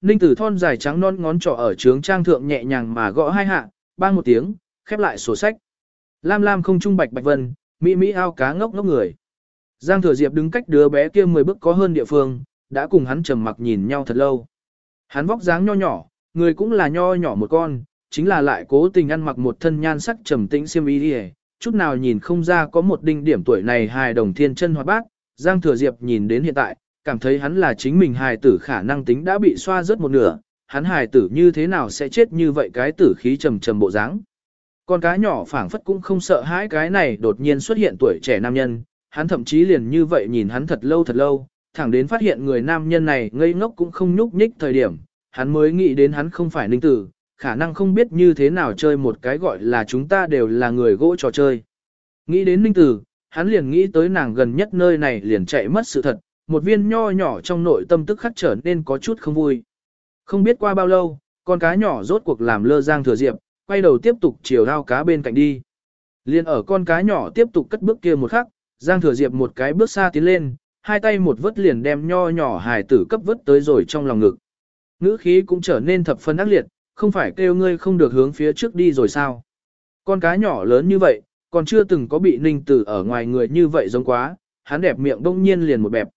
Ninh tử thon dài trắng non ngón trỏ ở trướng trang thượng nhẹ nhàng mà gõ hai hạ, bang một tiếng, khép lại sổ sách. Lam lam không trung bạch bạch vân, mỹ mỹ ao cá ngốc ngốc người. Giang thừa diệp đứng cách đứa bé kia 10 bước có hơn địa phương, đã cùng hắn trầm mặc nhìn nhau thật lâu. Hắn vóc dáng nho nhỏ, người cũng là nho nhỏ một con, chính là lại cố tình ăn mặc một thân nhan sắc trầm tĩnh xiêm y đi chút nào nhìn không ra có một đinh điểm tuổi này hài đồng thiên chân hoạt bác. Giang thừa diệp nhìn đến hiện tại, cảm thấy hắn là chính mình hài tử khả năng tính đã bị xoa rớt một nửa, hắn hài tử như thế nào sẽ chết như vậy cái tử khí trầm trầm bộ dáng. Con cá nhỏ phảng phất cũng không sợ hãi cái này đột nhiên xuất hiện tuổi trẻ nam nhân, hắn thậm chí liền như vậy nhìn hắn thật lâu thật lâu, thẳng đến phát hiện người nam nhân này ngây ngốc cũng không nhúc nhích thời điểm, hắn mới nghĩ đến hắn không phải ninh tử, khả năng không biết như thế nào chơi một cái gọi là chúng ta đều là người gỗ trò chơi. Nghĩ đến ninh tử, hắn liền nghĩ tới nàng gần nhất nơi này liền chạy mất sự thật, một viên nho nhỏ trong nội tâm tức khắc trở nên có chút không vui. Không biết qua bao lâu, con cá nhỏ rốt cuộc làm lơ giang thừa diệp, quay đầu tiếp tục chiều ao cá bên cạnh đi. Liên ở con cá nhỏ tiếp tục cất bước kia một khắc, giang thừa diệp một cái bước xa tiến lên, hai tay một vớt liền đem nho nhỏ hài tử cấp vớt tới rồi trong lòng ngực. Ngữ khí cũng trở nên thập phân ác liệt, không phải kêu ngươi không được hướng phía trước đi rồi sao. Con cá nhỏ lớn như vậy, còn chưa từng có bị ninh tử ở ngoài người như vậy giống quá, hắn đẹp miệng đông nhiên liền một bẹp.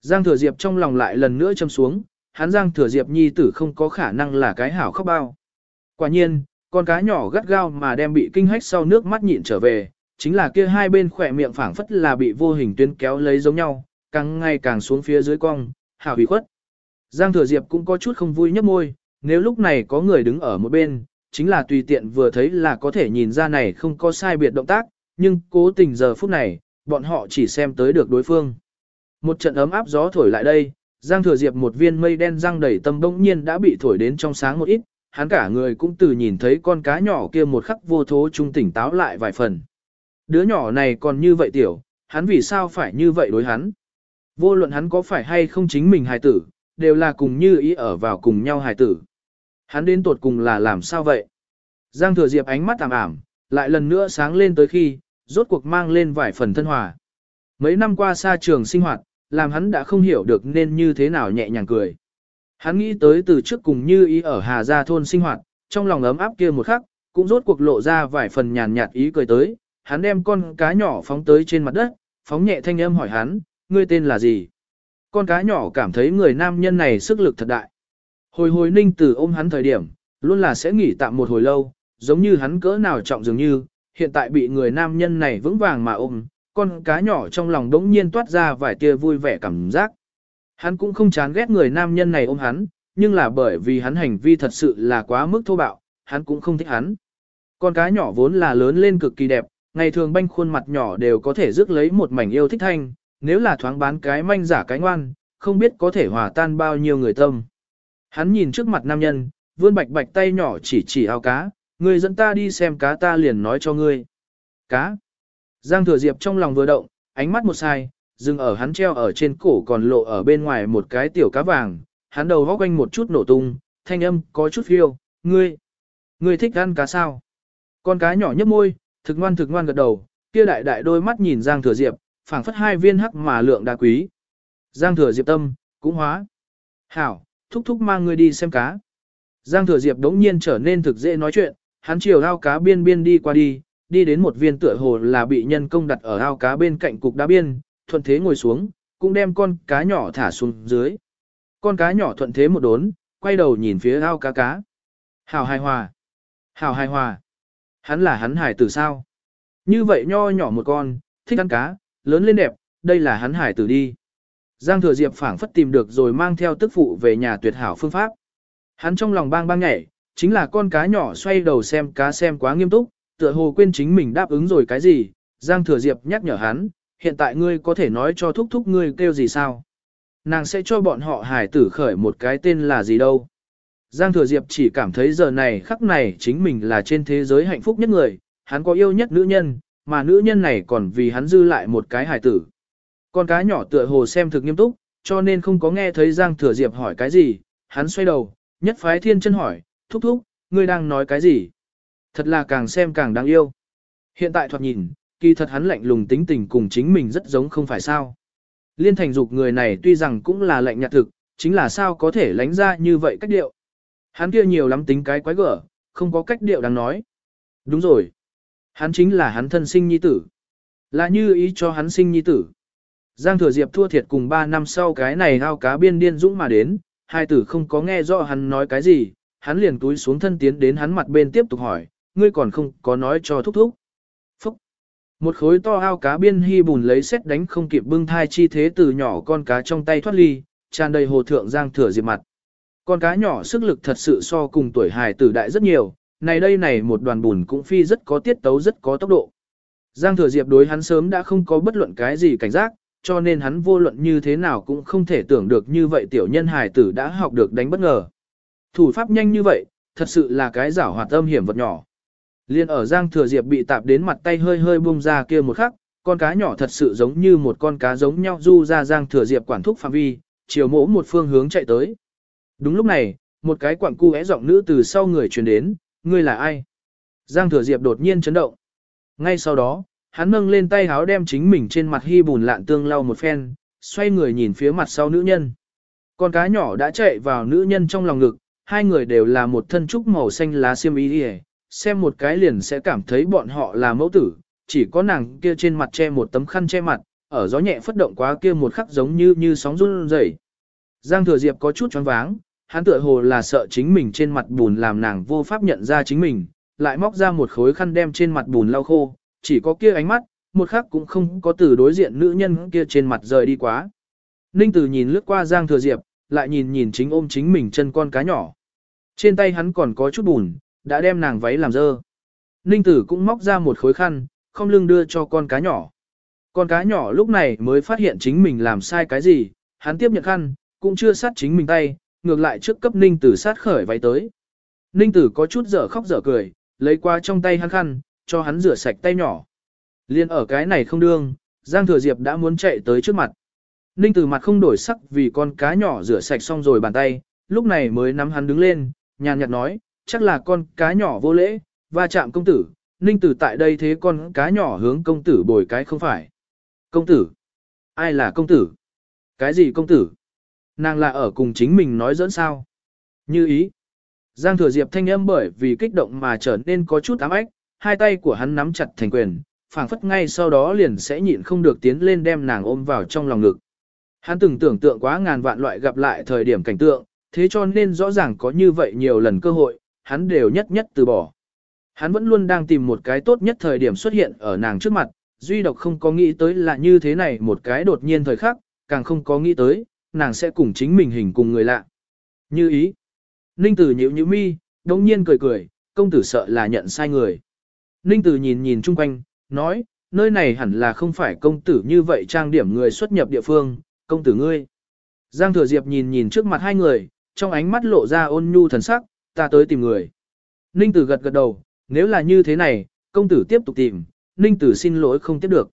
Giang thừa diệp trong lòng lại lần nữa châm xuống, hắn giang thừa diệp nhi tử không có khả năng là cái hảo khóc bao. Quả nhiên, con cá nhỏ gắt gao mà đem bị kinh hách sau nước mắt nhịn trở về, chính là kia hai bên khỏe miệng phảng phất là bị vô hình tuyến kéo lấy giống nhau, càng ngày càng xuống phía dưới cong, hảo hủy khuất. Giang Thừa Diệp cũng có chút không vui nhấp môi, nếu lúc này có người đứng ở một bên, chính là tùy tiện vừa thấy là có thể nhìn ra này không có sai biệt động tác, nhưng cố tình giờ phút này, bọn họ chỉ xem tới được đối phương. Một trận ấm áp gió thổi lại đây, Giang Thừa Diệp một viên mây đen răng đầy tâm bỗng nhiên đã bị thổi đến trong sáng một ít, hắn cả người cũng từ nhìn thấy con cá nhỏ kia một khắc vô thố trung tỉnh táo lại vài phần. Đứa nhỏ này còn như vậy tiểu, hắn vì sao phải như vậy đối hắn? Vô luận hắn có phải hay không chính mình hài tử, đều là cùng như ý ở vào cùng nhau hài tử. Hắn đến tột cùng là làm sao vậy? Giang thừa diệp ánh mắt tạm ảm, lại lần nữa sáng lên tới khi, rốt cuộc mang lên vài phần thân hòa. Mấy năm qua xa trường sinh hoạt, làm hắn đã không hiểu được nên như thế nào nhẹ nhàng cười. Hắn nghĩ tới từ trước cùng như ý ở Hà Gia thôn sinh hoạt, trong lòng ấm áp kia một khắc, cũng rốt cuộc lộ ra vài phần nhàn nhạt ý cười tới, hắn đem con cá nhỏ phóng tới trên mặt đất, phóng nhẹ thanh âm hỏi hắn, ngươi tên là gì? Con cá nhỏ cảm thấy người nam nhân này sức lực thật đại. Hồi hồi ninh tử ôm hắn thời điểm, luôn là sẽ nghỉ tạm một hồi lâu, giống như hắn cỡ nào trọng dường như, hiện tại bị người nam nhân này vững vàng mà ôm, con cá nhỏ trong lòng đống nhiên toát ra vài tia vui vẻ cảm giác. Hắn cũng không chán ghét người nam nhân này ôm hắn, nhưng là bởi vì hắn hành vi thật sự là quá mức thô bạo, hắn cũng không thích hắn. Con cá nhỏ vốn là lớn lên cực kỳ đẹp, ngày thường banh khuôn mặt nhỏ đều có thể rước lấy một mảnh yêu thích thanh, nếu là thoáng bán cái manh giả cái ngoan, không biết có thể hòa tan bao nhiêu người tâm. Hắn nhìn trước mặt nam nhân, vươn bạch bạch tay nhỏ chỉ chỉ ao cá, người dẫn ta đi xem cá ta liền nói cho ngươi. Cá. Giang thừa diệp trong lòng vừa động, ánh mắt một sai, dừng ở hắn treo ở trên cổ còn lộ ở bên ngoài một cái tiểu cá vàng, hắn đầu góc quanh một chút nổ tung, thanh âm có chút phiêu, ngươi, ngươi thích ăn cá sao? Con cá nhỏ nhấp môi, thực ngoan thực ngoan gật đầu, kia đại đại đôi mắt nhìn Giang Thừa Diệp, phảng phất hai viên hắc mà lượng đá quý. Giang Thừa Diệp tâm, cũng hóa. Hảo, thúc thúc mang ngươi đi xem cá. Giang Thừa Diệp đống nhiên trở nên thực dễ nói chuyện, hắn chiều ao cá biên biên đi qua đi, đi đến một viên tựa hồ là bị nhân công đặt ở ao cá bên cạnh cục đá biên, thuận thế ngồi xuống, cũng đem con cá nhỏ thả xuống dưới. Con cá nhỏ thuận thế một đốn, quay đầu nhìn phía ao cá cá. Hảo hài hòa. Hảo hài hòa. Hắn là hắn hải tử sao? Như vậy nho nhỏ một con, thích ăn cá, lớn lên đẹp, đây là hắn hải tử đi. Giang thừa diệp phảng phất tìm được rồi mang theo tức phụ về nhà tuyệt hảo phương pháp. Hắn trong lòng bang bang nhảy, chính là con cá nhỏ xoay đầu xem cá xem quá nghiêm túc, tựa hồ quên chính mình đáp ứng rồi cái gì. Giang thừa diệp nhắc nhở hắn, hiện tại ngươi có thể nói cho thúc thúc ngươi kêu gì sao? Nàng sẽ cho bọn họ hải tử khởi một cái tên là gì đâu. Giang Thừa Diệp chỉ cảm thấy giờ này khắc này chính mình là trên thế giới hạnh phúc nhất người, hắn có yêu nhất nữ nhân, mà nữ nhân này còn vì hắn dư lại một cái hải tử. Con cá nhỏ tựa hồ xem thực nghiêm túc, cho nên không có nghe thấy Giang Thừa Diệp hỏi cái gì, hắn xoay đầu, nhất phái thiên chân hỏi, thúc thúc, ngươi đang nói cái gì? Thật là càng xem càng đáng yêu. Hiện tại thoạt nhìn, kỳ thật hắn lạnh lùng tính tình cùng chính mình rất giống không phải sao. Liên thành dục người này tuy rằng cũng là lạnh nhạt thực, Chính là sao có thể lánh ra như vậy cách điệu. Hắn kia nhiều lắm tính cái quái gở, không có cách điệu đáng nói. Đúng rồi. Hắn chính là hắn thân sinh nhi tử. Là như ý cho hắn sinh nhi tử. Giang Thừa Diệp thua thiệt cùng 3 năm sau cái này ao cá biên điên dũng mà đến, hai tử không có nghe rõ hắn nói cái gì, hắn liền túi xuống thân tiến đến hắn mặt bên tiếp tục hỏi, ngươi còn không có nói cho thúc thúc. Phúc! Một khối to ao cá biên hy bùn lấy xét đánh không kịp bưng thai chi thế từ nhỏ con cá trong tay thoát ly, tràn đầy hồ thượng Giang Thừa Diệp mặt. Con cá nhỏ sức lực thật sự so cùng tuổi hài tử đại rất nhiều, này đây này một đoàn bùn cũng phi rất có tiết tấu rất có tốc độ. Giang Thừa Diệp đối hắn sớm đã không có bất luận cái gì cảnh giác, cho nên hắn vô luận như thế nào cũng không thể tưởng được như vậy tiểu nhân hài tử đã học được đánh bất ngờ. Thủ pháp nhanh như vậy, thật sự là cái giảo hoạt âm hiểm vật nhỏ. Liên ở Giang Thừa Diệp bị tạp đến mặt tay hơi hơi bung ra kia một khắc, con cá nhỏ thật sự giống như một con cá giống nhau du ra Giang Thừa Diệp quản thúc phạm vi, chiều mỗ một phương hướng chạy tới. Đúng lúc này, một cái quặng cu é giọng nữ từ sau người truyền đến, ngươi là ai? Giang Thừa Diệp đột nhiên chấn động. Ngay sau đó, hắn nâng lên tay háo đem chính mình trên mặt hy bùn lạn tương lau một phen, xoay người nhìn phía mặt sau nữ nhân. Con cá nhỏ đã chạy vào nữ nhân trong lòng ngực, hai người đều là một thân trúc màu xanh lá xiêm y đi xem một cái liền sẽ cảm thấy bọn họ là mẫu tử, chỉ có nàng kia trên mặt che một tấm khăn che mặt, ở gió nhẹ phất động quá kia một khắc giống như như sóng run rẩy. Giang Thừa Diệp có chút choáng váng, hắn tựa hồ là sợ chính mình trên mặt bùn làm nàng vô pháp nhận ra chính mình, lại móc ra một khối khăn đem trên mặt bùn lau khô, chỉ có kia ánh mắt, một khắc cũng không có từ đối diện nữ nhân kia trên mặt rời đi quá. Ninh Tử nhìn lướt qua Giang Thừa Diệp, lại nhìn nhìn chính ôm chính mình chân con cá nhỏ. Trên tay hắn còn có chút bùn, đã đem nàng váy làm dơ. Ninh Tử cũng móc ra một khối khăn, không lưng đưa cho con cá nhỏ. Con cá nhỏ lúc này mới phát hiện chính mình làm sai cái gì, hắn tiếp nhận khăn, cũng chưa sát chính mình tay, ngược lại trước cấp Ninh Tử sát khởi váy tới. Ninh Tử có chút dở khóc dở cười, lấy qua trong tay hắn khăn, cho hắn rửa sạch tay nhỏ. Liên ở cái này không đương, Giang Thừa Diệp đã muốn chạy tới trước mặt. Ninh Tử mặt không đổi sắc vì con cá nhỏ rửa sạch xong rồi bàn tay, lúc này mới nắm hắn đứng lên, nhàn nhạt nói, chắc là con cá nhỏ vô lễ, va chạm công tử, Ninh Tử tại đây thế con cá nhỏ hướng công tử bồi cái không phải. Công tử? Ai là công tử? Cái gì công tử? Nàng là ở cùng chính mình nói dẫn sao? Như ý. Giang thừa diệp thanh âm bởi vì kích động mà trở nên có chút ám ách, hai tay của hắn nắm chặt thành quyền, phảng phất ngay sau đó liền sẽ nhịn không được tiến lên đem nàng ôm vào trong lòng ngực. Hắn từng tưởng tượng quá ngàn vạn loại gặp lại thời điểm cảnh tượng, thế cho nên rõ ràng có như vậy nhiều lần cơ hội, hắn đều nhất nhất từ bỏ. Hắn vẫn luôn đang tìm một cái tốt nhất thời điểm xuất hiện ở nàng trước mặt, duy độc không có nghĩ tới là như thế này một cái đột nhiên thời khắc, càng không có nghĩ tới, nàng sẽ cùng chính mình hình cùng người lạ. Như ý. Ninh tử nhíu nhíu mi, đồng nhiên cười cười, công tử sợ là nhận sai người. Ninh tử nhìn nhìn chung quanh, nói, nơi này hẳn là không phải công tử như vậy trang điểm người xuất nhập địa phương, công tử ngươi. Giang thừa diệp nhìn nhìn trước mặt hai người, trong ánh mắt lộ ra ôn nhu thần sắc, ta tới tìm người. Ninh tử gật gật đầu, nếu là như thế này, công tử tiếp tục tìm, Ninh tử xin lỗi không tiếp được.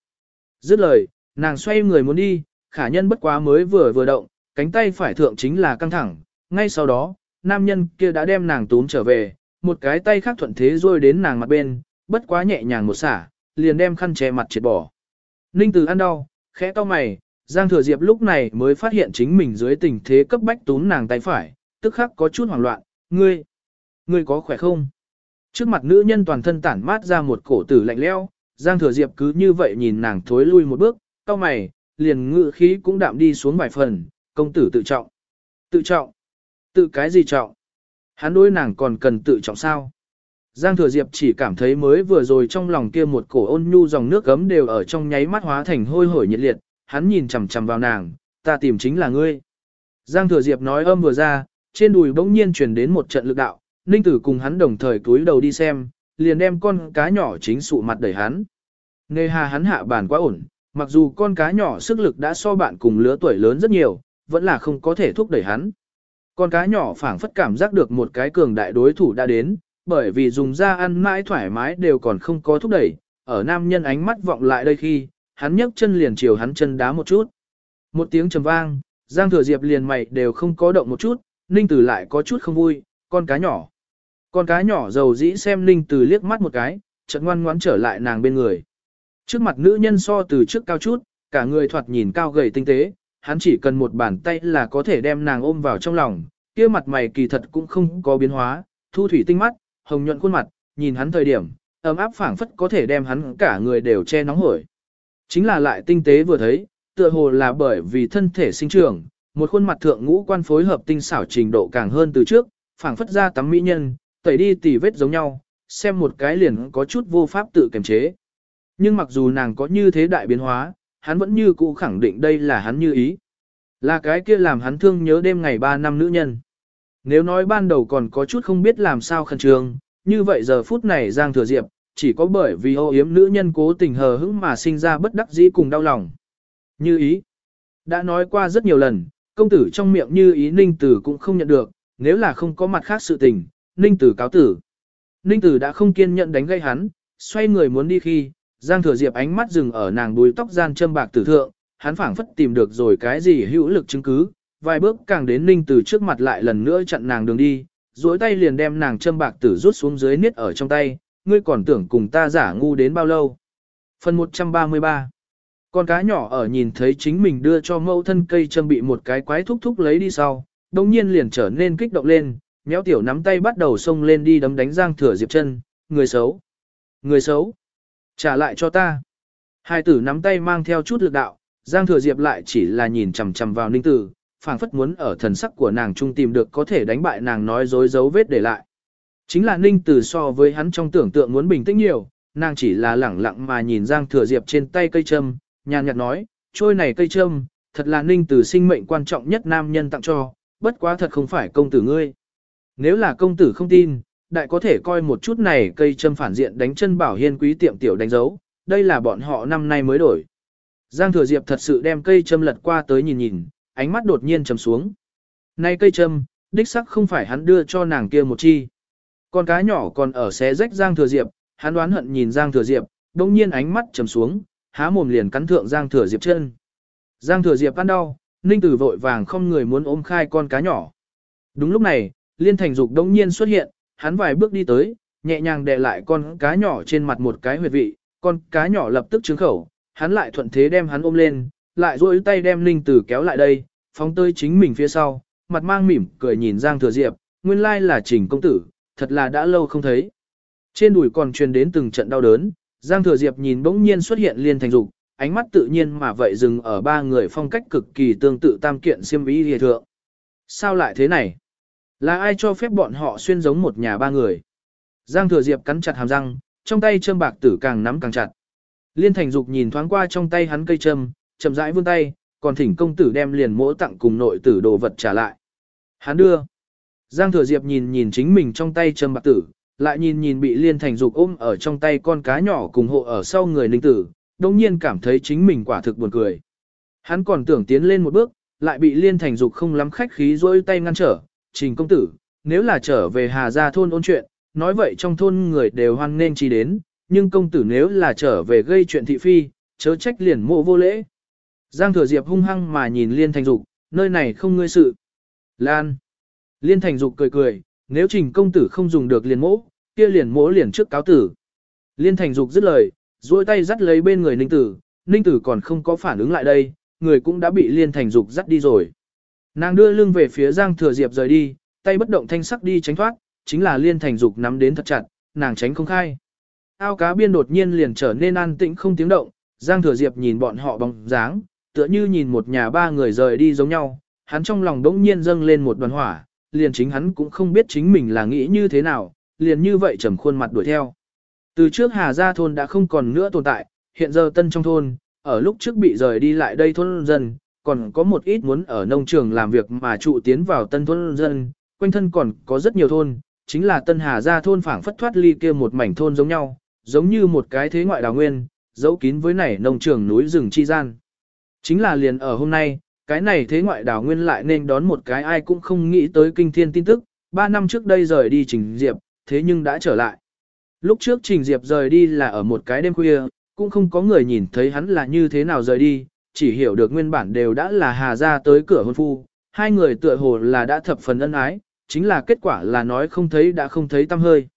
Dứt lời, nàng xoay người muốn đi, khả nhân bất quá mới vừa vừa động, cánh tay phải thượng chính là căng thẳng, ngay sau đó, nam nhân kia đã đem nàng túm trở về, một cái tay khác thuận thế rôi đến nàng mặt bên, bất quá nhẹ nhàng một xả, liền đem khăn che mặt triệt bỏ. Ninh Tử ăn đau, khẽ to mày, Giang Thừa Diệp lúc này mới phát hiện chính mình dưới tình thế cấp bách túm nàng tay phải, tức khắc có chút hoảng loạn, ngươi, ngươi có khỏe không? Trước mặt nữ nhân toàn thân tản mát ra một cổ tử lạnh leo, Giang Thừa Diệp cứ như vậy nhìn nàng thối lui một bước, cao mày, liền ngự khí cũng đạm đi xuống vài phần, công tử tự trọng. Tự trọng? Tự cái gì trọng? Hắn đối nàng còn cần tự trọng sao? Giang Thừa Diệp chỉ cảm thấy mới vừa rồi trong lòng kia một cổ ôn nhu dòng nước gấm đều ở trong nháy mắt hóa thành hôi hổi nhiệt liệt, hắn nhìn chằm chằm vào nàng, ta tìm chính là ngươi. Giang Thừa Diệp nói âm vừa ra, trên đùi bỗng nhiên truyền đến một trận lực đạo, Ninh Tử cùng hắn đồng thời cúi đầu đi xem, liền đem con cá nhỏ chính sụ mặt đẩy hắn. Nề hà hắn hạ bản quá ổn, mặc dù con cá nhỏ sức lực đã so bạn cùng lứa tuổi lớn rất nhiều, vẫn là không có thể thúc đẩy hắn. Con cá nhỏ phảng phất cảm giác được một cái cường đại đối thủ đã đến, bởi vì dùng ra ăn mãi thoải mái đều còn không có thúc đẩy, ở nam nhân ánh mắt vọng lại đây khi, hắn nhấc chân liền chiều hắn chân đá một chút. Một tiếng trầm vang, Giang Thừa Diệp liền mày đều không có động một chút, Ninh Tử lại có chút không vui, con cá nhỏ. Con cá nhỏ dầu dĩ xem Ninh từ liếc mắt một cái, chợt ngoan ngoãn trở lại nàng bên người. Trước mặt nữ nhân so từ trước cao chút, cả người thoạt nhìn cao gầy tinh tế, hắn chỉ cần một bàn tay là có thể đem nàng ôm vào trong lòng, kia mặt mày kỳ thật cũng không có biến hóa, thu thủy tinh mắt, hồng nhuận khuôn mặt, nhìn hắn thời điểm, ấm áp phảng phất có thể đem hắn cả người đều che nóng hổi. Chính là lại tinh tế vừa thấy, tựa hồ là bởi vì thân thể sinh trưởng, một khuôn mặt thượng ngũ quan phối hợp tinh xảo trình độ càng hơn từ trước, phảng phất ra tắm mỹ nhân, tẩy đi tỉ vết giống nhau, xem một cái liền có chút vô pháp tự kiềm chế. Nhưng mặc dù nàng có như thế đại biến hóa, hắn vẫn như cũ khẳng định đây là hắn như ý. Là cái kia làm hắn thương nhớ đêm ngày 3 năm nữ nhân. Nếu nói ban đầu còn có chút không biết làm sao khẩn trương, như vậy giờ phút này Giang Thừa Diệp, chỉ có bởi vì ô yếm nữ nhân cố tình hờ hững mà sinh ra bất đắc dĩ cùng đau lòng. Như ý. Đã nói qua rất nhiều lần, công tử trong miệng như ý ninh tử cũng không nhận được, nếu là không có mặt khác sự tình, ninh tử cáo tử. Ninh tử đã không kiên nhẫn đánh gây hắn, xoay người muốn đi khi, Giang Thừa Diệp ánh mắt dừng ở nàng đuôi tóc gian châm bạc tử thượng, hắn phảng phất tìm được rồi cái gì hữu lực chứng cứ, vài bước càng đến Ninh Tử trước mặt lại lần nữa chặn nàng đường đi, duỗi tay liền đem nàng châm bạc tử rút xuống dưới niết ở trong tay, ngươi còn tưởng cùng ta giả ngu đến bao lâu. Phần 133 Con cá nhỏ ở nhìn thấy chính mình đưa cho mẫu thân cây châm bị một cái quái thúc thúc lấy đi sau, đồng nhiên liền trở nên kích động lên, méo tiểu nắm tay bắt đầu xông lên đi đấm đánh Giang Thừa Diệp chân, người xấu. Người xấu. Trả lại cho ta. Hai tử nắm tay mang theo chút lực đạo, Giang Thừa Diệp lại chỉ là nhìn chằm chằm vào Ninh Tử, phảng phất muốn ở thần sắc của nàng trung tìm được có thể đánh bại nàng nói dối dấu vết để lại. Chính là Ninh Tử so với hắn trong tưởng tượng muốn bình tĩnh nhiều, nàng chỉ là lẳng lặng mà nhìn Giang Thừa Diệp trên tay cây châm, nhàn nhạt nói, trôi này cây châm, thật là Ninh Tử sinh mệnh quan trọng nhất nam nhân tặng cho, bất quá thật không phải công tử ngươi. Nếu là công tử không tin, đại có thể coi một chút này cây châm phản diện đánh chân bảo hiên quý tiệm tiểu đánh dấu, đây là bọn họ năm nay mới đổi. Giang Thừa Diệp thật sự đem cây châm lật qua tới nhìn nhìn, ánh mắt đột nhiên trầm xuống. Này cây châm, đích sắc không phải hắn đưa cho nàng kia một chi. Con cá nhỏ còn ở xé rách Giang Thừa Diệp, hắn đoán hận nhìn Giang Thừa Diệp, đồng nhiên ánh mắt trầm xuống, há mồm liền cắn thượng Giang Thừa Diệp chân. Giang Thừa Diệp ăn đau, Ninh Tử vội vàng không người muốn ôm khai con cá nhỏ. Đúng lúc này, Liên Thành Dục đông nhiên xuất hiện, hắn vài bước đi tới, nhẹ nhàng đè lại con cá nhỏ trên mặt một cái huyệt vị, con cá nhỏ lập tức trứng khẩu, hắn lại thuận thế đem hắn ôm lên, lại duỗi tay đem Linh Tử kéo lại đây, phóng tới chính mình phía sau, mặt mang mỉm cười nhìn Giang Thừa Diệp, nguyên lai là Trình công tử, thật là đã lâu không thấy. Trên đùi còn truyền đến từng trận đau đớn, Giang Thừa Diệp nhìn bỗng nhiên xuất hiện liên thành dục, ánh mắt tự nhiên mà vậy dừng ở ba người phong cách cực kỳ tương tự tam kiện xiêm y liệt thượng. Sao lại thế này? Là ai cho phép bọn họ xuyên giống một nhà ba người? Giang Thừa Diệp cắn chặt hàm răng, trong tay châm bạc tử càng nắm càng chặt. Liên Thành Dục nhìn thoáng qua trong tay hắn cây châm, chậm rãi vươn tay, còn thỉnh công tử đem liền mỗ tặng cùng nội tử đồ vật trả lại. Hắn đưa. Giang Thừa Diệp nhìn nhìn chính mình trong tay châm bạc tử, lại nhìn nhìn bị Liên Thành Dục ôm ở trong tay con cá nhỏ cùng hộ ở sau người ninh tử, đồng nhiên cảm thấy chính mình quả thực buồn cười. Hắn còn tưởng tiến lên một bước, lại bị Liên Thành Dục không lắm khách khí dối tay ngăn trở, trình công tử, nếu là trở về Hà Gia thôn ôn chuyện, nói vậy trong thôn người đều hoan nên chi đến, nhưng công tử nếu là trở về gây chuyện thị phi, chớ trách liền mộ vô lễ. Giang Thừa Diệp hung hăng mà nhìn Liên Thành Dục, nơi này không ngươi sự. Lan. Liên Thành Dục cười cười, nếu trình công tử không dùng được liền mỗ, kia liền mỗ liền trước cáo tử. Liên Thành Dục dứt lời, duỗi tay dắt lấy bên người Ninh Tử, Ninh Tử còn không có phản ứng lại đây, người cũng đã bị Liên Thành Dục dắt đi rồi. Nàng đưa lưng về phía Giang Thừa Diệp rời đi, tay bất động thanh sắc đi tránh thoát, chính là Liên Thành Dục nắm đến thật chặt, nàng tránh không khai. Ao cá biên đột nhiên liền trở nên an tĩnh không tiếng động, Giang Thừa Diệp nhìn bọn họ bóng dáng, tựa như nhìn một nhà ba người rời đi giống nhau, hắn trong lòng đỗng nhiên dâng lên một đoàn hỏa, liền chính hắn cũng không biết chính mình là nghĩ như thế nào, liền như vậy trầm khuôn mặt đuổi theo. Từ trước Hà Gia thôn đã không còn nữa tồn tại, hiện giờ tân trong thôn, ở lúc trước bị rời đi lại đây thôn dân, còn có một ít muốn ở nông trường làm việc mà trụ tiến vào tân thôn dân, quanh thân còn có rất nhiều thôn, chính là tân Hà Gia thôn phảng phất thoát ly kia một mảnh thôn giống nhau, giống như một cái thế ngoại đào nguyên, giấu kín với nảy nông trường núi rừng chi gian. Chính là liền ở hôm nay, cái này thế ngoại đảo nguyên lại nên đón một cái ai cũng không nghĩ tới kinh thiên tin tức, ba năm trước đây rời đi Trình Diệp, thế nhưng đã trở lại. Lúc trước Trình Diệp rời đi là ở một cái đêm khuya, cũng không có người nhìn thấy hắn là như thế nào rời đi, chỉ hiểu được nguyên bản đều đã là hà ra tới cửa hôn phu, hai người tựa hồ là đã thập phần ân ái, chính là kết quả là nói không thấy đã không thấy tâm hơi.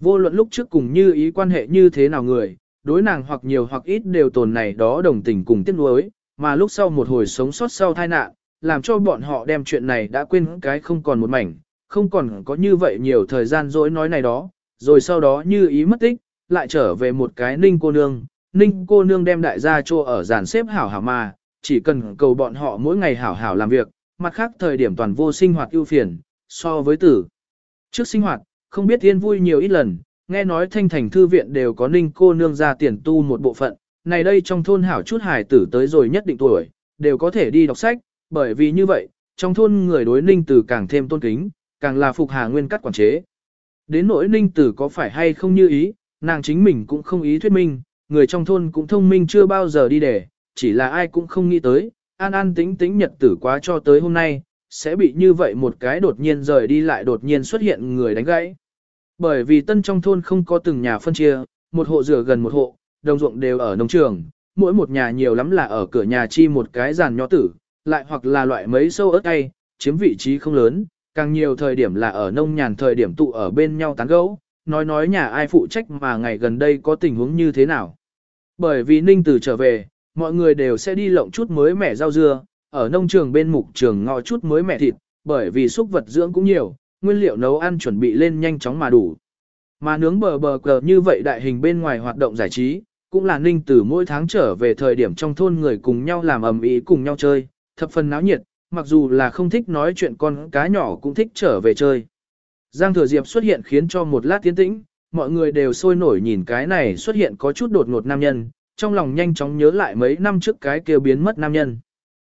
Vô luận lúc trước cùng như ý quan hệ như thế nào người, đối nàng hoặc nhiều hoặc ít đều tồn này đó đồng tình cùng tiếc nuối, mà lúc sau một hồi sống sót sau tai nạn, làm cho bọn họ đem chuyện này đã quên cái không còn một mảnh, không còn có như vậy nhiều thời gian dối nói này đó, rồi sau đó như ý mất tích, lại trở về một cái ninh cô nương, ninh cô nương đem đại gia cho ở giàn xếp hảo hảo mà, chỉ cần cầu bọn họ mỗi ngày hảo hảo làm việc, mặt khác thời điểm toàn vô sinh hoạt ưu phiền, so với tử. Trước sinh hoạt, không biết yên vui nhiều ít lần, nghe nói thanh thành thư viện đều có ninh cô nương ra tiền tu một bộ phận, này đây trong thôn hảo chút hài tử tới rồi nhất định tuổi, đều có thể đi đọc sách, bởi vì như vậy, trong thôn người đối ninh tử càng thêm tôn kính, càng là phục hà nguyên cắt quản chế. Đến nỗi ninh tử có phải hay không như ý, nàng chính mình cũng không ý thuyết minh, người trong thôn cũng thông minh chưa bao giờ đi để, chỉ là ai cũng không nghĩ tới, an an tính tính nhật tử quá cho tới hôm nay, sẽ bị như vậy một cái đột nhiên rời đi lại đột nhiên xuất hiện người đánh gãy. Bởi vì tân trong thôn không có từng nhà phân chia, một hộ rửa gần một hộ, đồng ruộng đều ở nông trường, mỗi một nhà nhiều lắm là ở cửa nhà chi một cái giàn nhỏ tử, lại hoặc là loại mấy sâu ớt tay, chiếm vị trí không lớn, càng nhiều thời điểm là ở nông nhàn thời điểm tụ ở bên nhau tán gẫu, nói nói nhà ai phụ trách mà ngày gần đây có tình huống như thế nào. Bởi vì Ninh Tử trở về, mọi người đều sẽ đi lộng chút mới mẻ rau dưa, ở nông trường bên mục trường ngọ chút mới mẻ thịt, bởi vì xúc vật dưỡng cũng nhiều, nguyên liệu nấu ăn chuẩn bị lên nhanh chóng mà đủ. Mà nướng bờ bờ cờ như vậy đại hình bên ngoài hoạt động giải trí, cũng là Ninh Tử mỗi tháng trở về thời điểm trong thôn người cùng nhau làm ầm ĩ cùng nhau chơi, thập phần náo nhiệt, mặc dù là không thích nói chuyện con cá nhỏ cũng thích trở về chơi. Giang Thừa Diệp xuất hiện khiến cho một lát tiến tĩnh, mọi người đều sôi nổi nhìn cái này xuất hiện có chút đột ngột nam nhân, trong lòng nhanh chóng nhớ lại mấy năm trước cái kêu biến mất nam nhân.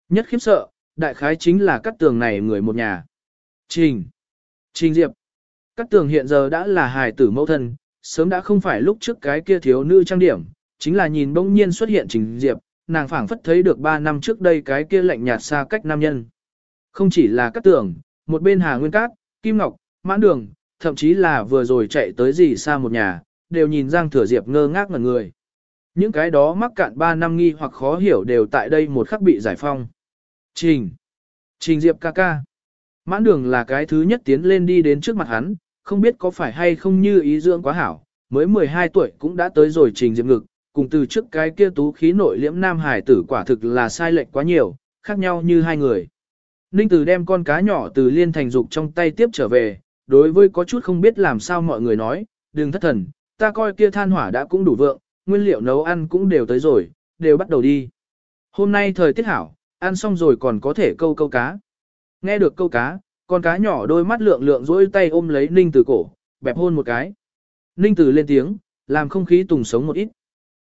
Nhất khiếp sợ, đại khái chính là cắt tường này người một nhà. Trình. Trình Diệp. Cắt tường hiện giờ đã là hài tử mẫu thân, sớm đã không phải lúc trước cái kia thiếu nữ trang điểm, chính là nhìn bỗng nhiên xuất hiện Trình Diệp, nàng phảng phất thấy được 3 năm trước đây cái kia lạnh nhạt xa cách nam nhân. Không chỉ là cắt tường, một bên Hà Nguyên Cát, Kim Ngọc, Mãn Đường, thậm chí là vừa rồi chạy tới gì xa một nhà, đều nhìn Giang Thừa Diệp ngơ ngác ngẩn người. Những cái đó mắc cạn 3 năm nghi hoặc khó hiểu đều tại đây một khắc bị giải phong. Trình. Trình Diệp ca ca. Mãn đường là cái thứ nhất tiến lên đi đến trước mặt hắn, không biết có phải hay không như ý dưỡng quá hảo, mới 12 tuổi cũng đã tới rồi trình diệp ngực, cùng từ trước cái kia tú khí nội liễm nam hải tử quả thực là sai lệch quá nhiều, khác nhau như hai người. Ninh Tử đem con cá nhỏ từ liên thành dục trong tay tiếp trở về, đối với có chút không biết làm sao mọi người nói, đừng thất thần, ta coi kia than hỏa đã cũng đủ vượng, nguyên liệu nấu ăn cũng đều tới rồi, đều bắt đầu đi. Hôm nay thời tiết hảo, ăn xong rồi còn có thể câu câu cá. Nghe được câu cá, con cá nhỏ đôi mắt lượng lượng dỗi tay ôm lấy Ninh Tử cổ, bẹp hôn một cái. Ninh Tử lên tiếng, làm không khí tùng sống một ít.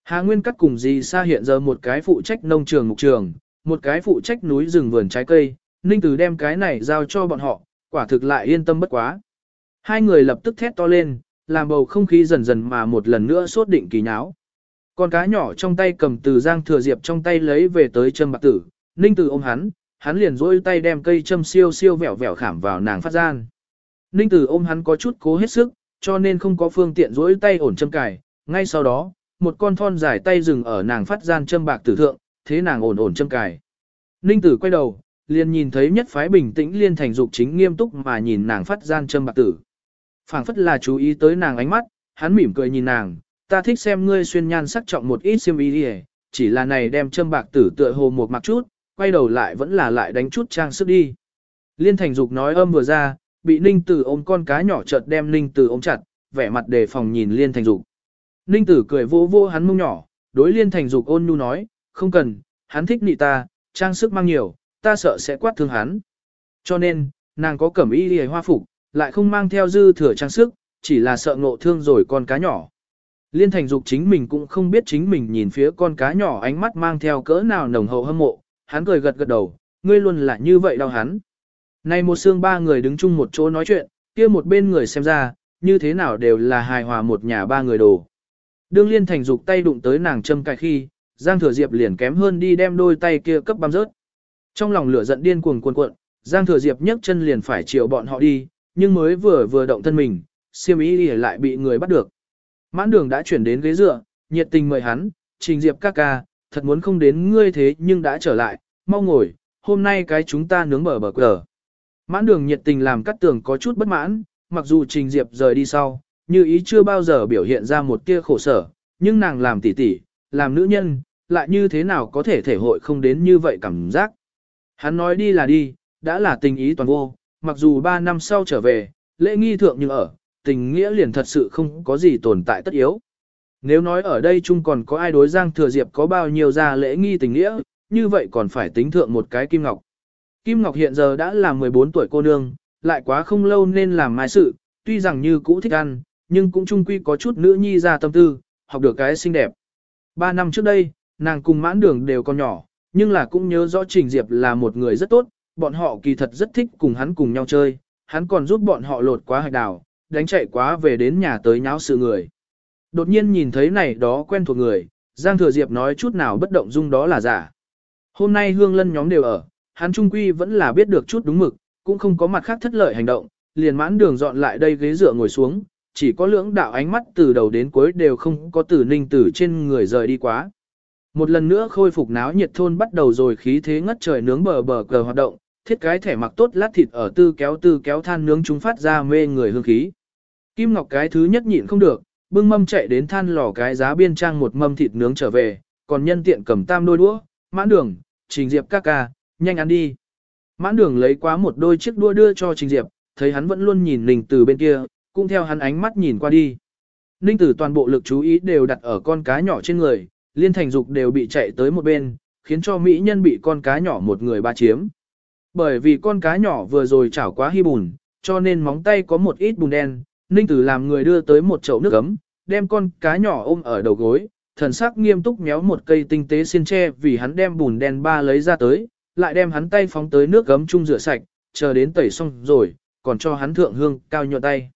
Hà Nguyên cắt cùng gì xa hiện giờ một cái phụ trách nông trường mục trường, một cái phụ trách núi rừng vườn trái cây, Ninh Tử đem cái này giao cho bọn họ, quả thực lại yên tâm bất quá. Hai người lập tức thét to lên, làm bầu không khí dần dần mà một lần nữa sốt định kỳ nháo. Con cá nhỏ trong tay cầm từ giang thừa diệp trong tay lấy về tới châm bạc tử, Ninh Tử ôm hắn, hắn liền dỗi tay đem cây châm siêu siêu vẹo vẹo khảm vào nàng phát gian. Ninh Tử ôm hắn có chút cố hết sức, cho nên không có phương tiện dỗi tay ổn châm cài, ngay sau đó, một con thon dài tay dừng ở nàng phát gian châm bạc tử thượng, thế nàng ổn ổn châm cài. Ninh Tử quay đầu, liền nhìn thấy nhất phái bình tĩnh liên thành dục chính nghiêm túc mà nhìn nàng phát gian châm bạc tử phảng phất là chú ý tới nàng ánh mắt, hắn mỉm cười nhìn nàng, ta thích xem ngươi xuyên nhan sắc trọng một ít xiêm y đi chỉ là này đem châm bạc tử tựa hồ một mặc chút, quay đầu lại vẫn là lại đánh chút trang sức đi. Liên thành dục nói âm vừa ra, bị ninh tử ôm con cá nhỏ chợt đem ninh tử ôm chặt, vẻ mặt đề phòng nhìn liên thành dục. Ninh tử cười vô vô hắn mông nhỏ, đối liên thành dục ôn nhu nói, không cần, hắn thích nị ta, trang sức mang nhiều, ta sợ sẽ quát thương hắn. Cho nên, nàng có cẩm y lìa hoa phục, lại không mang theo dư thừa trang sức, chỉ là sợ ngộ thương rồi con cá nhỏ. Liên thành dục chính mình cũng không biết chính mình nhìn phía con cá nhỏ ánh mắt mang theo cỡ nào nồng hậu hâm mộ, hắn cười gật gật đầu, ngươi luôn là như vậy đau hắn. Này một xương ba người đứng chung một chỗ nói chuyện, kia một bên người xem ra, như thế nào đều là hài hòa một nhà ba người đồ. Đương liên thành dục tay đụng tới nàng châm cài khi, Giang Thừa Diệp liền kém hơn đi đem đôi tay kia cấp băm rớt. Trong lòng lửa giận điên cuồng cuồn cuộn, Giang Thừa Diệp nhấc chân liền phải chiều bọn họ đi, nhưng mới vừa vừa động thân mình, siêm ý lại bị người bắt được. Mãn đường đã chuyển đến ghế dựa, nhiệt tình mời hắn, trình Diệp ca ca, thật muốn không đến ngươi thế nhưng đã trở lại, mau ngồi, hôm nay cái chúng ta nướng bờ bờ cờ. Mãn đường nhiệt tình làm cắt tường có chút bất mãn, mặc dù trình Diệp rời đi sau, như ý chưa bao giờ biểu hiện ra một tia khổ sở, nhưng nàng làm tỉ tỉ, làm nữ nhân, lại như thế nào có thể thể hội không đến như vậy cảm giác. Hắn nói đi là đi, đã là tình ý toàn vô, mặc dù 3 năm sau trở về, lễ nghi thượng nhưng ở, tình nghĩa liền thật sự không có gì tồn tại tất yếu. Nếu nói ở đây chung còn có ai đối Giang Thừa Diệp có bao nhiêu ra lễ nghi tình nghĩa, như vậy còn phải tính thượng một cái Kim Ngọc. Kim Ngọc hiện giờ đã là 14 tuổi cô nương, lại quá không lâu nên làm mai sự, tuy rằng như cũ thích ăn, nhưng cũng chung quy có chút nữ nhi ra tâm tư, học được cái xinh đẹp. Ba năm trước đây, nàng cùng mãn đường đều còn nhỏ, nhưng là cũng nhớ rõ Trình Diệp là một người rất tốt, bọn họ kỳ thật rất thích cùng hắn cùng nhau chơi, hắn còn giúp bọn họ lột quá hạch đào, đánh chạy quá về đến nhà tới nháo sự người. Đột nhiên nhìn thấy này đó quen thuộc người, Giang Thừa Diệp nói chút nào bất động dung đó là giả. Hôm nay hương lân nhóm đều ở, hắn trung quy vẫn là biết được chút đúng mực, cũng không có mặt khác thất lợi hành động, liền mãn đường dọn lại đây ghế dựa ngồi xuống, chỉ có lưỡng đạo ánh mắt từ đầu đến cuối đều không có tử ninh tử trên người rời đi quá. Một lần nữa khôi phục náo nhiệt thôn bắt đầu rồi khí thế ngất trời nướng bờ bờ cờ hoạt động, thiết cái thẻ mặc tốt lát thịt ở tư kéo tư kéo than nướng chúng phát ra mê người hương khí. Kim Ngọc cái thứ nhất nhịn không được, bưng mâm chạy đến than lò cái giá biên trang một mâm thịt nướng trở về, còn nhân tiện cầm tam đôi đũa, mãn đường, trình diệp ca ca, nhanh ăn đi. Mãn đường lấy quá một đôi chiếc đũa đưa cho trình diệp, thấy hắn vẫn luôn nhìn Ninh Tử bên kia, cũng theo hắn ánh mắt nhìn qua đi. Ninh Tử toàn bộ lực chú ý đều đặt ở con cá nhỏ trên người, liên thành dục đều bị chạy tới một bên, khiến cho mỹ nhân bị con cá nhỏ một người ba chiếm. Bởi vì con cá nhỏ vừa rồi chảo quá hy bùn, cho nên móng tay có một ít bùn đen, Ninh Tử làm người đưa tới một chậu nước ấm, đem con cá nhỏ ôm ở đầu gối, thần sắc nghiêm túc méo một cây tinh tế xiên tre vì hắn đem bùn đen ba lấy ra tới, lại đem hắn tay phóng tới nước gấm chung rửa sạch, chờ đến tẩy xong rồi, còn cho hắn thượng hương cao nhọn tay.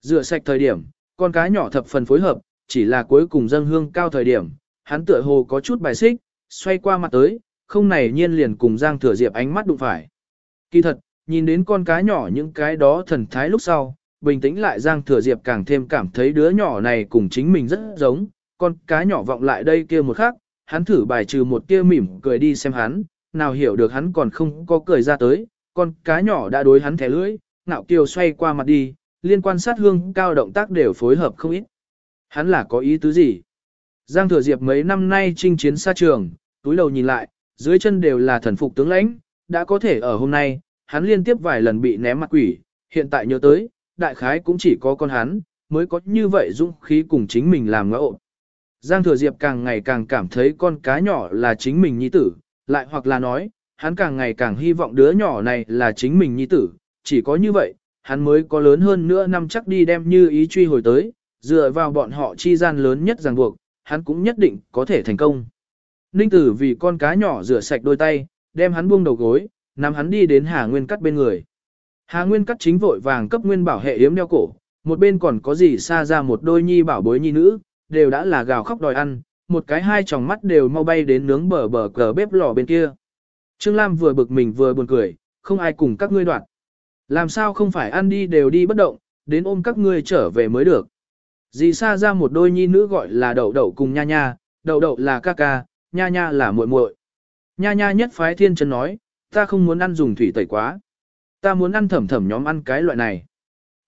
Rửa sạch thời điểm, con cá nhỏ thập phần phối hợp, chỉ là cuối cùng dâng hương cao thời điểm, hắn tựa hồ có chút bài xích, xoay qua mặt tới, không này nhiên liền cùng Giang Thừa Diệp ánh mắt đụng phải. Kỳ thật, nhìn đến con cá nhỏ những cái đó thần thái lúc sau, bình tĩnh lại Giang Thừa Diệp càng thêm cảm thấy đứa nhỏ này cùng chính mình rất giống, con cá nhỏ vọng lại đây kia một khắc, hắn thử bài trừ một tia mỉm cười đi xem hắn, nào hiểu được hắn còn không có cười ra tới, con cá nhỏ đã đối hắn thẻ lưỡi, ngạo kiều xoay qua mặt đi, liên quan sát hương cao động tác đều phối hợp không ít. Hắn là có ý tứ gì? Giang Thừa Diệp mấy năm nay chinh chiến xa trường, túi đầu nhìn lại, dưới chân đều là thần phục tướng lãnh, đã có thể ở hôm nay, hắn liên tiếp vài lần bị ném mặt quỷ, hiện tại nhớ tới, đại khái cũng chỉ có con hắn, mới có như vậy dũng khí cùng chính mình làm ngỡ Giang Thừa Diệp càng ngày càng cảm thấy con cá nhỏ là chính mình nhi tử, lại hoặc là nói, hắn càng ngày càng hy vọng đứa nhỏ này là chính mình nhi tử, chỉ có như vậy, hắn mới có lớn hơn nữa năm chắc đi đem như ý truy hồi tới, dựa vào bọn họ chi gian lớn nhất ràng buộc, hắn cũng nhất định có thể thành công. Ninh tử vì con cá nhỏ rửa sạch đôi tay, đem hắn buông đầu gối, nắm hắn đi đến Hà Nguyên cắt bên người. Hà Nguyên cắt chính vội vàng cấp nguyên bảo hệ yếm đeo cổ, một bên còn có gì xa ra một đôi nhi bảo bối nhi nữ, đều đã là gào khóc đòi ăn, một cái hai tròng mắt đều mau bay đến nướng bờ bờ cờ bếp lò bên kia. Trương Lam vừa bực mình vừa buồn cười, không ai cùng các ngươi đoạn. Làm sao không phải ăn đi đều đi bất động, đến ôm các ngươi trở về mới được. Dì xa ra một đôi nhi nữ gọi là đậu đậu cùng nha nha, đậu đậu là ca ca, nha nha là muội muội. Nha nha nhất phái thiên chân nói, ta không muốn ăn dùng thủy tẩy quá. Ta muốn ăn thẩm thẩm nhóm ăn cái loại này.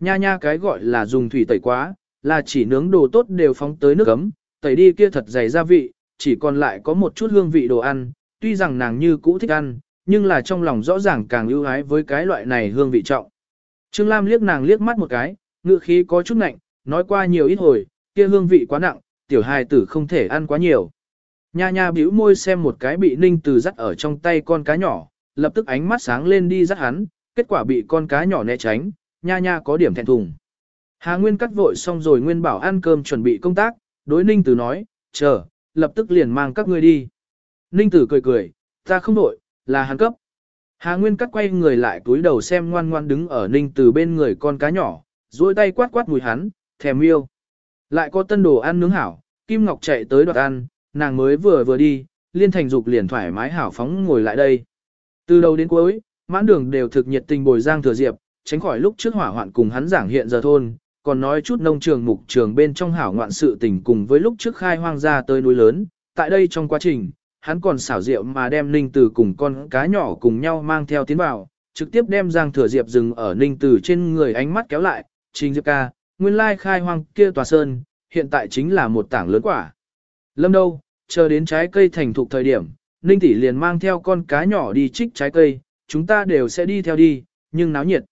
Nha nha cái gọi là dùng thủy tẩy quá, là chỉ nướng đồ tốt đều phóng tới nước ấm, tẩy đi kia thật dày gia vị, chỉ còn lại có một chút hương vị đồ ăn, tuy rằng nàng như cũ thích ăn, nhưng là trong lòng rõ ràng càng ưu ái với cái loại này hương vị trọng. Trương Lam liếc nàng liếc mắt một cái, ngựa khí có chút nạnh, nói qua nhiều ít hồi, kia hương vị quá nặng, tiểu hài tử không thể ăn quá nhiều. Nha nha bĩu môi xem một cái bị ninh từ dắt ở trong tay con cá nhỏ, lập tức ánh mắt sáng lên đi dắt hắn, kết quả bị con cá nhỏ né tránh, nha nha có điểm thẹn thùng. Hà Nguyên cắt vội xong rồi Nguyên bảo ăn cơm chuẩn bị công tác, đối ninh từ nói, chờ, lập tức liền mang các ngươi đi. Ninh tử cười cười, ta không đổi, là hắn cấp. Hà Nguyên cắt quay người lại túi đầu xem ngoan ngoan đứng ở ninh từ bên người con cá nhỏ, duỗi tay quát quát mùi hắn, thèm yêu. Lại có tân đồ ăn nướng hảo, Kim Ngọc chạy tới đoạt ăn, nàng mới vừa vừa đi, liên thành dục liền thoải mái hảo phóng ngồi lại đây. Từ đầu đến cuối, mãn đường đều thực nhiệt tình bồi giang thừa diệp, tránh khỏi lúc trước hỏa hoạn cùng hắn giảng hiện giờ thôn, còn nói chút nông trường mục trường bên trong hảo ngoạn sự tình cùng với lúc trước khai hoang ra tới núi lớn. Tại đây trong quá trình, hắn còn xảo rượu mà đem Ninh Tử cùng con cá nhỏ cùng nhau mang theo tiến vào, trực tiếp đem Giang Thừa Diệp dừng ở Ninh Tử trên người ánh mắt kéo lại, Trình Diệp ca, nguyên lai khai hoang kia tòa sơn, hiện tại chính là một tảng lớn quả. Lâm đâu, chờ đến trái cây thành thục thời điểm, Ninh tỷ liền mang theo con cá nhỏ đi trích trái cây, chúng ta đều sẽ đi theo đi, nhưng náo nhiệt.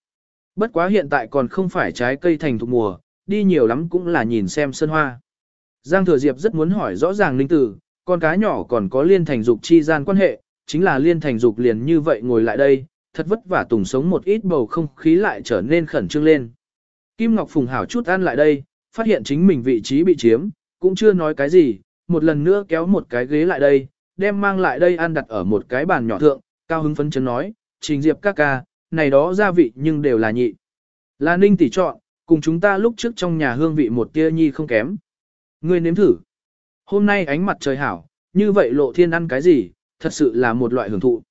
Bất quá hiện tại còn không phải trái cây thành thục mùa, đi nhiều lắm cũng là nhìn xem sân hoa. Giang Thừa Diệp rất muốn hỏi rõ ràng Ninh tử, con cá nhỏ còn có liên thành dục chi gian quan hệ, chính là liên thành dục liền như vậy ngồi lại đây, thật vất vả tùng sống một ít bầu không khí lại trở nên khẩn trương lên. Kim Ngọc Phùng hảo chút ăn lại đây, phát hiện chính mình vị trí bị chiếm, cũng chưa nói cái gì, một lần nữa kéo một cái ghế lại đây, đem mang lại đây ăn đặt ở một cái bàn nhỏ thượng, cao hứng phấn chấn nói, trình diệp ca ca, này đó gia vị nhưng đều là nhị. Là ninh tỷ chọn, cùng chúng ta lúc trước trong nhà hương vị một tia nhi không kém. Ngươi nếm thử. Hôm nay ánh mặt trời hảo, như vậy lộ thiên ăn cái gì, thật sự là một loại hưởng thụ.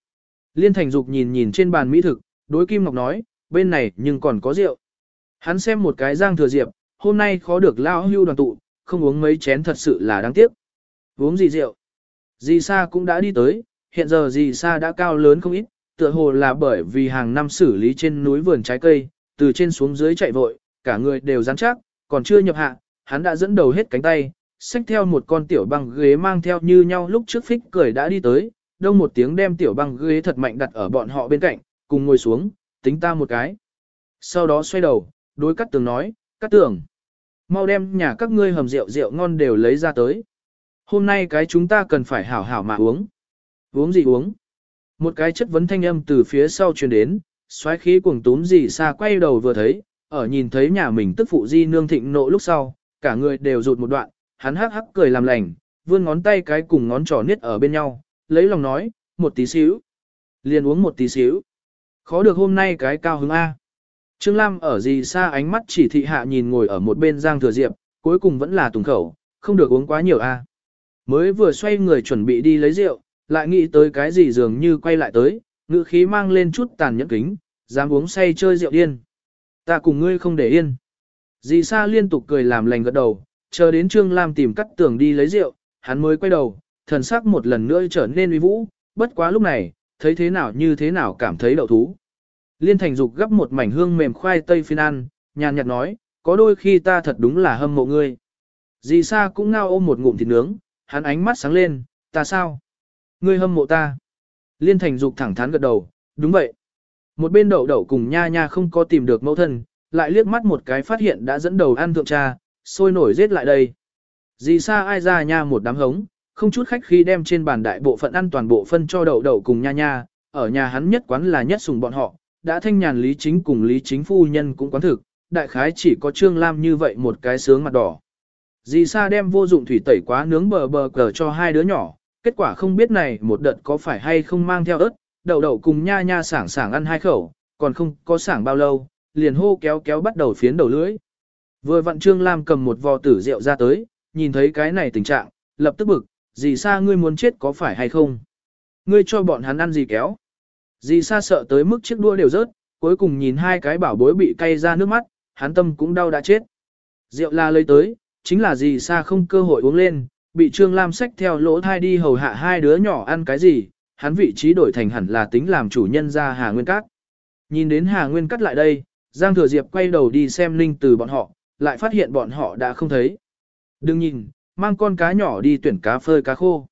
Liên Thành Dục nhìn nhìn trên bàn mỹ thực, đối Kim Ngọc nói, bên này nhưng còn có rượu. Hắn xem một cái giang thừa diệp, hôm nay khó được lao hưu đoàn tụ, không uống mấy chén thật sự là đáng tiếc. Uống gì rượu? Dì Sa cũng đã đi tới, hiện giờ dì Sa đã cao lớn không ít, tựa hồ là bởi vì hàng năm xử lý trên núi vườn trái cây, từ trên xuống dưới chạy vội, cả người đều rắn chắc, còn chưa nhập hạ, hắn đã dẫn đầu hết cánh tay, xách theo một con tiểu băng ghế mang theo như nhau lúc trước phích cười đã đi tới, đông một tiếng đem tiểu băng ghế thật mạnh đặt ở bọn họ bên cạnh, cùng ngồi xuống, tính ta một cái. Sau đó xoay đầu, đối cắt tường nói, cắt tường. Mau đem nhà các ngươi hầm rượu rượu ngon đều lấy ra tới. Hôm nay cái chúng ta cần phải hảo hảo mà uống. Uống gì uống? Một cái chất vấn thanh âm từ phía sau truyền đến, xoáy khí cuồng túm gì xa quay đầu vừa thấy, ở nhìn thấy nhà mình tức phụ di nương thịnh nộ lúc sau, cả người đều rụt một đoạn, hắn hắc hắc cười làm lành, vươn ngón tay cái cùng ngón trỏ niết ở bên nhau, lấy lòng nói, một tí xíu. Liền uống một tí xíu. Khó được hôm nay cái cao hứng A. Trương Lam ở gì xa ánh mắt chỉ thị hạ nhìn ngồi ở một bên Giang Thừa Diệp, cuối cùng vẫn là tùng khẩu, không được uống quá nhiều A. Mới vừa xoay người chuẩn bị đi lấy rượu, lại nghĩ tới cái gì dường như quay lại tới, ngữ khí mang lên chút tàn nhẫn kính, dám uống say chơi rượu điên. Ta cùng ngươi không để yên. Dì Sa liên tục cười làm lành gật đầu, chờ đến Trương Lam tìm cắt tường đi lấy rượu, hắn mới quay đầu, thần sắc một lần nữa trở nên uy vũ, bất quá lúc này, thấy thế nào như thế nào cảm thấy đậu thú. Liên Thành Dục gấp một mảnh hương mềm khoai tây phiên ăn, nhàn nhạt nói, có đôi khi ta thật đúng là hâm mộ ngươi. Dì Sa cũng ngao ôm một ngụm thịt nướng, hắn ánh mắt sáng lên, ta sao? Ngươi hâm mộ ta. Liên Thành Dục thẳng thắn gật đầu, đúng vậy. Một bên đậu đậu cùng nha nha không có tìm được mẫu thân, lại liếc mắt một cái phát hiện đã dẫn đầu ăn thượng cha, sôi nổi giết lại đây. Dì Sa ai ra nha một đám hống, không chút khách khi đem trên bàn đại bộ phận ăn toàn bộ phân cho đậu đậu cùng nha nha, ở nhà hắn nhất quán là nhất sùng bọn họ, đã thanh nhàn lý chính cùng lý chính phu nhân cũng quán thực, đại khái chỉ có Trương Lam như vậy một cái sướng mặt đỏ. Dì Sa đem vô dụng thủy tẩy quá nướng bờ bờ cờ cho hai đứa nhỏ, kết quả không biết này một đợt có phải hay không mang theo ớt, đậu đậu cùng nha nha sảng sảng ăn hai khẩu, còn không có sảng bao lâu, liền hô kéo kéo bắt đầu phiến đầu lưỡi. Vừa vặn Trương Lam cầm một vò tử rượu ra tới, nhìn thấy cái này tình trạng, lập tức bực, dì Sa ngươi muốn chết có phải hay không? Ngươi cho bọn hắn ăn gì kéo? Dì Sa sợ tới mức chiếc đua đều rớt, cuối cùng nhìn hai cái bảo bối bị cay ra nước mắt, hắn tâm cũng đau đã chết. Rượu la lấy tới, chính là gì xa không cơ hội uống lên, bị Trương Lam xách theo lỗ thai đi hầu hạ hai đứa nhỏ ăn cái gì, hắn vị trí đổi thành hẳn là tính làm chủ nhân ra Hà Nguyên Cát. Nhìn đến Hà Nguyên Cát lại đây, Giang Thừa Diệp quay đầu đi xem Linh từ bọn họ, lại phát hiện bọn họ đã không thấy. Đừng nhìn, mang con cá nhỏ đi tuyển cá phơi cá khô.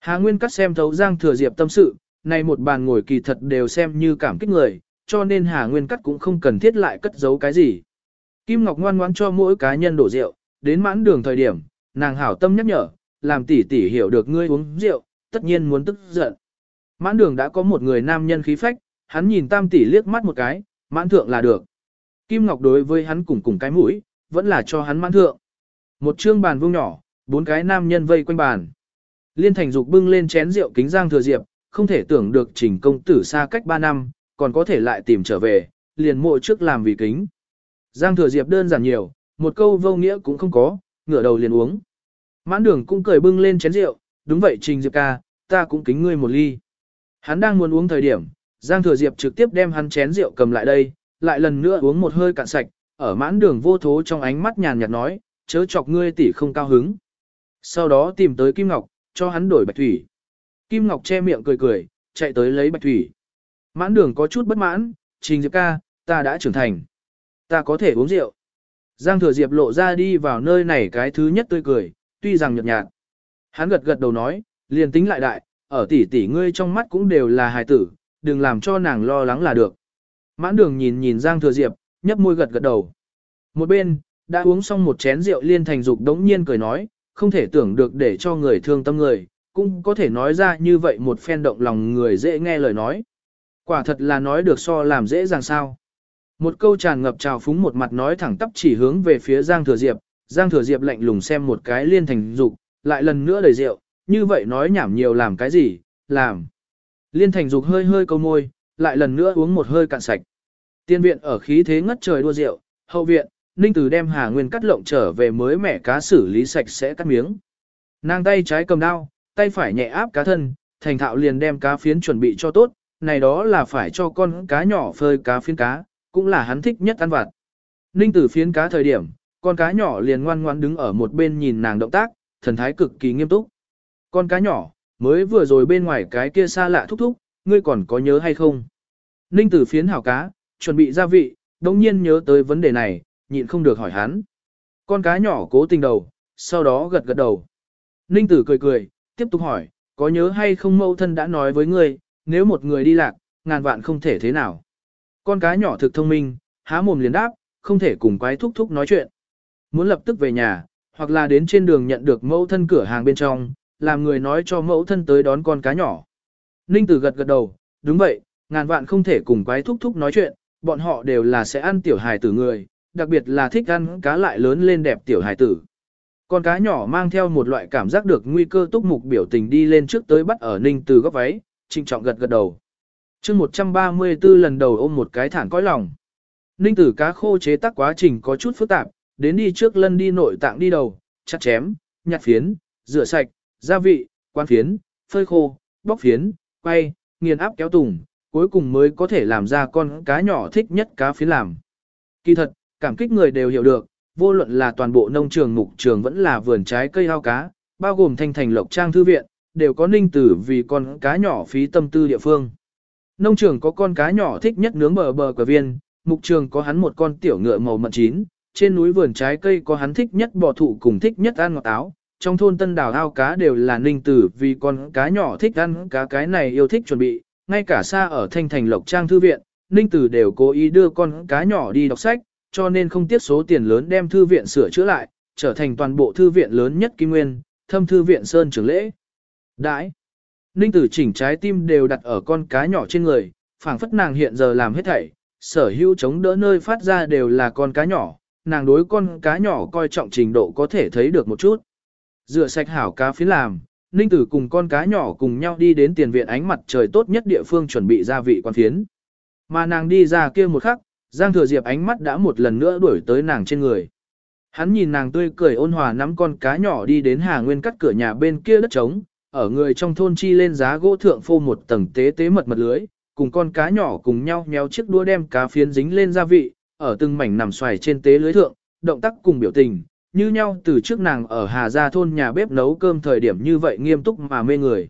Hà Nguyên Cát xem thấu Giang Thừa Diệp tâm sự, này một bàn ngồi kỳ thật đều xem như cảm kích người, cho nên Hà Nguyên Cát cũng không cần thiết lại cất giấu cái gì. Kim Ngọc ngoan ngoãn cho mỗi cá nhân đổ rượu, đến mãn đường thời điểm, nàng hảo tâm nhắc nhở, làm tỷ tỷ hiểu được ngươi uống rượu, tất nhiên muốn tức giận. Mãn đường đã có một người nam nhân khí phách, hắn nhìn tam tỷ liếc mắt một cái, mãn thượng là được. Kim Ngọc đối với hắn cùng cùng cái mũi, vẫn là cho hắn mãn thượng. Một trương bàn vuông nhỏ, bốn cái nam nhân vây quanh bàn. Liên Thành Dục bưng lên chén rượu kính Giang Thừa Diệp, không thể tưởng được trình công tử xa cách 3 năm, còn có thể lại tìm trở về, liền mộ trước làm vì kính. Giang Thừa Diệp đơn giản nhiều, một câu vô nghĩa cũng không có, ngửa đầu liền uống. Mãn đường cũng cười bưng lên chén rượu, đúng vậy Trình Diệp ca, ta cũng kính ngươi một ly. Hắn đang muốn uống thời điểm, Giang Thừa Diệp trực tiếp đem hắn chén rượu cầm lại đây, lại lần nữa uống một hơi cạn sạch, ở mãn đường vô thố trong ánh mắt nhàn nhạt nói, chớ chọc ngươi tỷ không cao hứng. Sau đó tìm tới Kim Ngọc, cho hắn đổi bạch thủy. Kim Ngọc che miệng cười cười, chạy tới lấy bạch thủy. Mãn đường có chút bất mãn, Trình Diệp ca, ta đã trưởng thành. Ta có thể uống rượu. Giang Thừa Diệp lộ ra đi vào nơi này cái thứ nhất tươi cười, tuy rằng nhợt nhạt. Hắn gật gật đầu nói, liền tính lại đại, ở tỷ tỷ ngươi trong mắt cũng đều là hài tử, đừng làm cho nàng lo lắng là được. Mãn đường nhìn nhìn Giang Thừa Diệp, nhấp môi gật gật đầu. Một bên, đã uống xong một chén rượu liên thành dục đống nhiên cười nói, không thể tưởng được để cho người thương tâm người, cũng có thể nói ra như vậy một phen động lòng người dễ nghe lời nói. Quả thật là nói được so làm dễ dàng sao. Một câu tràn ngập trào phúng một mặt nói thẳng tắp chỉ hướng về phía Giang Thừa Diệp, Giang Thừa Diệp lạnh lùng xem một cái liên thành dục, lại lần nữa đầy rượu, như vậy nói nhảm nhiều làm cái gì, làm. Liên thành dục hơi hơi câu môi, lại lần nữa uống một hơi cạn sạch. Tiên viện ở khí thế ngất trời đua rượu, hậu viện, Ninh Tử đem Hà Nguyên cắt lộng trở về mới mẻ cá xử lý sạch sẽ cắt miếng. Nàng tay trái cầm đao, tay phải nhẹ áp cá thân, thành thạo liền đem cá phiến chuẩn bị cho tốt, này đó là phải cho con cá nhỏ phơi cá phiến cá, cũng là hắn thích nhất ăn vặt. Ninh Tử phiến cá thời điểm, con cá nhỏ liền ngoan ngoan đứng ở một bên nhìn nàng động tác, thần thái cực kỳ nghiêm túc. Con cá nhỏ, mới vừa rồi bên ngoài cái kia xa lạ thúc thúc, ngươi còn có nhớ hay không? Ninh Tử phiến hảo cá, chuẩn bị gia vị, đồng nhiên nhớ tới vấn đề này, nhịn không được hỏi hắn. Con cá nhỏ cố tình đầu, sau đó gật gật đầu. Ninh tử cười cười, tiếp tục hỏi, có nhớ hay không mẫu thân đã nói với ngươi, nếu một người đi lạc, ngàn vạn không thể thế nào. Con cá nhỏ thực thông minh, há mồm liền đáp, không thể cùng quái thúc thúc nói chuyện. Muốn lập tức về nhà, hoặc là đến trên đường nhận được mẫu thân cửa hàng bên trong, làm người nói cho mẫu thân tới đón con cá nhỏ. Ninh tử gật gật đầu, đúng vậy, ngàn vạn không thể cùng quái thúc thúc nói chuyện, bọn họ đều là sẽ ăn tiểu hài tử người, đặc biệt là thích ăn cá lại lớn lên đẹp tiểu hài tử. Con cá nhỏ mang theo một loại cảm giác được nguy cơ túc mục biểu tình đi lên trước tới bắt ở ninh từ góc váy, trinh trọng gật gật đầu chương 134 lần đầu ôm một cái thản cõi lòng. Ninh tử cá khô chế tác quá trình có chút phức tạp, đến đi trước lân đi nội tạng đi đầu, chặt chém, nhặt phiến, rửa sạch, gia vị, quan phiến, phơi khô, bóc phiến, quay, nghiền áp kéo tùng, cuối cùng mới có thể làm ra con cá nhỏ thích nhất cá phiến làm. Kỳ thật, cảm kích người đều hiểu được, vô luận là toàn bộ nông trường mục trường vẫn là vườn trái cây ao cá, bao gồm thanh thành lộc trang thư viện, đều có ninh tử vì con cá nhỏ phí tâm tư địa phương. Nông trường có con cá nhỏ thích nhất nướng bờ bờ quả viên, mục trường có hắn một con tiểu ngựa màu mận chín, trên núi vườn trái cây có hắn thích nhất bò thụ cùng thích nhất ăn ngọt táo, trong thôn tân đảo ao cá đều là ninh tử vì con cá nhỏ thích ăn cá cái này yêu thích chuẩn bị, ngay cả xa ở thanh thành lộc trang thư viện, ninh tử đều cố ý đưa con cá nhỏ đi đọc sách, cho nên không tiếc số tiền lớn đem thư viện sửa chữa lại, trở thành toàn bộ thư viện lớn nhất Kim Nguyên, thâm thư viện Sơn Trường Lễ. Đãi. Ninh tử chỉnh trái tim đều đặt ở con cá nhỏ trên người, phảng phất nàng hiện giờ làm hết thảy, sở hữu chống đỡ nơi phát ra đều là con cá nhỏ, nàng đối con cá nhỏ coi trọng trình độ có thể thấy được một chút. Rửa sạch hảo cá phiến làm, Ninh tử cùng con cá nhỏ cùng nhau đi đến tiền viện ánh mặt trời tốt nhất địa phương chuẩn bị gia vị quan phiến. Mà nàng đi ra kia một khắc, Giang Thừa Diệp ánh mắt đã một lần nữa đuổi tới nàng trên người. Hắn nhìn nàng tươi cười ôn hòa nắm con cá nhỏ đi đến Hà Nguyên cắt cửa nhà bên kia đất trống, ở người trong thôn chi lên giá gỗ thượng phô một tầng tế tế mật mật lưới, cùng con cá nhỏ cùng nhau nhéo chiếc đũa đem cá phiến dính lên gia vị, ở từng mảnh nằm xoài trên tế lưới thượng, động tác cùng biểu tình, như nhau từ trước nàng ở Hà Gia thôn nhà bếp nấu cơm thời điểm như vậy nghiêm túc mà mê người.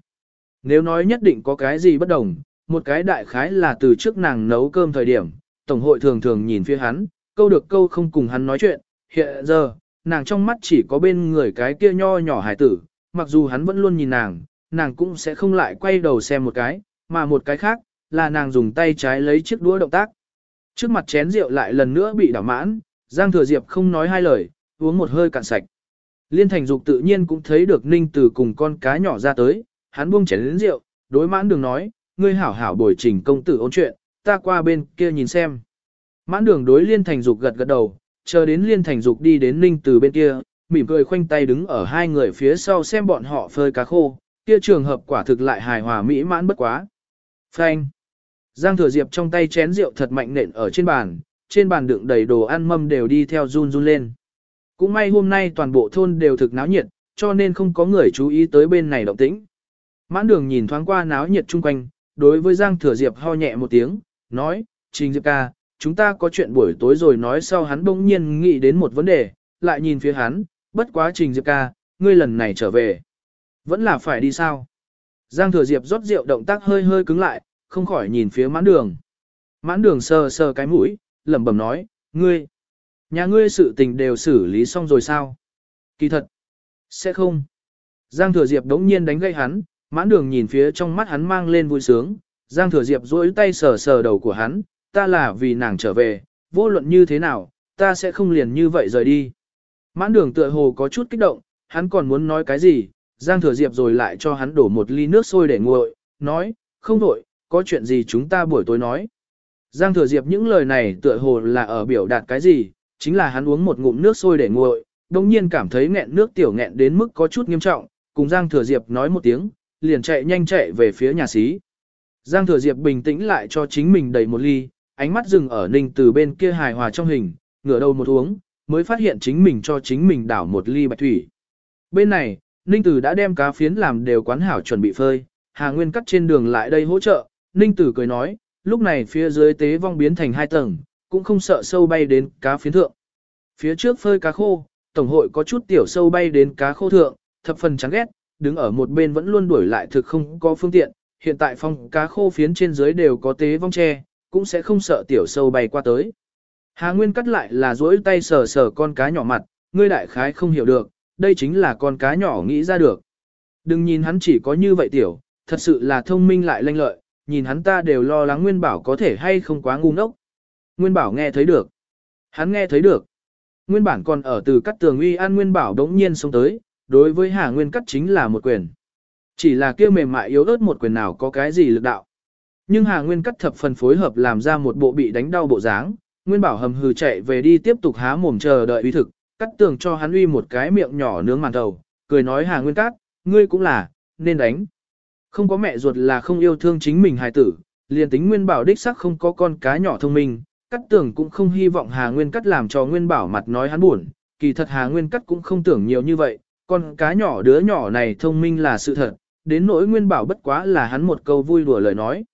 Nếu nói nhất định có cái gì bất đồng, một cái đại khái là từ trước nàng nấu cơm thời điểm, tổng hội thường thường nhìn phía hắn, câu được câu không cùng hắn nói chuyện, hiện giờ, nàng trong mắt chỉ có bên người cái kia nho nhỏ hải tử, mặc dù hắn vẫn luôn nhìn nàng, nàng cũng sẽ không lại quay đầu xem một cái, mà một cái khác, là nàng dùng tay trái lấy chiếc đũa động tác. Trước mặt chén rượu lại lần nữa bị đảo mãn, Giang Thừa Diệp không nói hai lời, uống một hơi cạn sạch. Liên Thành Dục tự nhiên cũng thấy được Ninh Từ cùng con cá nhỏ ra tới, hắn buông chén đến rượu, đối mãn đường nói, ngươi hảo hảo bồi trình công tử ôn chuyện, ta qua bên kia nhìn xem. Mãn đường đối liên thành dục gật gật đầu, chờ đến liên thành dục đi đến ninh từ bên kia, mỉm cười khoanh tay đứng ở hai người phía sau xem bọn họ phơi cá khô, kia trường hợp quả thực lại hài hòa mỹ mãn bất quá. Phanh. Giang thừa diệp trong tay chén rượu thật mạnh nện ở trên bàn, trên bàn đựng đầy đồ ăn mâm đều đi theo run run lên. Cũng may hôm nay toàn bộ thôn đều thực náo nhiệt, cho nên không có người chú ý tới bên này động tĩnh. Mãn đường nhìn thoáng qua náo nhiệt chung quanh, đối với Giang thừa diệp ho nhẹ một tiếng, nói, Trình Diệp ca, chúng ta có chuyện buổi tối rồi nói sau hắn bỗng nhiên nghĩ đến một vấn đề, lại nhìn phía hắn, bất quá Trình Diệp ca, ngươi lần này trở về. Vẫn là phải đi sao? Giang thừa Diệp rót rượu động tác hơi hơi cứng lại, không khỏi nhìn phía mãn đường. Mãn đường sờ sờ cái mũi, lẩm bẩm nói, ngươi, nhà ngươi sự tình đều xử lý xong rồi sao? Kỳ thật, sẽ không. Giang Thừa Diệp đống nhiên đánh gây hắn, mãn đường nhìn phía trong mắt hắn mang lên vui sướng. Giang Thừa Diệp duỗi tay sờ sờ đầu của hắn, ta là vì nàng trở về, vô luận như thế nào, ta sẽ không liền như vậy rời đi. Mãn đường tựa hồ có chút kích động, hắn còn muốn nói cái gì, Giang Thừa Diệp rồi lại cho hắn đổ một ly nước sôi để nguội, nói, không đổi, có chuyện gì chúng ta buổi tối nói. Giang Thừa Diệp những lời này tựa hồ là ở biểu đạt cái gì, chính là hắn uống một ngụm nước sôi để nguội, đồng nhiên cảm thấy nghẹn nước tiểu nghẹn đến mức có chút nghiêm trọng, cùng Giang Thừa Diệp nói một tiếng, liền chạy nhanh chạy về phía nhà xí. Giang Thừa Diệp bình tĩnh lại cho chính mình đầy một ly, ánh mắt dừng ở Ninh từ bên kia hài hòa trong hình, ngửa đầu một uống, mới phát hiện chính mình cho chính mình đảo một ly bạch thủy. Bên này, Ninh Tử đã đem cá phiến làm đều quán hảo chuẩn bị phơi, Hà Nguyên cắt trên đường lại đây hỗ trợ, Ninh Tử cười nói, lúc này phía dưới tế vong biến thành hai tầng, cũng không sợ sâu bay đến cá phiến thượng. Phía trước phơi cá khô, tổng hội có chút tiểu sâu bay đến cá khô thượng, thập phần chán ghét, đứng ở một bên vẫn luôn đuổi lại thực không có phương tiện, hiện tại phong cá khô phiến trên dưới đều có tế vong tre, cũng sẽ không sợ tiểu sâu bay qua tới. Hà Nguyên cắt lại là duỗi tay sờ sờ con cá nhỏ mặt, ngươi đại khái không hiểu được, đây chính là con cá nhỏ nghĩ ra được. Đừng nhìn hắn chỉ có như vậy tiểu, thật sự là thông minh lại lanh lợi, nhìn hắn ta đều lo lắng Nguyên Bảo có thể hay không quá ngu ngốc. Nguyên Bảo nghe thấy được. Hắn nghe thấy được. Nguyên bản còn ở từ cắt tường uy an Nguyên Bảo đống nhiên xuống tới, đối với Hà Nguyên cắt chính là một quyền. Chỉ là kia mềm mại yếu ớt một quyền nào có cái gì lực đạo. Nhưng Hà Nguyên cắt thập phần phối hợp làm ra một bộ bị đánh đau bộ dáng, Nguyên Bảo hầm hừ chạy về đi tiếp tục há mồm chờ đợi uy thực, cắt tường cho hắn uy một cái miệng nhỏ nướng màn đầu, cười nói Hà Nguyên Cát, ngươi cũng là, nên đánh. Không có mẹ ruột là không yêu thương chính mình hài tử, liền tính Nguyên Bảo đích sắc không có con cá nhỏ thông minh, cắt tường cũng không hy vọng Hà Nguyên Cát làm cho Nguyên Bảo mặt nói hắn buồn, kỳ thật Hà Nguyên Cát cũng không tưởng nhiều như vậy, con cá nhỏ đứa nhỏ này thông minh là sự thật, đến nỗi Nguyên Bảo bất quá là hắn một câu vui đùa lời nói.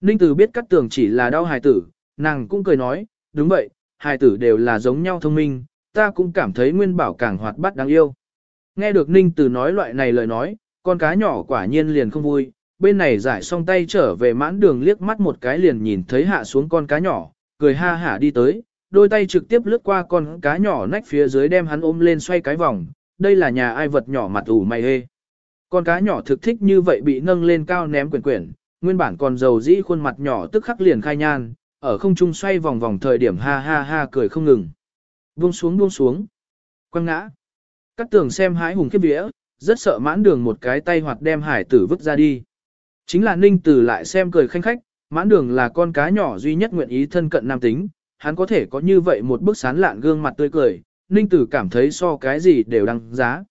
Ninh Tử biết cắt tường chỉ là đau hài tử, nàng cũng cười nói, đúng vậy, hai tử đều là giống nhau thông minh, ta cũng cảm thấy Nguyên Bảo càng hoạt bát đáng yêu. Nghe được Ninh Từ nói loại này lời nói, con cá nhỏ quả nhiên liền không vui, bên này giải xong tay trở về mãn đường liếc mắt một cái liền nhìn thấy hạ xuống con cá nhỏ, cười ha hả đi tới, đôi tay trực tiếp lướt qua con cá nhỏ nách phía dưới đem hắn ôm lên xoay cái vòng, đây là nhà ai vật nhỏ mặt ủ mày hê. Con cá nhỏ thực thích như vậy bị nâng lên cao ném quyển quyển, nguyên bản còn dầu dĩ khuôn mặt nhỏ tức khắc liền khai nhan, ở không trung xoay vòng vòng thời điểm ha ha ha cười không ngừng. Buông xuống buông xuống. Quăng ngã. Cắt tường xem hái hùng khiếp vía, rất sợ mãn đường một cái tay hoặc đem hải tử vứt ra đi. Chính là ninh tử lại xem cười khanh khách, mãn đường là con cá nhỏ duy nhất nguyện ý thân cận nam tính, hắn có thể có như vậy một bức sán lạn gương mặt tươi cười, ninh tử cảm thấy so cái gì đều đăng giá.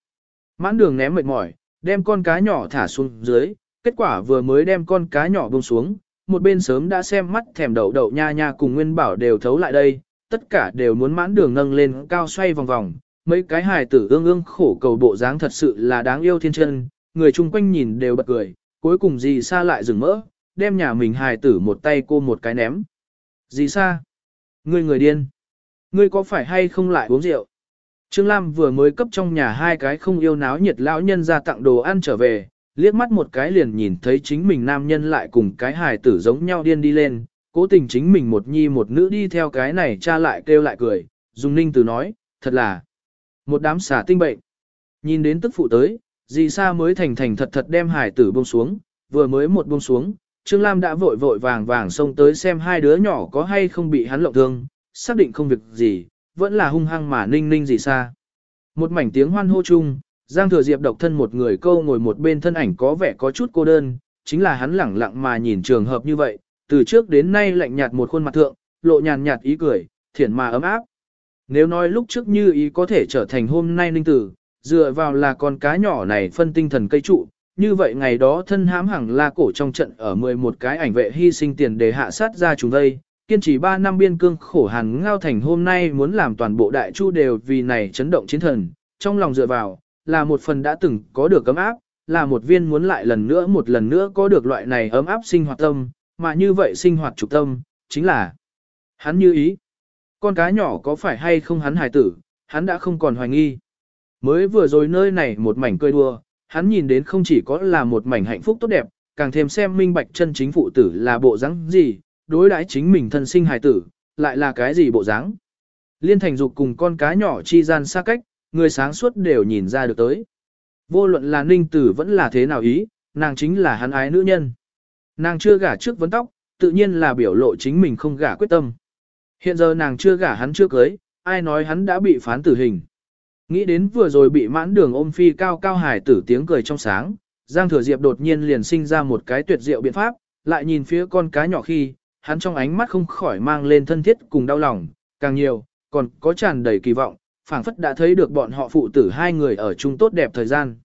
Mãn đường ném mệt mỏi, đem con cá nhỏ thả xuống dưới, kết quả vừa mới đem con cá nhỏ buông xuống, một bên sớm đã xem mắt thèm đậu đậu nha nha cùng Nguyên Bảo đều thấu lại đây, tất cả đều muốn mãn đường nâng lên cao xoay vòng vòng. Mấy cái hài tử ương ương khổ cầu bộ dáng thật sự là đáng yêu thiên chân, người chung quanh nhìn đều bật cười, cuối cùng dì xa lại dừng mỡ, đem nhà mình hài tử một tay cô một cái ném. Dì xa? Ngươi người điên. Ngươi có phải hay không lại uống rượu? Trương Lam vừa mới cấp trong nhà hai cái không yêu náo nhiệt lão nhân ra tặng đồ ăn trở về, liếc mắt một cái liền nhìn thấy chính mình nam nhân lại cùng cái hài tử giống nhau điên đi lên, cố tình chính mình một nhi một nữ đi theo cái này cha lại kêu lại cười, dùng ninh từ nói, thật là một đám xả tinh bệnh. Nhìn đến tức phụ tới, dì sa mới thành thành thật thật đem hải tử buông xuống, vừa mới một buông xuống, Trương Lam đã vội vội vàng vàng xông tới xem hai đứa nhỏ có hay không bị hắn lộng thương, xác định không việc gì, vẫn là hung hăng mà ninh ninh dì sa. Một mảnh tiếng hoan hô chung, Giang Thừa Diệp độc thân một người câu ngồi một bên thân ảnh có vẻ có chút cô đơn, chính là hắn lẳng lặng mà nhìn trường hợp như vậy, từ trước đến nay lạnh nhạt một khuôn mặt thượng, lộ nhàn nhạt ý cười, thiển mà ấm áp. Nếu nói lúc trước như ý có thể trở thành hôm nay ninh tử, dựa vào là con cá nhỏ này phân tinh thần cây trụ, như vậy ngày đó thân hãm hằng la cổ trong trận ở 11 cái ảnh vệ hy sinh tiền để hạ sát ra chúng đây, kiên trì 3 năm biên cương khổ hàn ngao thành hôm nay muốn làm toàn bộ đại chu đều vì này chấn động chiến thần, trong lòng dựa vào, là một phần đã từng có được ấm áp, là một viên muốn lại lần nữa một lần nữa có được loại này ấm áp sinh hoạt tâm, mà như vậy sinh hoạt trục tâm, chính là hắn như ý. Con cá nhỏ có phải hay không hắn hài tử, hắn đã không còn hoài nghi. Mới vừa rồi nơi này một mảnh cười đua, hắn nhìn đến không chỉ có là một mảnh hạnh phúc tốt đẹp, càng thêm xem minh bạch chân chính phụ tử là bộ dáng gì, đối đãi chính mình thân sinh hài tử, lại là cái gì bộ dáng. Liên thành dục cùng con cá nhỏ chi gian xa cách, người sáng suốt đều nhìn ra được tới. Vô luận là ninh tử vẫn là thế nào ý, nàng chính là hắn ái nữ nhân. Nàng chưa gả trước vấn tóc, tự nhiên là biểu lộ chính mình không gả quyết tâm. Hiện giờ nàng chưa gả hắn chưa cưới, ai nói hắn đã bị phán tử hình. Nghĩ đến vừa rồi bị mãn đường ôm phi cao cao hải tử tiếng cười trong sáng, Giang Thừa Diệp đột nhiên liền sinh ra một cái tuyệt diệu biện pháp, lại nhìn phía con cá nhỏ khi, hắn trong ánh mắt không khỏi mang lên thân thiết cùng đau lòng, càng nhiều, còn có tràn đầy kỳ vọng, phảng phất đã thấy được bọn họ phụ tử hai người ở chung tốt đẹp thời gian.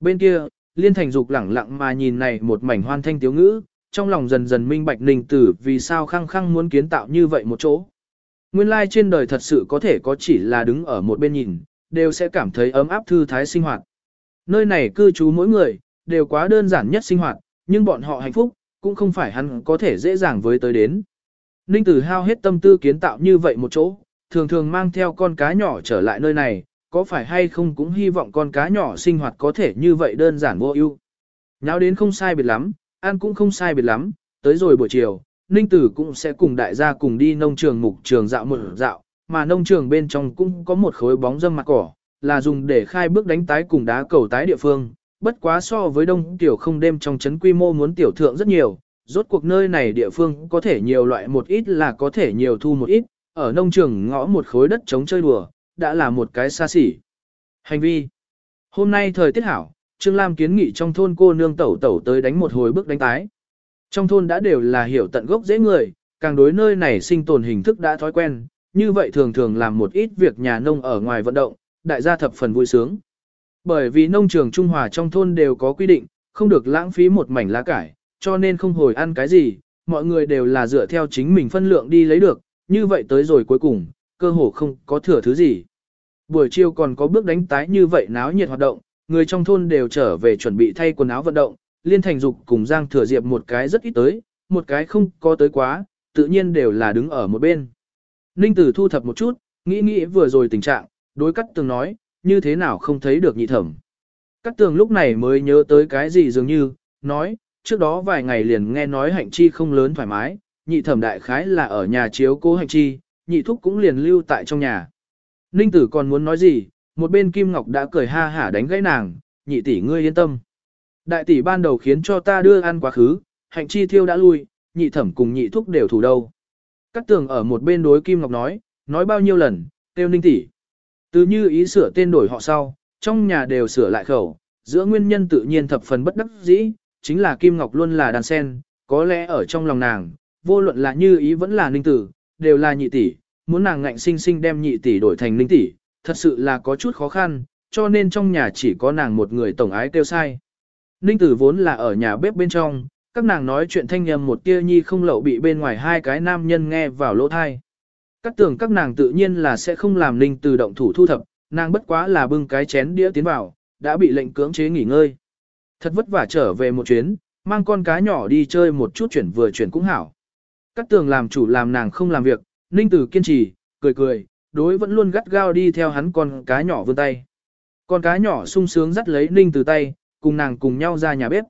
Bên kia, Liên Thành Dục lẳng lặng mà nhìn này một mảnh hoan thanh tiếu ngữ, trong lòng dần dần minh bạch ninh tử vì sao khăng khăng muốn kiến tạo như vậy một chỗ. Nguyên lai trên đời thật sự có thể có chỉ là đứng ở một bên nhìn, đều sẽ cảm thấy ấm áp thư thái sinh hoạt. Nơi này cư trú mỗi người, đều quá đơn giản nhất sinh hoạt, nhưng bọn họ hạnh phúc, cũng không phải hắn có thể dễ dàng với tới đến. Ninh tử hao hết tâm tư kiến tạo như vậy một chỗ, thường thường mang theo con cá nhỏ trở lại nơi này, có phải hay không cũng hy vọng con cá nhỏ sinh hoạt có thể như vậy đơn giản vô ưu. Nháo đến không sai biệt lắm, ăn cũng không sai biệt lắm, tới rồi buổi chiều, Ninh Tử cũng sẽ cùng đại gia cùng đi nông trường mục trường dạo một dạo, mà nông trường bên trong cũng có một khối bóng dâm mặt cỏ, là dùng để khai bước đánh tái cùng đá cầu tái địa phương, bất quá so với đông tiểu không đêm trong chấn quy mô muốn tiểu thượng rất nhiều, rốt cuộc nơi này địa phương có thể nhiều loại một ít là có thể nhiều thu một ít, ở nông trường ngõ một khối đất trống chơi đùa, đã là một cái xa xỉ. Hành vi Hôm nay thời tiết hảo, Trương Lam kiến nghị trong thôn cô nương tẩu tẩu tới đánh một hồi bước đánh tái. Trong thôn đã đều là hiểu tận gốc dễ người, càng đối nơi này sinh tồn hình thức đã thói quen, như vậy thường thường làm một ít việc nhà nông ở ngoài vận động, đại gia thập phần vui sướng. Bởi vì nông trường Trung Hòa trong thôn đều có quy định, không được lãng phí một mảnh lá cải, cho nên không hồi ăn cái gì, mọi người đều là dựa theo chính mình phân lượng đi lấy được, như vậy tới rồi cuối cùng, cơ hồ không có thừa thứ gì. Buổi chiều còn có bước đánh tái như vậy náo nhiệt hoạt động, người trong thôn đều trở về chuẩn bị thay quần áo vận động, Liên Thành Dục cùng Giang Thừa Diệp một cái rất ít tới, một cái không có tới quá, tự nhiên đều là đứng ở một bên. Ninh Tử thu thập một chút, nghĩ nghĩ vừa rồi tình trạng, đối cắt tường nói, như thế nào không thấy được nhị thẩm. Cắt tường lúc này mới nhớ tới cái gì dường như, nói, trước đó vài ngày liền nghe nói hạnh chi không lớn thoải mái, nhị thẩm đại khái là ở nhà chiếu cố hạnh chi, nhị thúc cũng liền lưu tại trong nhà. Ninh tử còn muốn nói gì, một bên Kim Ngọc đã cười ha hả đánh gãy nàng, nhị tỷ ngươi yên tâm. Đại tỷ ban đầu khiến cho ta đưa ăn quá khứ, hạnh chi thiêu đã lui, nhị thẩm cùng nhị thúc đều thủ đâu. Cắt tường ở một bên đối Kim Ngọc nói, nói bao nhiêu lần, tiêu ninh tỷ. Từ như ý sửa tên đổi họ sau, trong nhà đều sửa lại khẩu, giữa nguyên nhân tự nhiên thập phần bất đắc dĩ, chính là Kim Ngọc luôn là đàn sen, có lẽ ở trong lòng nàng, vô luận là như ý vẫn là ninh tử, đều là nhị tỷ, muốn nàng ngạnh sinh sinh đem nhị tỷ đổi thành ninh tỷ, thật sự là có chút khó khăn, cho nên trong nhà chỉ có nàng một người tổng ái kêu sai. Ninh tử vốn là ở nhà bếp bên trong, các nàng nói chuyện thanh nhầm một tia nhi không lậu bị bên ngoài hai cái nam nhân nghe vào lỗ thai. Các tưởng các nàng tự nhiên là sẽ không làm ninh tử động thủ thu thập, nàng bất quá là bưng cái chén đĩa tiến vào, đã bị lệnh cưỡng chế nghỉ ngơi. Thật vất vả trở về một chuyến, mang con cá nhỏ đi chơi một chút chuyển vừa chuyển cũng hảo. Cát tường làm chủ làm nàng không làm việc, ninh tử kiên trì, cười cười, đối vẫn luôn gắt gao đi theo hắn con cá nhỏ vươn tay. Con cá nhỏ sung sướng dắt lấy ninh từ tay, cùng nàng cùng nhau ra nhà bếp.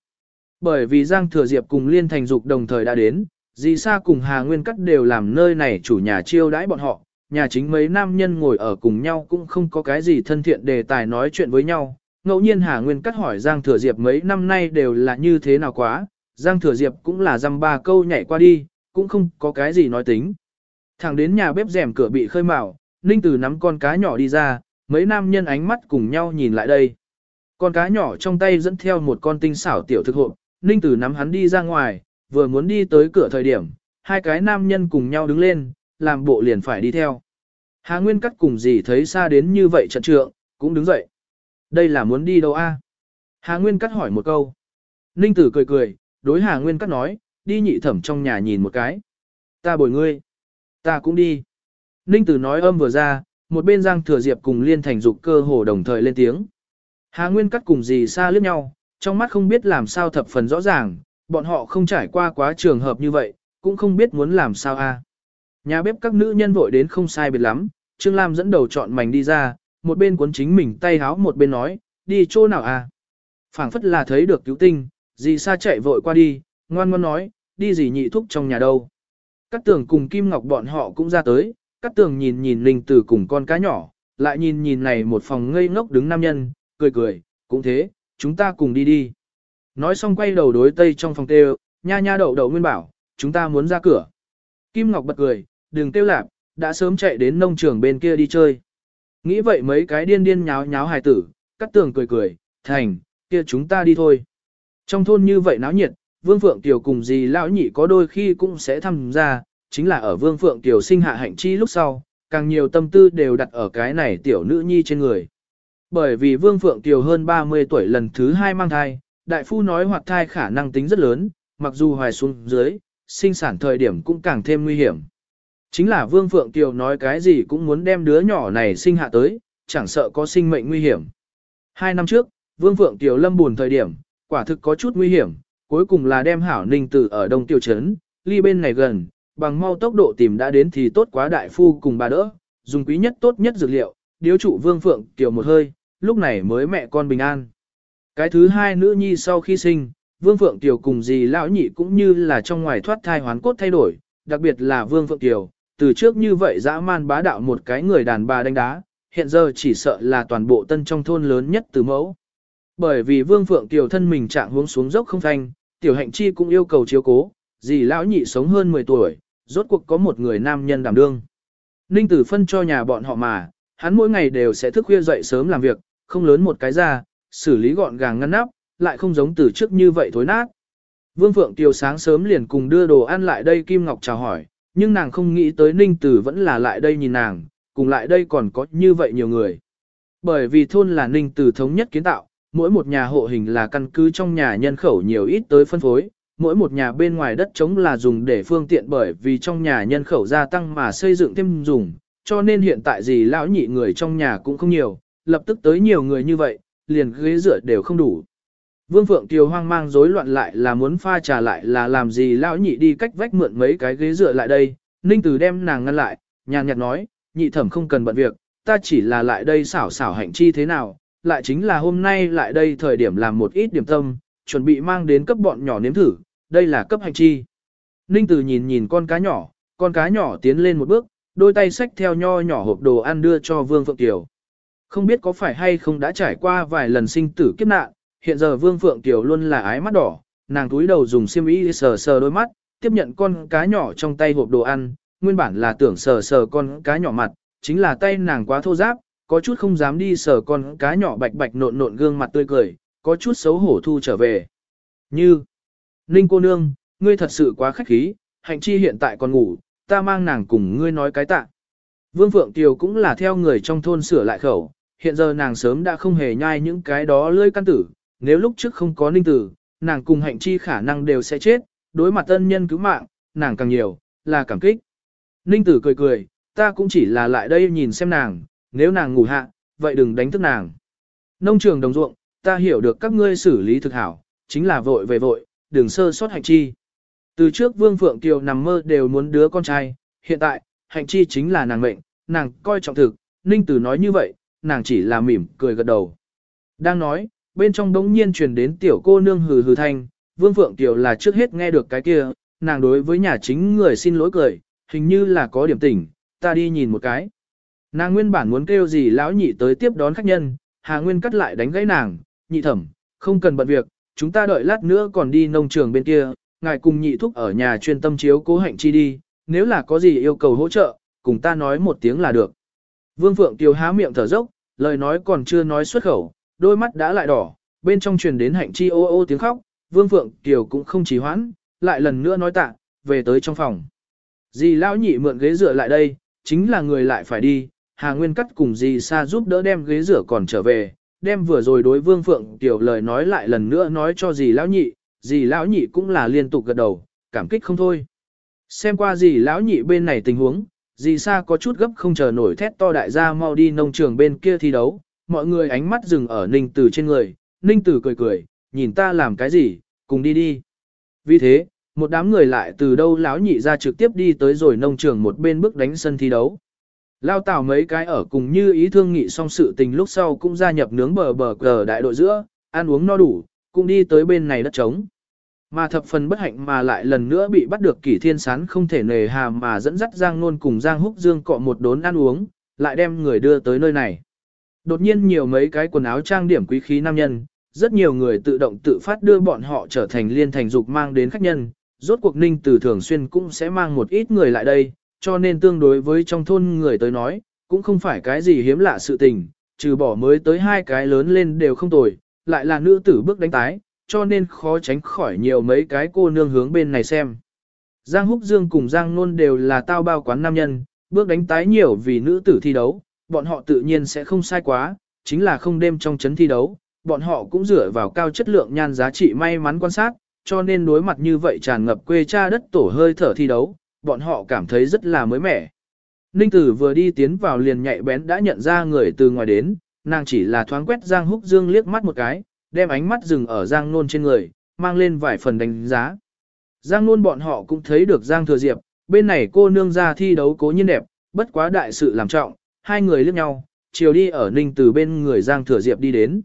Bởi vì Giang Thừa Diệp cùng Liên Thành Dục đồng thời đã đến, dì Sa cùng Hà Nguyên Cắt đều làm nơi này chủ nhà chiêu đãi bọn họ, nhà chính mấy nam nhân ngồi ở cùng nhau cũng không có cái gì thân thiện đề tài nói chuyện với nhau. Ngẫu nhiên Hà Nguyên Cắt hỏi Giang Thừa Diệp mấy năm nay đều là như thế nào quá, Giang Thừa Diệp cũng là dăm ba câu nhảy qua đi, cũng không có cái gì nói tính. Thẳng đến nhà bếp rèm cửa bị khơi mào, Ninh Tử nắm con cá nhỏ đi ra, mấy nam nhân ánh mắt cùng nhau nhìn lại đây. Con cá nhỏ trong tay dẫn theo một con tinh xảo tiểu thực hộp, Ninh Tử nắm hắn đi ra ngoài, vừa muốn đi tới cửa thời điểm, hai cái nam nhân cùng nhau đứng lên, làm bộ liền phải đi theo. Hà Nguyên Cắt cùng gì thấy xa đến như vậy trận trượng, cũng đứng dậy. Đây là muốn đi đâu a? Hà Nguyên Cắt hỏi một câu. Ninh Tử cười cười, đối Hà Nguyên Cắt nói, đi nhị thẩm trong nhà nhìn một cái. Ta bồi ngươi. Ta cũng đi. Ninh Tử nói âm vừa ra, một bên Giang Thừa Diệp cùng Liên Thành Dục cơ hồ đồng thời lên tiếng. Hà Nguyên cắt cùng gì xa liếc nhau, trong mắt không biết làm sao thập phần rõ ràng, bọn họ không trải qua quá trường hợp như vậy, cũng không biết muốn làm sao a. Nhà bếp các nữ nhân vội đến không sai biệt lắm, Trương Lam dẫn đầu chọn mảnh đi ra, một bên cuốn chính mình tay háo một bên nói, đi chỗ nào a? Phảng phất là thấy được cứu tinh, dì xa chạy vội qua đi, ngoan ngoan nói, đi gì nhị thúc trong nhà đâu. Cát tường cùng Kim Ngọc bọn họ cũng ra tới, Cát tường nhìn nhìn Linh Tử cùng con cá nhỏ, lại nhìn nhìn này một phòng ngây ngốc đứng nam nhân, cười cười, cũng thế, chúng ta cùng đi đi. Nói xong quay đầu đối tây trong phòng kêu, nha nha đậu đậu nguyên bảo, chúng ta muốn ra cửa. Kim Ngọc bật cười, đừng tiêu lạp, đã sớm chạy đến nông trường bên kia đi chơi. Nghĩ vậy mấy cái điên điên nháo nháo hài tử, cắt tường cười cười, thành, kia chúng ta đi thôi. Trong thôn như vậy náo nhiệt, Vương Phượng Tiểu cùng gì lão nhị có đôi khi cũng sẽ tham gia, chính là ở Vương Phượng Tiểu sinh hạ hạnh chi lúc sau, càng nhiều tâm tư đều đặt ở cái này tiểu nữ nhi trên người. Bởi vì Vương Phượng Tiểu hơn 30 tuổi lần thứ hai mang thai, đại phu nói hoạt thai khả năng tính rất lớn, mặc dù hoài xuống dưới, sinh sản thời điểm cũng càng thêm nguy hiểm. Chính là Vương Phượng Tiểu nói cái gì cũng muốn đem đứa nhỏ này sinh hạ tới, chẳng sợ có sinh mệnh nguy hiểm. Hai năm trước, Vương Phượng Tiểu lâm buồn thời điểm, quả thực có chút nguy hiểm, cuối cùng là đem hảo ninh tử ở đông tiêu trấn, ly bên này gần, bằng mau tốc độ tìm đã đến thì tốt quá đại phu cùng bà đỡ, dùng quý nhất tốt nhất dược liệu, điếu trụ Vương Phượng Tiểu một hơi, lúc này mới mẹ con bình an. Cái thứ hai nữ nhi sau khi sinh, Vương Phượng Tiểu cùng dì lão nhị cũng như là trong ngoài thoát thai hoán cốt thay đổi, đặc biệt là Vương Phượng Tiểu, từ trước như vậy dã man bá đạo một cái người đàn bà đánh đá, hiện giờ chỉ sợ là toàn bộ tân trong thôn lớn nhất từ mẫu. Bởi vì Vương Phượng Tiểu thân mình trạng hướng xuống dốc không thanh, Tiểu Hạnh Chi cũng yêu cầu chiếu cố, dì lão nhị sống hơn 10 tuổi, rốt cuộc có một người nam nhân đảm đương. Ninh Tử phân cho nhà bọn họ mà, hắn mỗi ngày đều sẽ thức khuya dậy sớm làm việc, không lớn một cái ra, xử lý gọn gàng ngăn nắp, lại không giống từ trước như vậy thối nát. Vương Phượng tiểu sáng sớm liền cùng đưa đồ ăn lại đây Kim Ngọc chào hỏi, nhưng nàng không nghĩ tới Ninh Tử vẫn là lại đây nhìn nàng, cùng lại đây còn có như vậy nhiều người. Bởi vì thôn là Ninh Tử thống nhất kiến tạo, mỗi một nhà hộ hình là căn cứ trong nhà nhân khẩu nhiều ít tới phân phối, mỗi một nhà bên ngoài đất trống là dùng để phương tiện bởi vì trong nhà nhân khẩu gia tăng mà xây dựng thêm dùng, cho nên hiện tại gì lão nhị người trong nhà cũng không nhiều, lập tức tới nhiều người như vậy, liền ghế dựa đều không đủ. Vương Phượng Kiều hoang mang rối loạn lại là muốn pha trà lại là làm gì lão nhị đi cách vách mượn mấy cái ghế dựa lại đây, Ninh Từ đem nàng ngăn lại, nhàn nhạt nói, nhị thẩm không cần bận việc, ta chỉ là lại đây xảo xảo hạnh chi thế nào, lại chính là hôm nay lại đây thời điểm làm một ít điểm tâm, chuẩn bị mang đến cấp bọn nhỏ nếm thử, đây là cấp hành chi. Ninh Tử nhìn nhìn con cá nhỏ, con cá nhỏ tiến lên một bước, đôi tay xách theo nho nhỏ hộp đồ ăn đưa cho Vương Phượng Kiều. Không biết có phải hay không đã trải qua vài lần sinh tử kiếp nạn, hiện giờ Vương Phượng Kiều luôn là ái mắt đỏ, nàng túi đầu dùng xiêm y sờ sờ đôi mắt, tiếp nhận con cá nhỏ trong tay hộp đồ ăn, nguyên bản là tưởng sờ sờ con cá nhỏ mặt, chính là tay nàng quá thô giáp, có chút không dám đi sờ con cá nhỏ bạch bạch nộn nộn gương mặt tươi cười, có chút xấu hổ thu trở về. Như, Ninh cô nương, ngươi thật sự quá khách khí, hạnh chi hiện tại còn ngủ, ta mang nàng cùng ngươi nói cái tạ. Vương Phượng Tiều cũng là theo người trong thôn sửa lại khẩu, hiện giờ nàng sớm đã không hề nhai những cái đó lơi căn tử, nếu lúc trước không có ninh tử, nàng cùng hạnh chi khả năng đều sẽ chết, đối mặt tân nhân cứu mạng, nàng càng nhiều, là cảm kích. Ninh tử cười cười, ta cũng chỉ là lại đây nhìn xem nàng, nếu nàng ngủ hạ, vậy đừng đánh thức nàng. Nông trường đồng ruộng, ta hiểu được các ngươi xử lý thực hảo, chính là vội về vội, đừng sơ sót hạnh chi. Từ trước Vương Phượng Kiều nằm mơ đều muốn đứa con trai, hiện tại, hạnh chi chính là nàng mệnh, nàng coi trọng thực, Ninh Tử nói như vậy, nàng chỉ là mỉm, cười gật đầu. Đang nói, bên trong đống nhiên truyền đến tiểu cô nương hừ hừ thanh, Vương Phượng Kiều là trước hết nghe được cái kia, nàng đối với nhà chính người xin lỗi cười, hình như là có điểm tỉnh, ta đi nhìn một cái. Nàng nguyên bản muốn kêu gì lão nhị tới tiếp đón khách nhân, Hà Nguyên cắt lại đánh gãy nàng, nhị thẩm, không cần bận việc, chúng ta đợi lát nữa còn đi nông trường bên kia, ngài cùng nhị thúc ở nhà chuyên tâm chiếu cố hạnh chi đi, nếu là có gì yêu cầu hỗ trợ, cùng ta nói một tiếng là được. Vương Phượng Tiêu há miệng thở dốc, lời nói còn chưa nói xuất khẩu, đôi mắt đã lại đỏ, bên trong truyền đến hạnh chi ô ô tiếng khóc, Vương Phượng Tiêu cũng không trì hoãn, lại lần nữa nói tạ, về tới trong phòng. Dì lão nhị mượn ghế dựa lại đây, chính là người lại phải đi, Hà Nguyên Cắt cùng dì Sa giúp đỡ đem ghế rửa còn trở về, đem vừa rồi đối Vương Phượng Tiểu lời nói lại lần nữa nói cho dì lão nhị, dì lão nhị cũng là liên tục gật đầu, cảm kích không thôi. Xem qua dì lão nhị bên này tình huống, dì Sa có chút gấp không chờ nổi thét to đại gia mau đi nông trường bên kia thi đấu, mọi người ánh mắt dừng ở Ninh Tử trên người, Ninh Tử cười cười, nhìn ta làm cái gì, cùng đi đi. Vì thế, một đám người lại từ đâu lão nhị ra trực tiếp đi tới rồi nông trường một bên bước đánh sân thi đấu. Lao tảo mấy cái ở cùng như ý thương nghị xong sự tình lúc sau cũng gia nhập nướng bờ bờ cờ đại đội giữa, ăn uống no đủ, cũng đi tới bên này đất trống. Mà thập phần bất hạnh mà lại lần nữa bị bắt được kỷ thiên sán không thể nề hà mà dẫn dắt Giang Nôn cùng Giang Húc Dương cọ một đốn ăn uống, lại đem người đưa tới nơi này. Đột nhiên nhiều mấy cái quần áo trang điểm quý khí nam nhân, rất nhiều người tự động tự phát đưa bọn họ trở thành liên thành dục mang đến khách nhân, rốt cuộc ninh từ thường xuyên cũng sẽ mang một ít người lại đây, cho nên tương đối với trong thôn người tới nói, cũng không phải cái gì hiếm lạ sự tình, trừ bỏ mới tới hai cái lớn lên đều không tồi, lại là nữ tử bước đánh tái, cho nên khó tránh khỏi nhiều mấy cái cô nương hướng bên này xem. Giang Húc Dương cùng Giang Nôn đều là tao bao quán nam nhân, bước đánh tái nhiều vì nữ tử thi đấu, bọn họ tự nhiên sẽ không sai quá, chính là không đêm trong chấn thi đấu, bọn họ cũng dựa vào cao chất lượng nhan giá trị may mắn quan sát, cho nên đối mặt như vậy tràn ngập quê cha đất tổ hơi thở thi đấu, bọn họ cảm thấy rất là mới mẻ. Ninh Tử vừa đi tiến vào liền nhạy bén đã nhận ra người từ ngoài đến, nàng chỉ là thoáng quét Giang Húc Dương liếc mắt một cái, đem ánh mắt dừng ở Giang Nôn trên người, mang lên vài phần đánh giá. Giang Nôn bọn họ cũng thấy được Giang Thừa Diệp, bên này cô nương ra thi đấu cố nhiên đẹp, bất quá đại sự làm trọng, hai người liếc nhau, chiều đi ở Ninh Tử bên người Giang Thừa Diệp đi đến.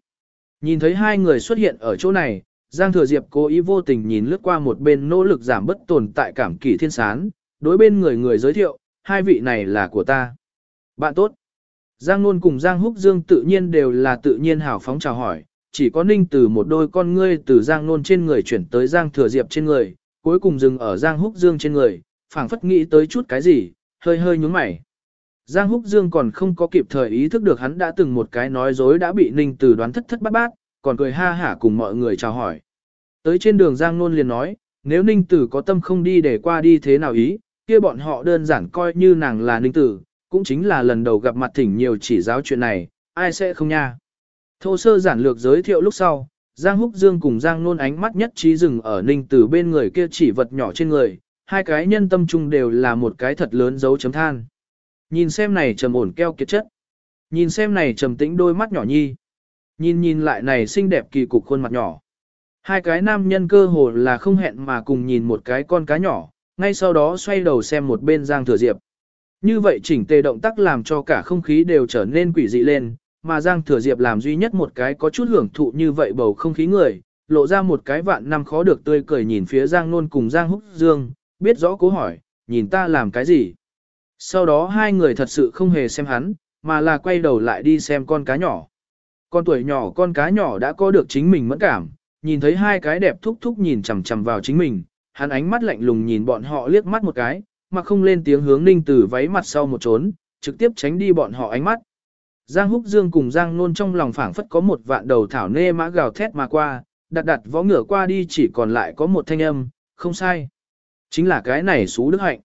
Nhìn thấy hai người xuất hiện ở chỗ này, Giang Thừa Diệp cố ý vô tình nhìn lướt qua một bên nỗ lực giảm bất tồn tại cảm kỷ thiên sán, đối bên người người giới thiệu, hai vị này là của ta. Bạn tốt. Giang Nôn cùng Giang Húc Dương tự nhiên đều là tự nhiên hào phóng chào hỏi, chỉ có ninh từ một đôi con ngươi từ Giang Nôn trên người chuyển tới Giang Thừa Diệp trên người, cuối cùng dừng ở Giang Húc Dương trên người, phảng phất nghĩ tới chút cái gì, hơi hơi nhúng mày. Giang Húc Dương còn không có kịp thời ý thức được hắn đã từng một cái nói dối đã bị ninh từ đoán thất thất bát bát, còn cười ha hả cùng mọi người chào hỏi. Tới trên đường Giang Nôn liền nói, nếu ninh tử có tâm không đi để qua đi thế nào ý, kia bọn họ đơn giản coi như nàng là ninh tử, cũng chính là lần đầu gặp mặt thỉnh nhiều chỉ giáo chuyện này, ai sẽ không nha. Thô sơ giản lược giới thiệu lúc sau, Giang Húc Dương cùng Giang Nôn ánh mắt nhất trí dừng ở ninh tử bên người kia chỉ vật nhỏ trên người, hai cái nhân tâm chung đều là một cái thật lớn dấu chấm than. Nhìn xem này trầm ổn keo kiệt chất. Nhìn xem này trầm tĩnh đôi mắt nhỏ nhi. Nhìn nhìn lại này xinh đẹp kỳ cục khuôn mặt nhỏ. Hai cái nam nhân cơ hồ là không hẹn mà cùng nhìn một cái con cá nhỏ, ngay sau đó xoay đầu xem một bên Giang Thừa Diệp. Như vậy chỉnh tề động tác làm cho cả không khí đều trở nên quỷ dị lên, mà Giang Thừa Diệp làm duy nhất một cái có chút hưởng thụ như vậy bầu không khí người, lộ ra một cái vạn năm khó được tươi cười nhìn phía Giang Nôn cùng Giang Húc Dương, biết rõ cố hỏi, nhìn ta làm cái gì. Sau đó hai người thật sự không hề xem hắn, mà là quay đầu lại đi xem con cá nhỏ. Con tuổi nhỏ con cá nhỏ đã có được chính mình mẫn cảm, nhìn thấy hai cái đẹp thúc thúc nhìn chằm chằm vào chính mình, hắn ánh mắt lạnh lùng nhìn bọn họ liếc mắt một cái, mà không lên tiếng hướng ninh từ váy mặt sau một trốn, trực tiếp tránh đi bọn họ ánh mắt. Giang Húc Dương cùng Giang Nôn trong lòng phảng phất có một vạn đầu thảo nê mã gào thét mà qua, đặt đặt võ ngựa qua đi chỉ còn lại có một thanh âm, không sai. Chính là cái này xú đức hạnh.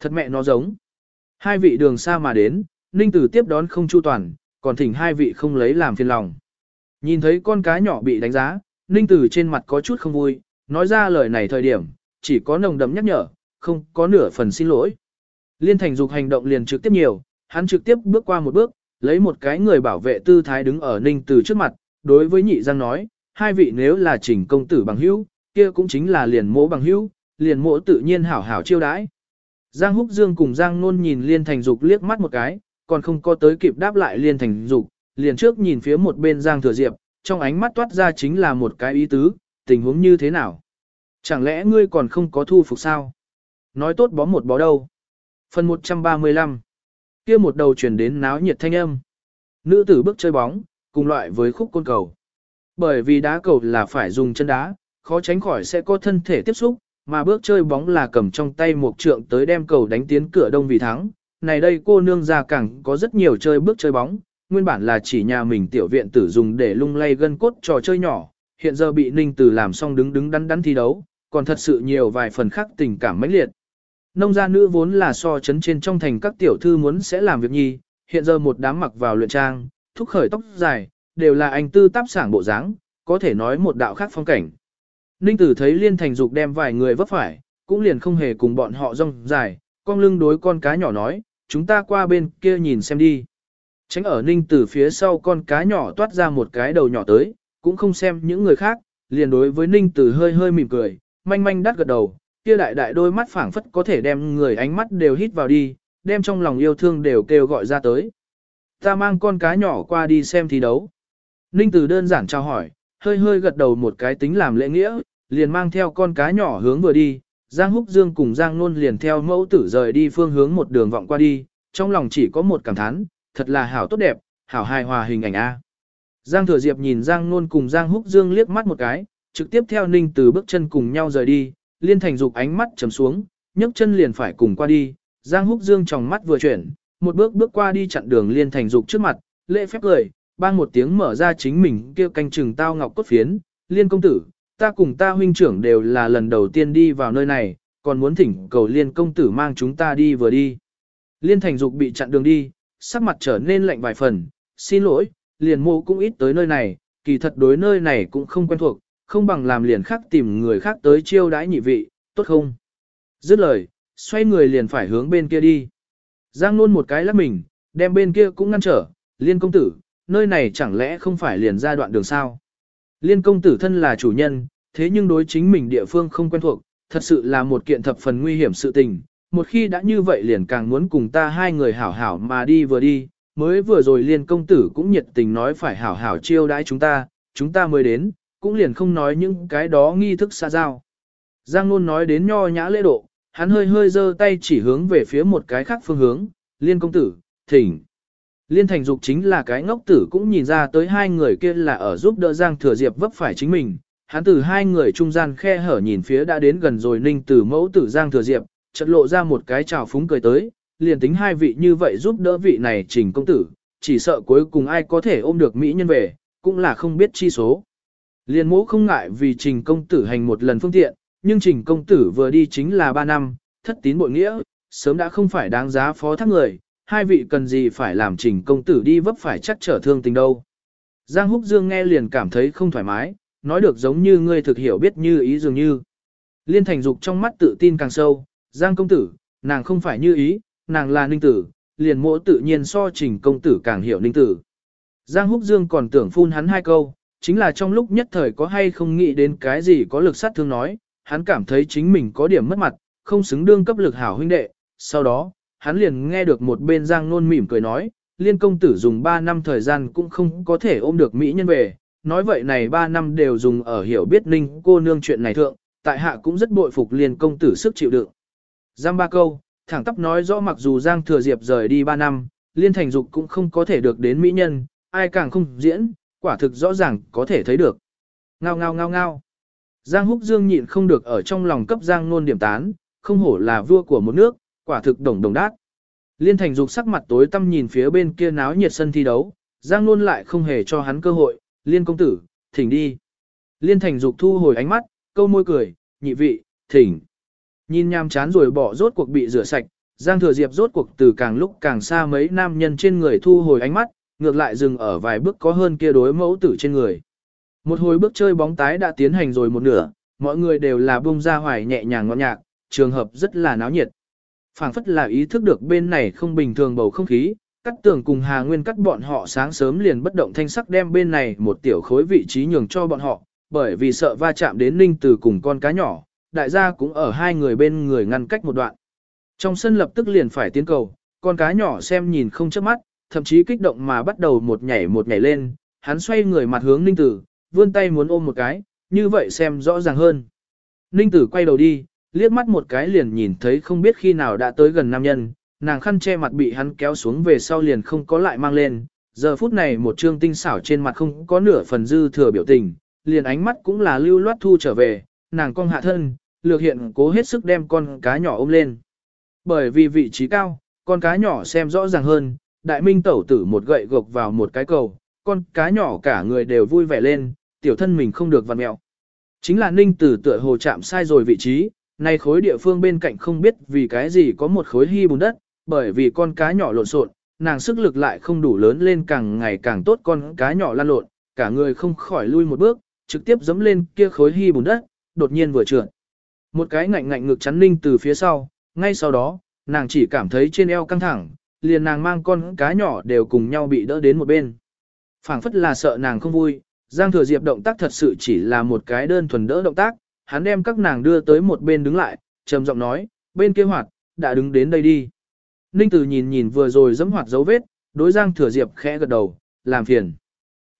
Thật mẹ nó giống. Hai vị đường xa mà đến, Ninh Tử tiếp đón không chu toàn, còn thỉnh hai vị không lấy làm phiền lòng. Nhìn thấy con cá nhỏ bị đánh giá, Ninh Tử trên mặt có chút không vui, nói ra lời này thời điểm, chỉ có nồng đậm nhắc nhở, không có nửa phần xin lỗi. Liên thành dục hành động liền trực tiếp nhiều, hắn trực tiếp bước qua một bước, lấy một cái người bảo vệ tư thái đứng ở Ninh Từ trước mặt, đối với nhị giang nói, hai vị nếu là chỉnh công tử bằng hữu, kia cũng chính là liền mỗ bằng hữu, liền mỗ tự nhiên hảo hảo chiêu đãi. Giang Húc Dương cùng Giang Nôn nhìn Liên Thành Dục liếc mắt một cái, còn không có tới kịp đáp lại Liên Thành Dục, liền trước nhìn phía một bên Giang Thừa Diệp, trong ánh mắt toát ra chính là một cái ý tứ, tình huống như thế nào? Chẳng lẽ ngươi còn không có thu phục sao? Nói tốt bó một bó đâu? Phần 135 kia một đầu chuyển đến náo nhiệt thanh âm. Nữ tử bước chơi bóng, cùng loại với khúc côn cầu. Bởi vì đá cầu là phải dùng chân đá, khó tránh khỏi sẽ có thân thể tiếp xúc, mà bước chơi bóng là cầm trong tay một trượng tới đem cầu đánh tiến cửa đông vì thắng. Này đây cô nương già cẳng có rất nhiều chơi bước chơi bóng, nguyên bản là chỉ nhà mình tiểu viện tử dùng để lung lay gân cốt trò chơi nhỏ, hiện giờ bị Ninh Tử làm xong đứng đứng đắn đắn thi đấu, còn thật sự nhiều vài phần khác tình cảm mãnh liệt. Nông gia nữ vốn là so chấn trên trong thành các tiểu thư muốn sẽ làm việc nhi, hiện giờ một đám mặc vào luyện trang, thúc khởi tóc dài, đều là anh tư táp sảng bộ dáng, có thể nói một đạo khác phong cảnh. Ninh tử thấy liên thành dục đem vài người vấp phải, cũng liền không hề cùng bọn họ rong dài, con lưng đối con cá nhỏ nói, chúng ta qua bên kia nhìn xem đi. Tránh ở ninh tử phía sau con cá nhỏ toát ra một cái đầu nhỏ tới, cũng không xem những người khác, liền đối với ninh tử hơi hơi mỉm cười, manh manh đắt gật đầu, kia đại đại đôi mắt phảng phất có thể đem người ánh mắt đều hít vào đi, đem trong lòng yêu thương đều kêu gọi ra tới. Ta mang con cá nhỏ qua đi xem thi đấu. Ninh tử đơn giản chào hỏi, hơi hơi gật đầu một cái tính làm lễ nghĩa, liền mang theo con cá nhỏ hướng vừa đi, Giang Húc Dương cùng Giang Nôn liền theo mẫu tử rời đi phương hướng một đường vọng qua đi, trong lòng chỉ có một cảm thán, thật là hảo tốt đẹp, hảo hài hòa hình ảnh A. Giang Thừa Diệp nhìn Giang Nôn cùng Giang Húc Dương liếc mắt một cái, trực tiếp theo Ninh Từ bước chân cùng nhau rời đi, Liên Thành Dục ánh mắt trầm xuống, nhấc chân liền phải cùng qua đi, Giang Húc Dương trong mắt vừa chuyển, một bước bước qua đi chặn đường Liên Thành Dục trước mặt, lễ phép cười, bang một tiếng mở ra chính mình kêu canh chừng tao ngọc cốt phiến, Liên công tử, ta cùng ta huynh trưởng đều là lần đầu tiên đi vào nơi này, còn muốn thỉnh cầu Liên công tử mang chúng ta đi vừa đi. Liên Thành Dục bị chặn đường đi, sắc mặt trở nên lạnh vài phần, xin lỗi, liền mô cũng ít tới nơi này, kỳ thật đối nơi này cũng không quen thuộc, không bằng làm liền khác tìm người khác tới chiêu đãi nhị vị, tốt không? Dứt lời, xoay người liền phải hướng bên kia đi. Giang nôn một cái lắc mình, đem bên kia cũng ngăn trở, liên công tử, nơi này chẳng lẽ không phải liền ra đoạn đường sao? Liên công tử thân là chủ nhân, thế nhưng đối chính mình địa phương không quen thuộc, thật sự là một kiện thập phần nguy hiểm sự tình. Một khi đã như vậy liền càng muốn cùng ta hai người hảo hảo mà đi vừa đi, mới vừa rồi liên công tử cũng nhiệt tình nói phải hảo hảo chiêu đãi chúng ta, chúng ta mới đến, cũng liền không nói những cái đó nghi thức xa giao. Giang Nôn nói đến nho nhã lễ độ, hắn hơi hơi giơ tay chỉ hướng về phía một cái khác phương hướng, liên công tử, thỉnh. Liên thành dục chính là cái ngốc tử cũng nhìn ra tới hai người kia là ở giúp đỡ Giang Thừa Diệp vấp phải chính mình. Hắn từ hai người trung gian khe hở nhìn phía đã đến gần rồi ninh tử mẫu tử Giang Thừa Diệp, chợt lộ ra một cái trào phúng cười tới, liền tính hai vị như vậy giúp đỡ vị này trình công tử, chỉ sợ cuối cùng ai có thể ôm được Mỹ nhân về, cũng là không biết chi số. Liên mũ không ngại vì trình công tử hành một lần phương tiện, nhưng trình công tử vừa đi chính là ba năm, thất tín bội nghĩa, sớm đã không phải đáng giá phó thác người, hai vị cần gì phải làm trình công tử đi vấp phải chắc trở thương tình đâu. Giang Húc Dương nghe liền cảm thấy không thoải mái, nói được giống như ngươi thực hiểu biết như ý dường như. Liên thành dục trong mắt tự tin càng sâu, Giang công tử, nàng không phải như ý, nàng là ninh tử, liền mỗ tự nhiên so trình công tử càng hiểu ninh tử. Giang Húc Dương còn tưởng phun hắn hai câu, chính là trong lúc nhất thời có hay không nghĩ đến cái gì có lực sát thương nói, hắn cảm thấy chính mình có điểm mất mặt, không xứng đương cấp lực hảo huynh đệ. Sau đó, hắn liền nghe được một bên Giang Nôn mỉm cười nói, liên công tử dùng 3 năm thời gian cũng không có thể ôm được Mỹ nhân về. Nói vậy này 3 năm đều dùng ở hiểu biết ninh cô nương chuyện này thượng, tại hạ cũng rất bội phục liên công tử sức chịu đựng. Giang ba câu, thẳng tắp nói rõ mặc dù Giang Thừa Diệp rời đi 3 năm, Liên Thành Dục cũng không có thể được đến mỹ nhân, ai càng không diễn, quả thực rõ ràng có thể thấy được. Ngao ngao ngao ngao. Giang Húc Dương nhịn không được ở trong lòng cấp Giang Nôn điểm tán, không hổ là vua của một nước, quả thực đồng đồng đát. Liên Thành Dục sắc mặt tối tăm nhìn phía bên kia náo nhiệt sân thi đấu, Giang Nôn lại không hề cho hắn cơ hội, Liên công tử, thỉnh đi. Liên Thành Dục thu hồi ánh mắt, câu môi cười, nhị vị, thỉnh. Nhìn nham chán rồi bỏ rốt cuộc bị rửa sạch, Giang Thừa Diệp rốt cuộc từ càng lúc càng xa mấy nam nhân trên người thu hồi ánh mắt, ngược lại dừng ở vài bước có hơn kia đối mẫu tử trên người. Một hồi bước chơi bóng tái đã tiến hành rồi một nửa, mọi người đều là bung ra hoài nhẹ nhàng ngọt nhạc, trường hợp rất là náo nhiệt. phảng phất là ý thức được bên này không bình thường bầu không khí, cắt tường cùng Hà Nguyên cắt bọn họ sáng sớm liền bất động thanh sắc đem bên này một tiểu khối vị trí nhường cho bọn họ, bởi vì sợ va chạm đến Ninh Từ cùng con cá nhỏ, đại gia cũng ở hai người bên người ngăn cách một đoạn. Trong sân lập tức liền phải tiến cầu, con cá nhỏ xem nhìn không chớp mắt, thậm chí kích động mà bắt đầu một nhảy một nhảy lên, hắn xoay người mặt hướng Ninh Tử, vươn tay muốn ôm một cái, như vậy xem rõ ràng hơn. Ninh Tử quay đầu đi, liếc mắt một cái liền nhìn thấy không biết khi nào đã tới gần nam nhân, nàng khăn che mặt bị hắn kéo xuống về sau liền không có lại mang lên. Giờ phút này một trương tinh xảo trên mặt không có nửa phần dư thừa biểu tình, liền ánh mắt cũng là lưu loát thu trở về, nàng cong hạ thân, lược hiện cố hết sức đem con cá nhỏ ôm lên. Bởi vì vị trí cao, con cá nhỏ xem rõ ràng hơn, đại minh tẩu tử một gậy gộc vào một cái cầu, con cá nhỏ cả người đều vui vẻ lên, tiểu thân mình không được vặn mẹo. Chính là ninh tử tựa hồ chạm sai rồi vị trí, nay khối địa phương bên cạnh không biết vì cái gì có một khối hy bùn đất, bởi vì con cá nhỏ lộn xộn, nàng sức lực lại không đủ lớn lên càng ngày càng tốt con cá nhỏ lăn lộn, cả người không khỏi lui một bước, trực tiếp dẫm lên kia khối hy bùn đất, đột nhiên vừa trượt. Một cái ngạnh ngạnh ngực chắn ninh từ phía sau, ngay sau đó, nàng chỉ cảm thấy trên eo căng thẳng, liền nàng mang con cá nhỏ đều cùng nhau bị đỡ đến một bên. phảng phất là sợ nàng không vui, Giang Thừa Diệp động tác thật sự chỉ là một cái đơn thuần đỡ động tác, hắn đem các nàng đưa tới một bên đứng lại, trầm giọng nói, bên kia hoạt, đã đứng đến đây đi. Ninh Tử nhìn nhìn vừa rồi dẫm hoạt dấu vết, đối Giang Thừa Diệp khẽ gật đầu, làm phiền.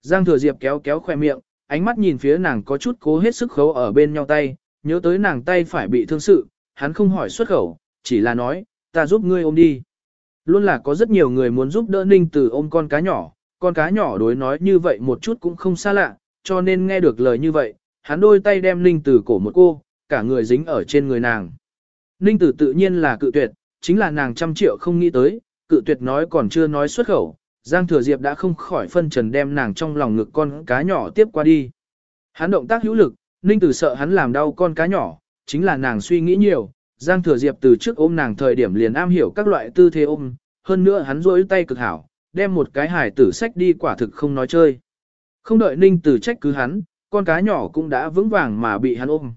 Giang Thừa Diệp kéo kéo khoe miệng, ánh mắt nhìn phía nàng có chút cố hết sức khấu ở bên nhau tay, nhớ tới nàng tay phải bị thương sự, hắn không hỏi xuất khẩu, chỉ là nói, ta giúp ngươi ôm đi. Luôn là có rất nhiều người muốn giúp đỡ Ninh Tử ôm con cá nhỏ, con cá nhỏ đối nói như vậy một chút cũng không xa lạ, cho nên nghe được lời như vậy, hắn đôi tay đem Ninh Tử cổ một cô, cả người dính ở trên người nàng. Ninh Tử tự nhiên là cự tuyệt, chính là nàng trăm triệu không nghĩ tới, cự tuyệt nói còn chưa nói xuất khẩu, Giang Thừa Diệp đã không khỏi phân trần đem nàng trong lòng ngực con cá nhỏ tiếp qua đi. Hắn động tác hữu lực, Ninh Tử sợ hắn làm đau con cá nhỏ, chính là nàng suy nghĩ nhiều, Giang Thừa Diệp từ trước ôm nàng thời điểm liền am hiểu các loại tư thế ôm, hơn nữa hắn rỗi tay cực hảo, đem một cái hải tử sách đi quả thực không nói chơi. Không đợi Ninh Tử trách cứ hắn, con cá nhỏ cũng đã vững vàng mà bị hắn ôm.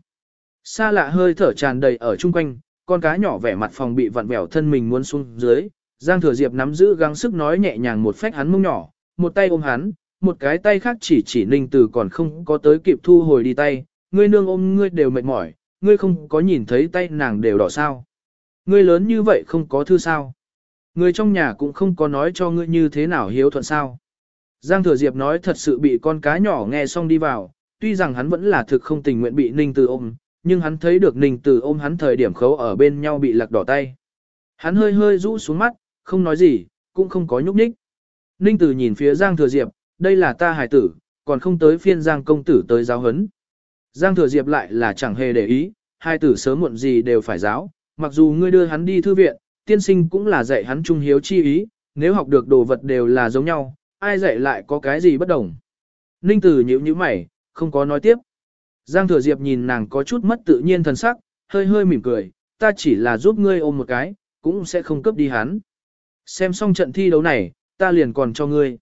Xa lạ hơi thở tràn đầy ở chung quanh, con cá nhỏ vẻ mặt phòng bị vặn vẹo thân mình muốn xuống dưới, Giang Thừa Diệp nắm giữ gắng sức nói nhẹ nhàng một phách hắn mông nhỏ, một tay ôm hắn, một cái tay khác chỉ chỉ Ninh Tử còn không có tới kịp thu hồi đi tay, ngươi nương ôm ngươi đều mệt mỏi, ngươi không có nhìn thấy tay nàng đều đỏ sao. Ngươi lớn như vậy không có thư sao. Người trong nhà cũng không có nói cho ngươi như thế nào hiếu thuận sao. Giang Thừa Diệp nói thật sự bị con cá nhỏ nghe xong đi vào, tuy rằng hắn vẫn là thực không tình nguyện bị Ninh Từ ôm, nhưng hắn thấy được Ninh Từ ôm hắn thời điểm khấu ở bên nhau bị lạc đỏ tay. Hắn hơi hơi rũ xuống mắt, không nói gì, cũng không có nhúc nhích. Ninh Từ nhìn phía Giang Thừa Diệp, đây là ta hải tử, còn không tới phiên Giang công tử tới giáo huấn. Giang Thừa Diệp lại là chẳng hề để ý, hai tử sớm muộn gì đều phải giáo, mặc dù ngươi đưa hắn đi thư viện, tiên sinh cũng là dạy hắn trung hiếu chi ý, nếu học được đồ vật đều là giống nhau, ai dạy lại có cái gì bất đồng. Ninh Tử nhíu nhíu mày, không có nói tiếp. Giang Thừa Diệp nhìn nàng có chút mất tự nhiên thần sắc, hơi hơi mỉm cười, ta chỉ là giúp ngươi ôm một cái, cũng sẽ không cướp đi hắn. Xem xong trận thi đấu này, ta liền còn cho ngươi.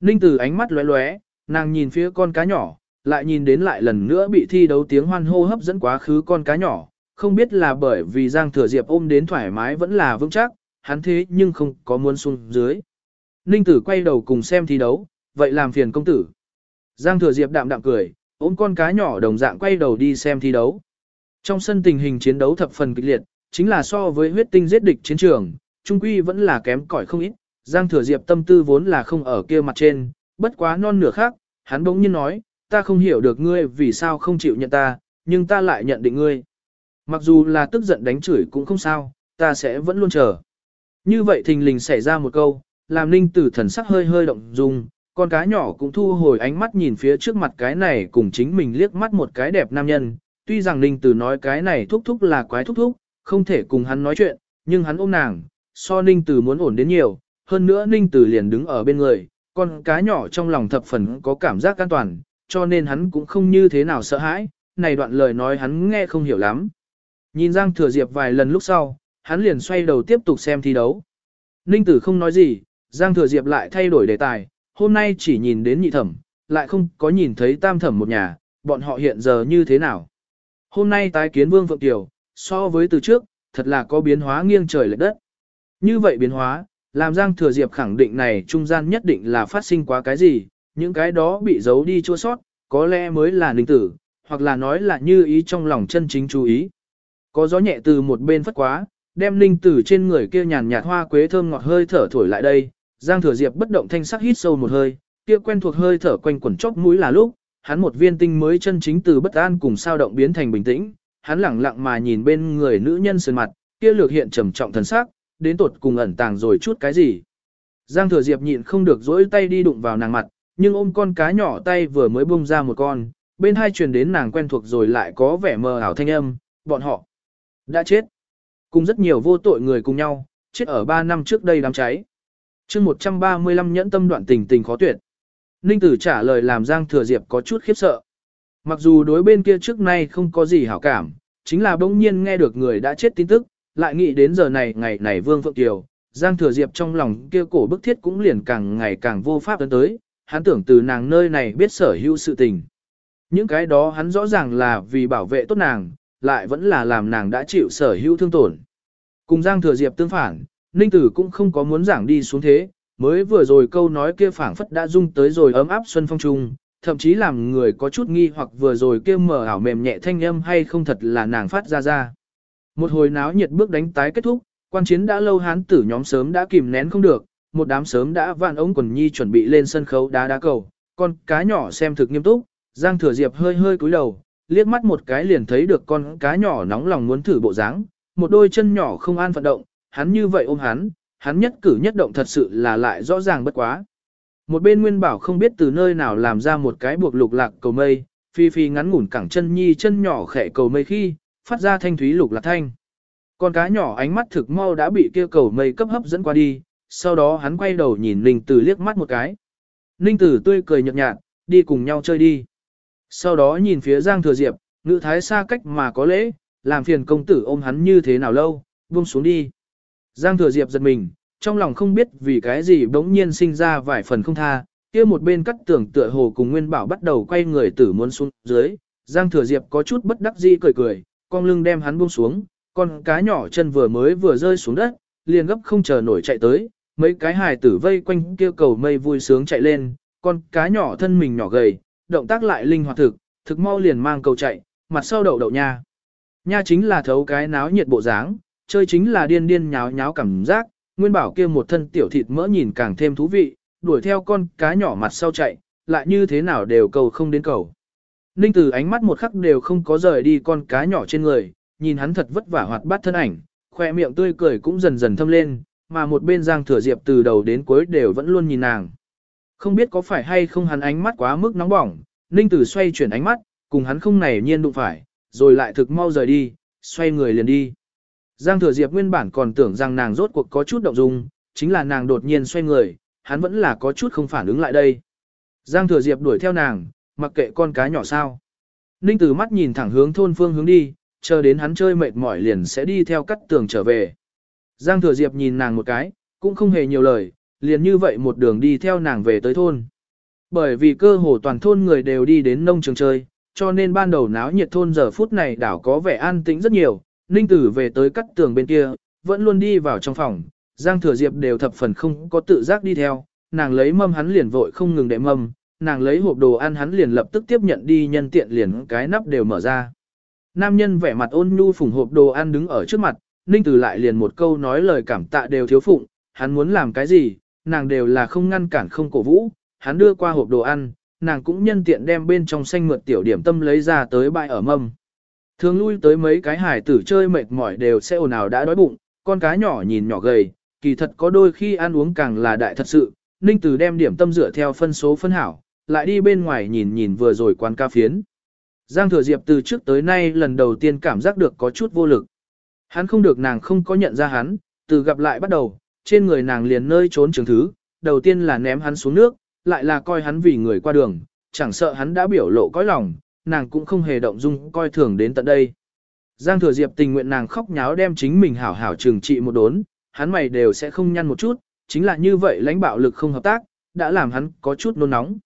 Ninh Tử ánh mắt lóe lóe, nàng nhìn phía con cá nhỏ, lại nhìn đến lại lần nữa bị thi đấu tiếng hoan hô hấp dẫn quá khứ con cá nhỏ, không biết là bởi vì Giang Thừa Diệp ôm đến thoải mái vẫn là vững chắc, hắn thế nhưng không có muốn xuống dưới. Ninh Tử quay đầu cùng xem thi đấu, vậy làm phiền công tử. Giang Thừa Diệp đạm đạm cười, ôm con cá nhỏ đồng dạng quay đầu đi xem thi đấu. Trong sân tình hình chiến đấu thập phần kịch liệt, chính là so với huyết tinh giết địch chiến trường, trung quy vẫn là kém cỏi không ít. Giang Thừa Diệp tâm tư vốn là không ở kia mặt trên, bất quá non nửa khác, hắn bỗng nhiên nói, ta không hiểu được ngươi vì sao không chịu nhận ta, nhưng ta lại nhận định ngươi. Mặc dù là tức giận đánh chửi cũng không sao, ta sẽ vẫn luôn chờ. Như vậy thình lình xảy ra một câu, làm ninh tử thần sắc hơi hơi động dung, con cá nhỏ cũng thu hồi ánh mắt nhìn phía trước mặt cái này cùng chính mình liếc mắt một cái đẹp nam nhân. Tuy rằng ninh tử nói cái này thúc thúc là quái thúc thúc, không thể cùng hắn nói chuyện, nhưng hắn ôm nàng, so ninh tử muốn ổn đến nhiều, hơn nữa ninh tử liền đứng ở bên người, con cá nhỏ trong lòng thập phần có cảm giác an toàn, cho nên hắn cũng không như thế nào sợ hãi, này đoạn lời nói hắn nghe không hiểu lắm. Nhìn Giang Thừa Diệp vài lần lúc sau, hắn liền xoay đầu tiếp tục xem thi đấu. Ninh Tử không nói gì, Giang Thừa Diệp lại thay đổi đề tài, hôm nay chỉ nhìn đến nhị thẩm, lại không có nhìn thấy tam thẩm một nhà, bọn họ hiện giờ như thế nào. Hôm nay tái kiến Vương Phượng Tiểu, so với từ trước, thật là có biến hóa nghiêng trời lệch đất. Như vậy biến hóa, làm Giang Thừa Diệp khẳng định này trung gian nhất định là phát sinh quá cái gì, những cái đó bị giấu đi chua sót, có lẽ mới là ninh tử, hoặc là nói là như ý trong lòng chân chính chú ý. Có gió nhẹ từ một bên phất quá, đem ninh tử trên người kia nhàn nhạt hoa quế thơm ngọt hơi thở thổi lại đây, Giang Thừa Diệp bất động thanh sắc hít sâu một hơi, kia quen thuộc hơi thở quanh quẩn chốc mũi là lúc, hắn một viên tinh mới chân chính từ bất an cùng sao động biến thành bình tĩnh, hắn lẳng lặng mà nhìn bên người nữ nhân sườn mặt, kia lược hiện trầm trọng thần sắc, đến tột cùng ẩn tàng rồi chút cái gì. Giang Thừa Diệp nhịn không được dỗi tay đi đụng vào nàng mặt, nhưng ôm con cá nhỏ tay vừa mới bung ra một con, bên hai truyền đến nàng quen thuộc rồi lại có vẻ mờ ảo thanh âm, bọn họ đã chết. Cùng rất nhiều vô tội người cùng nhau, chết ở 3 năm trước đây đám cháy. chương 135 nhẫn tâm đoạn tình tình khó tuyệt. Ninh tử trả lời làm Giang Thừa Diệp có chút khiếp sợ. Mặc dù đối bên kia trước nay không có gì hảo cảm, chính là bỗng nhiên nghe được người đã chết tin tức, lại nghĩ đến giờ này ngày này Vương Phượng Kiều, Giang Thừa Diệp trong lòng kia cổ bức thiết cũng liền càng ngày càng vô pháp tấn tới, hắn tưởng từ nàng nơi này biết sở hữu sự tình. Những cái đó hắn rõ ràng là vì bảo vệ tốt nàng, lại vẫn là làm nàng đã chịu sở hữu thương tổn. Cùng Giang Thừa Diệp tương phản, Ninh Tử cũng không có muốn giảng đi xuống thế, mới vừa rồi câu nói kia phảng phất đã rung tới rồi ấm áp xuân phong trung, thậm chí làm người có chút nghi hoặc vừa rồi kia mở ảo mềm nhẹ thanh âm hay không thật là nàng phát ra ra. Một hồi náo nhiệt bước đánh tái kết thúc, quan chiến đã lâu hán tử nhóm sớm đã kìm nén không được, một đám sớm đã vạn ống quần nhi chuẩn bị lên sân khấu đá đá cầu, con cá nhỏ xem thực nghiêm túc, Giang Thừa Diệp hơi hơi cúi đầu, liếc mắt một cái liền thấy được con cá nhỏ nóng lòng muốn thử bộ dáng, một đôi chân nhỏ không an phận động, hắn như vậy ôm hắn, hắn nhất cử nhất động thật sự là lại rõ ràng bất quá. Một bên Nguyên Bảo không biết từ nơi nào làm ra một cái buộc lục lạc cầu mây, phi phi ngắn ngủn cẳng chân nhi chân nhỏ khẽ cầu mây khi, phát ra thanh thúy lục lạc thanh. Con cá nhỏ ánh mắt thực mau đã bị kia cầu mây cấp hấp dẫn qua đi, sau đó hắn quay đầu nhìn Ninh Tử liếc mắt một cái. Ninh Tử tươi cười nhợt nhạt, đi cùng nhau chơi đi. Sau đó nhìn phía Giang Thừa Diệp, ngữ thái xa cách mà có lễ, làm phiền công tử ôm hắn như thế nào lâu, buông xuống đi. Giang Thừa Diệp giật mình, trong lòng không biết vì cái gì bỗng nhiên sinh ra vài phần không tha, kia một bên cắt tưởng tựa hồ cùng Nguyên Bảo bắt đầu quay người tử muốn xuống dưới, Giang Thừa Diệp có chút bất đắc dĩ cười cười, con lưng đem hắn buông xuống, con cá nhỏ chân vừa mới vừa rơi xuống đất, liền gấp không chờ nổi chạy tới, mấy cái hài tử vây quanh kia cầu mây vui sướng chạy lên, con cá nhỏ thân mình nhỏ gầy, động tác lại linh hoạt thực, thực mau liền mang cầu chạy, mặt sau đậu đậu nha. Nha chính là thấu cái náo nhiệt bộ dáng, chơi chính là điên điên nháo nháo cảm giác, nguyên bảo kia một thân tiểu thịt mỡ nhìn càng thêm thú vị, đuổi theo con cá nhỏ mặt sau chạy, lại như thế nào đều cầu không đến cầu. Ninh Tử ánh mắt một khắc đều không có rời đi con cá nhỏ trên người, nhìn hắn thật vất vả hoạt bát thân ảnh, khoe miệng tươi cười cũng dần dần thâm lên, mà một bên Giang Thừa Diệp từ đầu đến cuối đều vẫn luôn nhìn nàng. Không biết có phải hay không hắn ánh mắt quá mức nóng bỏng, Ninh Tử xoay chuyển ánh mắt, cùng hắn không này nhiên đụng phải, rồi lại thực mau rời đi, xoay người liền đi. Giang Thừa Diệp nguyên bản còn tưởng rằng nàng rốt cuộc có chút động dung, chính là nàng đột nhiên xoay người, hắn vẫn là có chút không phản ứng lại đây. Giang Thừa Diệp đuổi theo nàng, mặc kệ con cá nhỏ sao. Ninh Tử mắt nhìn thẳng hướng thôn phương hướng đi, chờ đến hắn chơi mệt mỏi liền sẽ đi theo cắt tường trở về. Giang Thừa Diệp nhìn nàng một cái, cũng không hề nhiều lời, liền như vậy một đường đi theo nàng về tới thôn. Bởi vì cơ hồ toàn thôn người đều đi đến nông trường chơi, cho nên ban đầu náo nhiệt thôn giờ phút này đảo có vẻ an tĩnh rất nhiều, Ninh Tử về tới cắt tường bên kia, vẫn luôn đi vào trong phòng, Giang Thừa Diệp đều thập phần không có tự giác đi theo, nàng lấy mâm hắn liền vội không ngừng để mâm, nàng lấy hộp đồ ăn hắn liền lập tức tiếp nhận đi nhân tiện liền cái nắp đều mở ra. Nam nhân vẻ mặt ôn nhu phủng hộp đồ ăn đứng ở trước mặt, Ninh Tử lại liền một câu nói lời cảm tạ đều thiếu phụng, hắn muốn làm cái gì, nàng đều là không ngăn cản không cổ vũ, hắn đưa qua hộp đồ ăn, nàng cũng nhân tiện đem bên trong xanh mượt tiểu điểm tâm lấy ra tới bãi ở mâm. Thường lui tới mấy cái hải tử chơi mệt mỏi đều sẽ ồn ào đã đói bụng, con cá nhỏ nhìn nhỏ gầy, kỳ thật có đôi khi ăn uống càng là đại thật sự, Ninh Tử đem điểm tâm dựa theo phân số phân hảo, lại đi bên ngoài nhìn nhìn vừa rồi quán ca phiến. Giang Thừa Diệp từ trước tới nay lần đầu tiên cảm giác được có chút vô lực. Hắn không được nàng không có nhận ra hắn, từ gặp lại bắt đầu, trên người nàng liền nơi trốn trường thứ, đầu tiên là ném hắn xuống nước, lại là coi hắn vì người qua đường, chẳng sợ hắn đã biểu lộ cõi lòng, nàng cũng không hề động dung coi thường đến tận đây. Giang Thừa Diệp tình nguyện nàng khóc nháo đem chính mình hảo hảo trừng trị một đốn, hắn mày đều sẽ không nhăn một chút, chính là như vậy lãnh bạo lực không hợp tác, đã làm hắn có chút nôn nóng.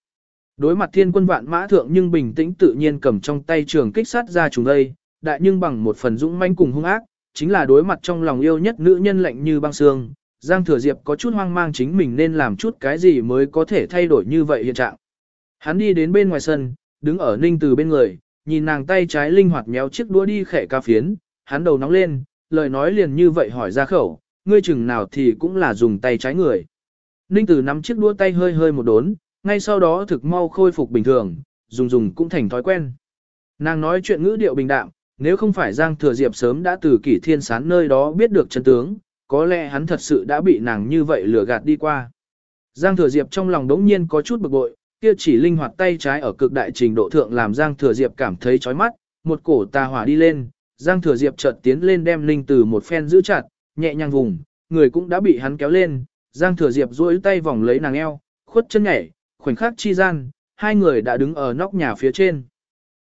Đối mặt thiên quân vạn mã thượng nhưng bình tĩnh tự nhiên cầm trong tay trường kích sát ra chúng đây, đại nhưng bằng một phần dũng manh cùng hung ác, chính là đối mặt trong lòng yêu nhất nữ nhân lạnh như băng xương. Giang Thừa Diệp có chút hoang mang chính mình nên làm chút cái gì mới có thể thay đổi như vậy hiện trạng. Hắn đi đến bên ngoài sân, đứng ở ninh từ bên người, nhìn nàng tay trái linh hoạt méo chiếc đũa đi khẽ ca phiến, hắn đầu nóng lên, lời nói liền như vậy hỏi ra khẩu, ngươi chừng nào thì cũng là dùng tay trái người. Ninh từ nắm chiếc đũa tay hơi hơi một đốn, ngay sau đó thực mau khôi phục bình thường, dùng dùng cũng thành thói quen. Nàng nói chuyện ngữ điệu bình đạm, nếu không phải Giang Thừa Diệp sớm đã từ kỷ thiên sán nơi đó biết được chân tướng, có lẽ hắn thật sự đã bị nàng như vậy lừa gạt đi qua. Giang Thừa Diệp trong lòng đống nhiên có chút bực bội, kia chỉ linh hoạt tay trái ở cực đại trình độ thượng làm Giang Thừa Diệp cảm thấy chói mắt, một cổ tà hỏa đi lên, Giang Thừa Diệp chợt tiến lên đem linh từ một phen giữ chặt, nhẹ nhàng vùng, người cũng đã bị hắn kéo lên, Giang Thừa Diệp duỗi tay vòng lấy nàng eo, khuất chân nhảy, khoảnh khắc chi gian, hai người đã đứng ở nóc nhà phía trên.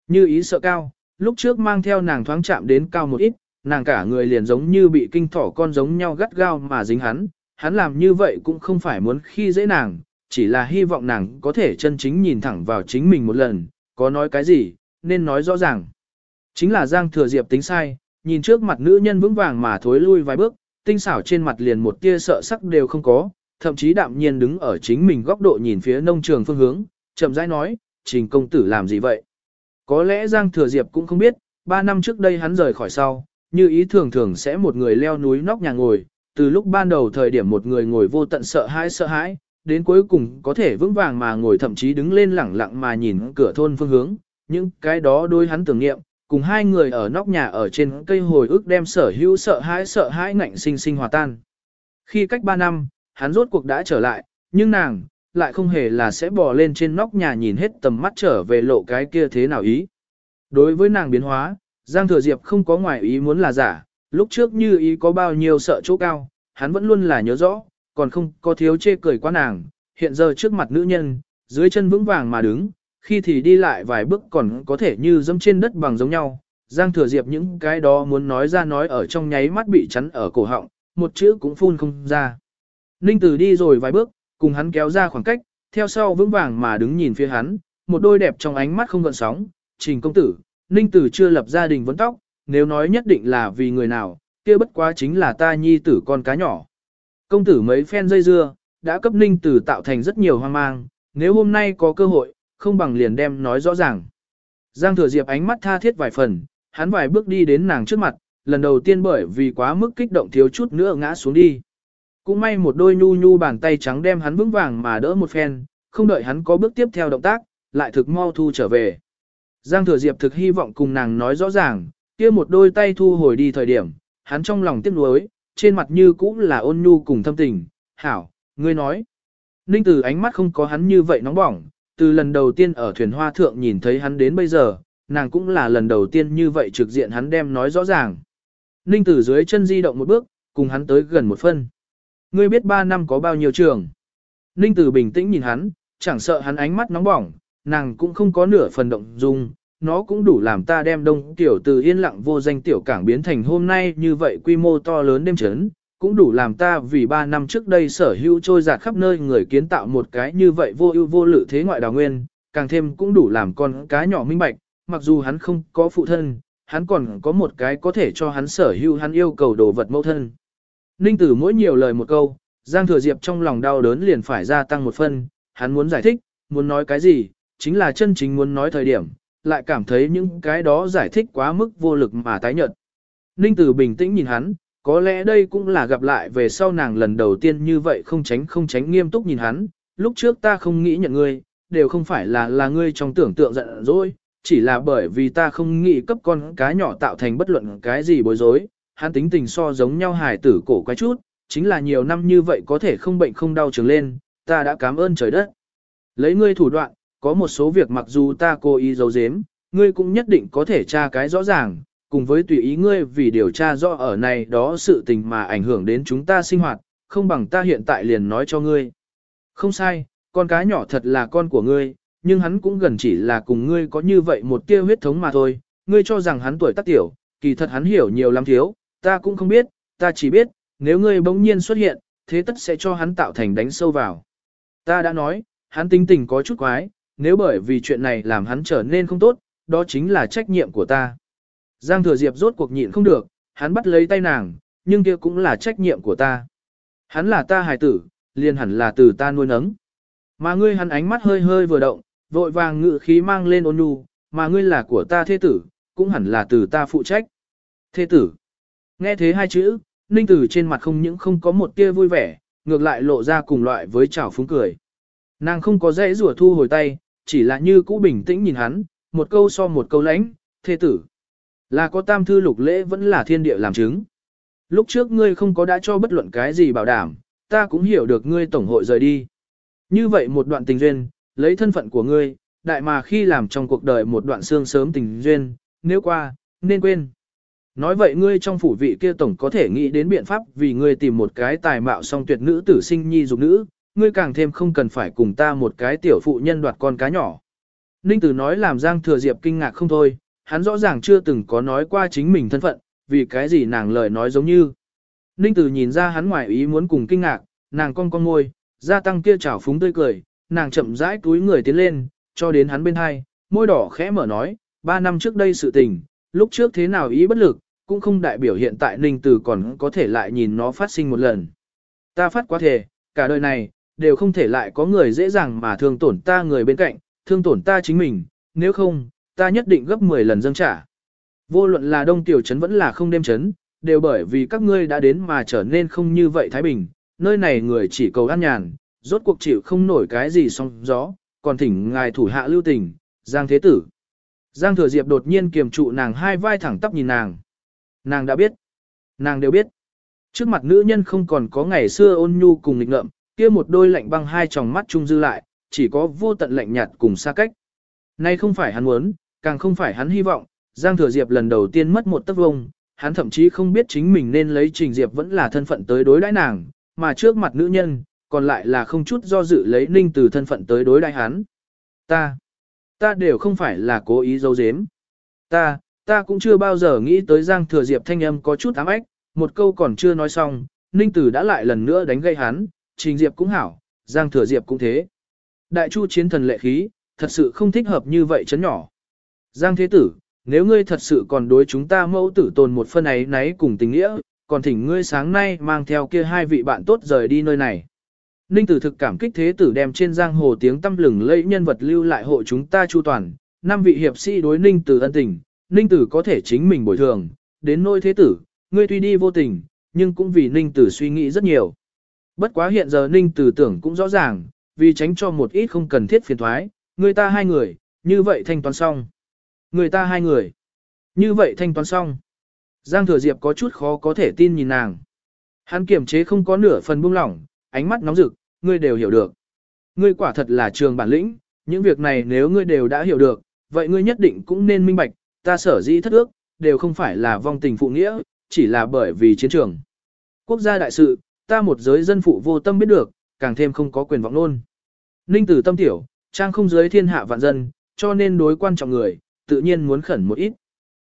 Như ý sợ cao, lúc trước mang theo nàng thoáng chạm đến cao một ít, nàng cả người liền giống như bị kinh thỏ con giống nhau gắt gao mà dính hắn, hắn làm như vậy cũng không phải muốn khi dễ nàng, chỉ là hy vọng nàng có thể chân chính nhìn thẳng vào chính mình một lần, có nói cái gì, nên nói rõ ràng. Chính là Giang Thừa Diệp tính sai, nhìn trước mặt nữ nhân vững vàng mà thối lui vài bước, tinh xảo trên mặt liền một tia sợ sắc đều không có, thậm chí đạm nhiên đứng ở chính mình góc độ nhìn phía nông trường phương hướng, chậm rãi nói, trình công tử làm gì vậy? Có lẽ Giang Thừa Diệp cũng không biết, ba năm trước đây hắn rời khỏi sau, như ý thường thường sẽ một người leo núi nóc nhà ngồi, từ lúc ban đầu thời điểm một người ngồi vô tận sợ hãi sợ hãi, đến cuối cùng có thể vững vàng mà ngồi thậm chí đứng lên lẳng lặng mà nhìn cửa thôn phương hướng, những cái đó đôi hắn tưởng niệm, cùng hai người ở nóc nhà ở trên cây hồi ức đem sở hữu sợ hãi sợ hãi ngạnh sinh sinh hòa tan. Khi cách ba năm, hắn rốt cuộc đã trở lại, nhưng nàng, lại không hề là sẽ bò lên trên nóc nhà nhìn hết tầm mắt trở về lộ cái kia thế nào ý. Đối với nàng biến hóa, Giang Thừa Diệp không có ngoài ý muốn là giả, lúc trước như ý có bao nhiêu sợ chỗ cao, hắn vẫn luôn là nhớ rõ, còn không có thiếu chê cười quá nàng, hiện giờ trước mặt nữ nhân, dưới chân vững vàng mà đứng, khi thì đi lại vài bước còn có thể như dẫm trên đất bằng giống nhau. Giang Thừa Diệp những cái đó muốn nói ra nói ở trong nháy mắt bị chắn ở cổ họng, một chữ cũng phun không ra. Ninh Tử đi rồi vài bước, cùng hắn kéo ra khoảng cách, theo sau vững vàng mà đứng nhìn phía hắn, một đôi đẹp trong ánh mắt không gợn sóng. Trình công tử, Ninh Tử chưa lập gia đình vấn tóc, nếu nói nhất định là vì người nào, kia bất quá chính là ta nhi tử con cá nhỏ. Công tử mấy phen dây dưa, đã cấp Ninh Tử tạo thành rất nhiều hoang mang, nếu hôm nay có cơ hội, không bằng liền đem nói rõ ràng. Giang Thừa Diệp ánh mắt tha thiết vài phần, hắn vài bước đi đến nàng trước mặt, lần đầu tiên bởi vì quá mức kích động thiếu chút nữa ngã xuống đi. Cũng may một đôi nhu nhu bàn tay trắng đem hắn vững vàng mà đỡ một phen, không đợi hắn có bước tiếp theo động tác, lại thực mau thu trở về. Giang Thừa Diệp thực hy vọng cùng nàng nói rõ ràng, kia một đôi tay thu hồi đi thời điểm, hắn trong lòng tiếc nuối, trên mặt như cũng là ôn nhu cùng thâm tình, hảo, ngươi nói. Ninh Tử ánh mắt không có hắn như vậy nóng bỏng, từ lần đầu tiên ở thuyền hoa thượng nhìn thấy hắn đến bây giờ, nàng cũng là lần đầu tiên như vậy trực diện hắn đem nói rõ ràng. Ninh Tử dưới chân di động một bước, cùng hắn tới gần một phân. Ngươi biết ba năm có bao nhiêu trường. Ninh Tử bình tĩnh nhìn hắn, chẳng sợ hắn ánh mắt nóng bỏng, nàng cũng không có nửa phần động dung, nó cũng đủ làm ta đem đông tiểu từ yên lặng vô danh tiểu cảng biến thành hôm nay như vậy quy mô to lớn đêm chấn, cũng đủ làm ta vì ba năm trước đây sở hữu trôi giạt khắp nơi người kiến tạo một cái như vậy vô ưu vô lự thế ngoại đào nguyên, càng thêm cũng đủ làm con cá nhỏ minh bạch, mặc dù hắn không có phụ thân, hắn còn có một cái có thể cho hắn sở hữu hắn yêu cầu đồ vật mẫu thân. Ninh tử mỗi nhiều lời một câu, Giang Thừa Diệp trong lòng đau đớn liền phải gia tăng một phân, hắn muốn giải thích, muốn nói cái gì, chính là chân chính muốn nói thời điểm, lại cảm thấy những cái đó giải thích quá mức vô lực mà tái nhợt. Ninh tử bình tĩnh nhìn hắn, có lẽ đây cũng là gặp lại về sau nàng lần đầu tiên như vậy không tránh không tránh nghiêm túc nhìn hắn, lúc trước ta không nghĩ nhận ngươi, đều không phải là là ngươi trong tưởng tượng giận dỗi, chỉ là bởi vì ta không nghĩ cấp con cá nhỏ tạo thành bất luận cái gì bối rối, hắn tính tình so giống nhau hài tử cổ quái chút, chính là nhiều năm như vậy có thể không bệnh không đau trường lên, ta đã cảm ơn trời đất. Lấy ngươi thủ đoạn, có một số việc mặc dù ta cố ý giấu giếm, ngươi cũng nhất định có thể tra cái rõ ràng, cùng với tùy ý ngươi vì điều tra rõ ở này đó sự tình mà ảnh hưởng đến chúng ta sinh hoạt, không bằng ta hiện tại liền nói cho ngươi. Không sai, con cá nhỏ thật là con của ngươi, nhưng hắn cũng gần chỉ là cùng ngươi có như vậy một tia huyết thống mà thôi, ngươi cho rằng hắn tuổi tác tiểu, kỳ thật hắn hiểu nhiều lắm thiếu, ta cũng không biết, ta chỉ biết, nếu ngươi bỗng nhiên xuất hiện, thế tất sẽ cho hắn tạo thành đánh sâu vào. Ta đã nói, hắn tính tình có chút quái, nếu bởi vì chuyện này làm hắn trở nên không tốt, đó chính là trách nhiệm của ta. Giang Thừa Diệp rốt cuộc nhịn không được, hắn bắt lấy tay nàng, nhưng kia cũng là trách nhiệm của ta. Hắn là ta hài tử, liền hẳn là từ ta nuôi nấng. Mà ngươi hắn ánh mắt hơi hơi vừa động, vội vàng ngự khí mang lên ôn nhu, mà ngươi là của ta thế tử, cũng hẳn là từ ta phụ trách. Thế tử. Nghe thế hai chữ, Ninh Tử trên mặt không những không có một tia vui vẻ, ngược lại lộ ra cùng loại với chảo phúng cười. Nàng không có dễ rủa thu hồi tay, chỉ là như cũ bình tĩnh nhìn hắn, một câu so một câu lãnh, thê tử. Là có tam thư lục lễ vẫn là thiên địa làm chứng. Lúc trước ngươi không có đã cho bất luận cái gì bảo đảm, ta cũng hiểu được ngươi tổng hội rời đi. Như vậy một đoạn tình duyên, lấy thân phận của ngươi, đại mà khi làm trong cuộc đời một đoạn xương sớm tình duyên, nếu qua, nên quên. Nói vậy ngươi trong phủ vị kia tổng có thể nghĩ đến biện pháp vì ngươi tìm một cái tài mạo song tuyệt nữ tử sinh nhi dục nữ, ngươi càng thêm không cần phải cùng ta một cái tiểu phụ nhân đoạt con cá nhỏ. Ninh Tử nói làm Giang Thừa Diệp kinh ngạc không thôi, hắn rõ ràng chưa từng có nói qua chính mình thân phận, vì cái gì nàng lời nói giống như. Ninh Tử nhìn ra hắn ngoài ý muốn cùng kinh ngạc, nàng cong cong môi, gia tăng kia trào phúng tươi cười, nàng chậm rãi túi người tiến lên, cho đến hắn bên hai, môi đỏ khẽ mở nói, ba năm trước đây sự tình, lúc trước thế nào ý bất lực, cũng không đại biểu hiện tại Ninh Tử còn có thể lại nhìn nó phát sinh một lần. Ta phát quá thể, cả đời này, đều không thể lại có người dễ dàng mà thương tổn ta người bên cạnh, thương tổn ta chính mình, nếu không, ta nhất định gấp 10 lần dâng trả. Vô luận là đông tiểu trấn vẫn là không đêm trấn, đều bởi vì các ngươi đã đến mà trở nên không như vậy Thái Bình, nơi này người chỉ cầu an nhàn, rốt cuộc chịu không nổi cái gì song gió, còn thỉnh ngài thủ hạ lưu tình, Giang Thế Tử. Giang Thừa Diệp đột nhiên kiềm trụ nàng hai vai thẳng tắp nhìn nàng. Nàng đã biết. Nàng đều biết. Trước mặt nữ nhân không còn có ngày xưa ôn nhu cùng nghịch ngợm, kia một đôi lạnh băng hai tròng mắt trung dư lại, chỉ có vô tận lạnh nhạt cùng xa cách. Nay không phải hắn muốn, càng không phải hắn hy vọng, Giang Thừa Diệp lần đầu tiên mất một tấc vông, hắn thậm chí không biết chính mình nên lấy Trình Diệp vẫn là thân phận tới đối đãi nàng, mà trước mặt nữ nhân, còn lại là không chút do dự lấy Ninh từ thân phận tới đối đãi hắn. Ta, ta đều không phải là cố ý dấu dếm. Ta, ta cũng chưa bao giờ nghĩ tới Giang Thừa Diệp thanh âm có chút ám ách, một câu còn chưa nói xong, Ninh Tử đã lại lần nữa đánh gây hắn, Trình Diệp cũng hảo, Giang Thừa Diệp cũng thế. Đại chu chiến thần lệ khí, thật sự không thích hợp như vậy chấn nhỏ. Giang Thế Tử, nếu ngươi thật sự còn đối chúng ta mẫu tử tồn một phân ấy náy cùng tình nghĩa, còn thỉnh ngươi sáng nay mang theo kia hai vị bạn tốt rời đi nơi này. Ninh tử thực cảm kích thế tử đem trên giang hồ tiếng tâm lừng lẫy nhân vật lưu lại hộ chúng ta chu toàn, năm vị hiệp sĩ đối ninh tử ân tình, ninh tử có thể chính mình bồi thường, đến nôi thế tử, ngươi tuy đi vô tình, nhưng cũng vì ninh tử suy nghĩ rất nhiều. Bất quá hiện giờ ninh tử tưởng cũng rõ ràng, vì tránh cho một ít không cần thiết phiền thoái, người ta hai người, như vậy thanh toán xong. Người ta hai người. Như vậy thanh toán xong. Giang Thừa Diệp có chút khó có thể tin nhìn nàng. Hắn kiềm chế không có nửa phần buông lỏng, ánh mắt nóng rực, ngươi đều hiểu được. Ngươi quả thật là trường bản lĩnh, những việc này nếu ngươi đều đã hiểu được, vậy ngươi nhất định cũng nên minh bạch, ta sở dĩ thất ước, đều không phải là vong tình phụ nghĩa, chỉ là bởi vì chiến trường. Quốc gia đại sự, ta một giới dân phụ vô tâm biết được, càng thêm không có quyền vọng luôn. Ninh tử tâm tiểu, trang không giới thiên hạ vạn dân, cho nên đối quan trọng người, tự nhiên muốn khẩn một ít.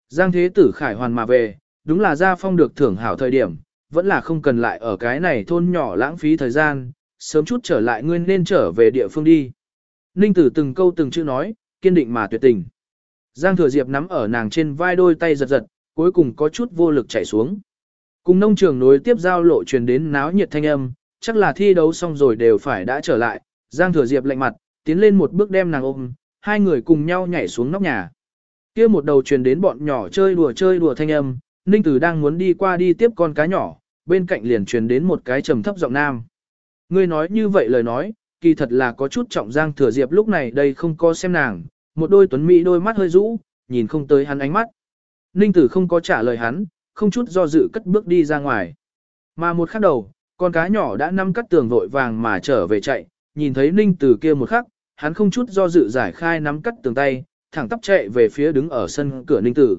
Giang thế tử khải hoàn mà về, đúng là gia phong được thưởng hảo thời điểm, vẫn là không cần lại ở cái này thôn nhỏ lãng phí thời gian, sớm chút trở lại ngươi nên trở về địa phương đi. Ninh tử từng câu từng chữ nói, kiên định mà tuyệt tình. Giang thừa diệp nắm ở nàng trên vai đôi tay giật giật, cuối cùng có chút vô lực chảy xuống. Cùng nông trường nối tiếp giao lộ truyền đến náo nhiệt thanh âm, chắc là thi đấu xong rồi đều phải đã trở lại. Giang thừa diệp lạnh mặt, tiến lên một bước đem nàng ôm, hai người cùng nhau nhảy xuống nóc nhà. Kia một đầu truyền đến bọn nhỏ chơi đùa chơi đùa thanh âm, Ninh Tử đang muốn đi qua đi tiếp con cá nhỏ, bên cạnh liền truyền đến một cái trầm thấp giọng nam. Ngươi nói như vậy lời nói, kỳ thật là có chút trọng Giang Thừa Diệp lúc này đây không có xem nàng, một đôi tuấn mỹ đôi mắt hơi rũ, nhìn không tới hắn ánh mắt. Ninh Tử không có trả lời hắn, không chút do dự cất bước đi ra ngoài. Mà một khắc đầu, con cá nhỏ đã nắm cắt tường vội vàng mà trở về chạy, nhìn thấy Ninh Tử kia một khắc, hắn không chút do dự giải khai nắm cắt tường tay, thẳng tắp chạy về phía đứng ở sân cửa Ninh Tử.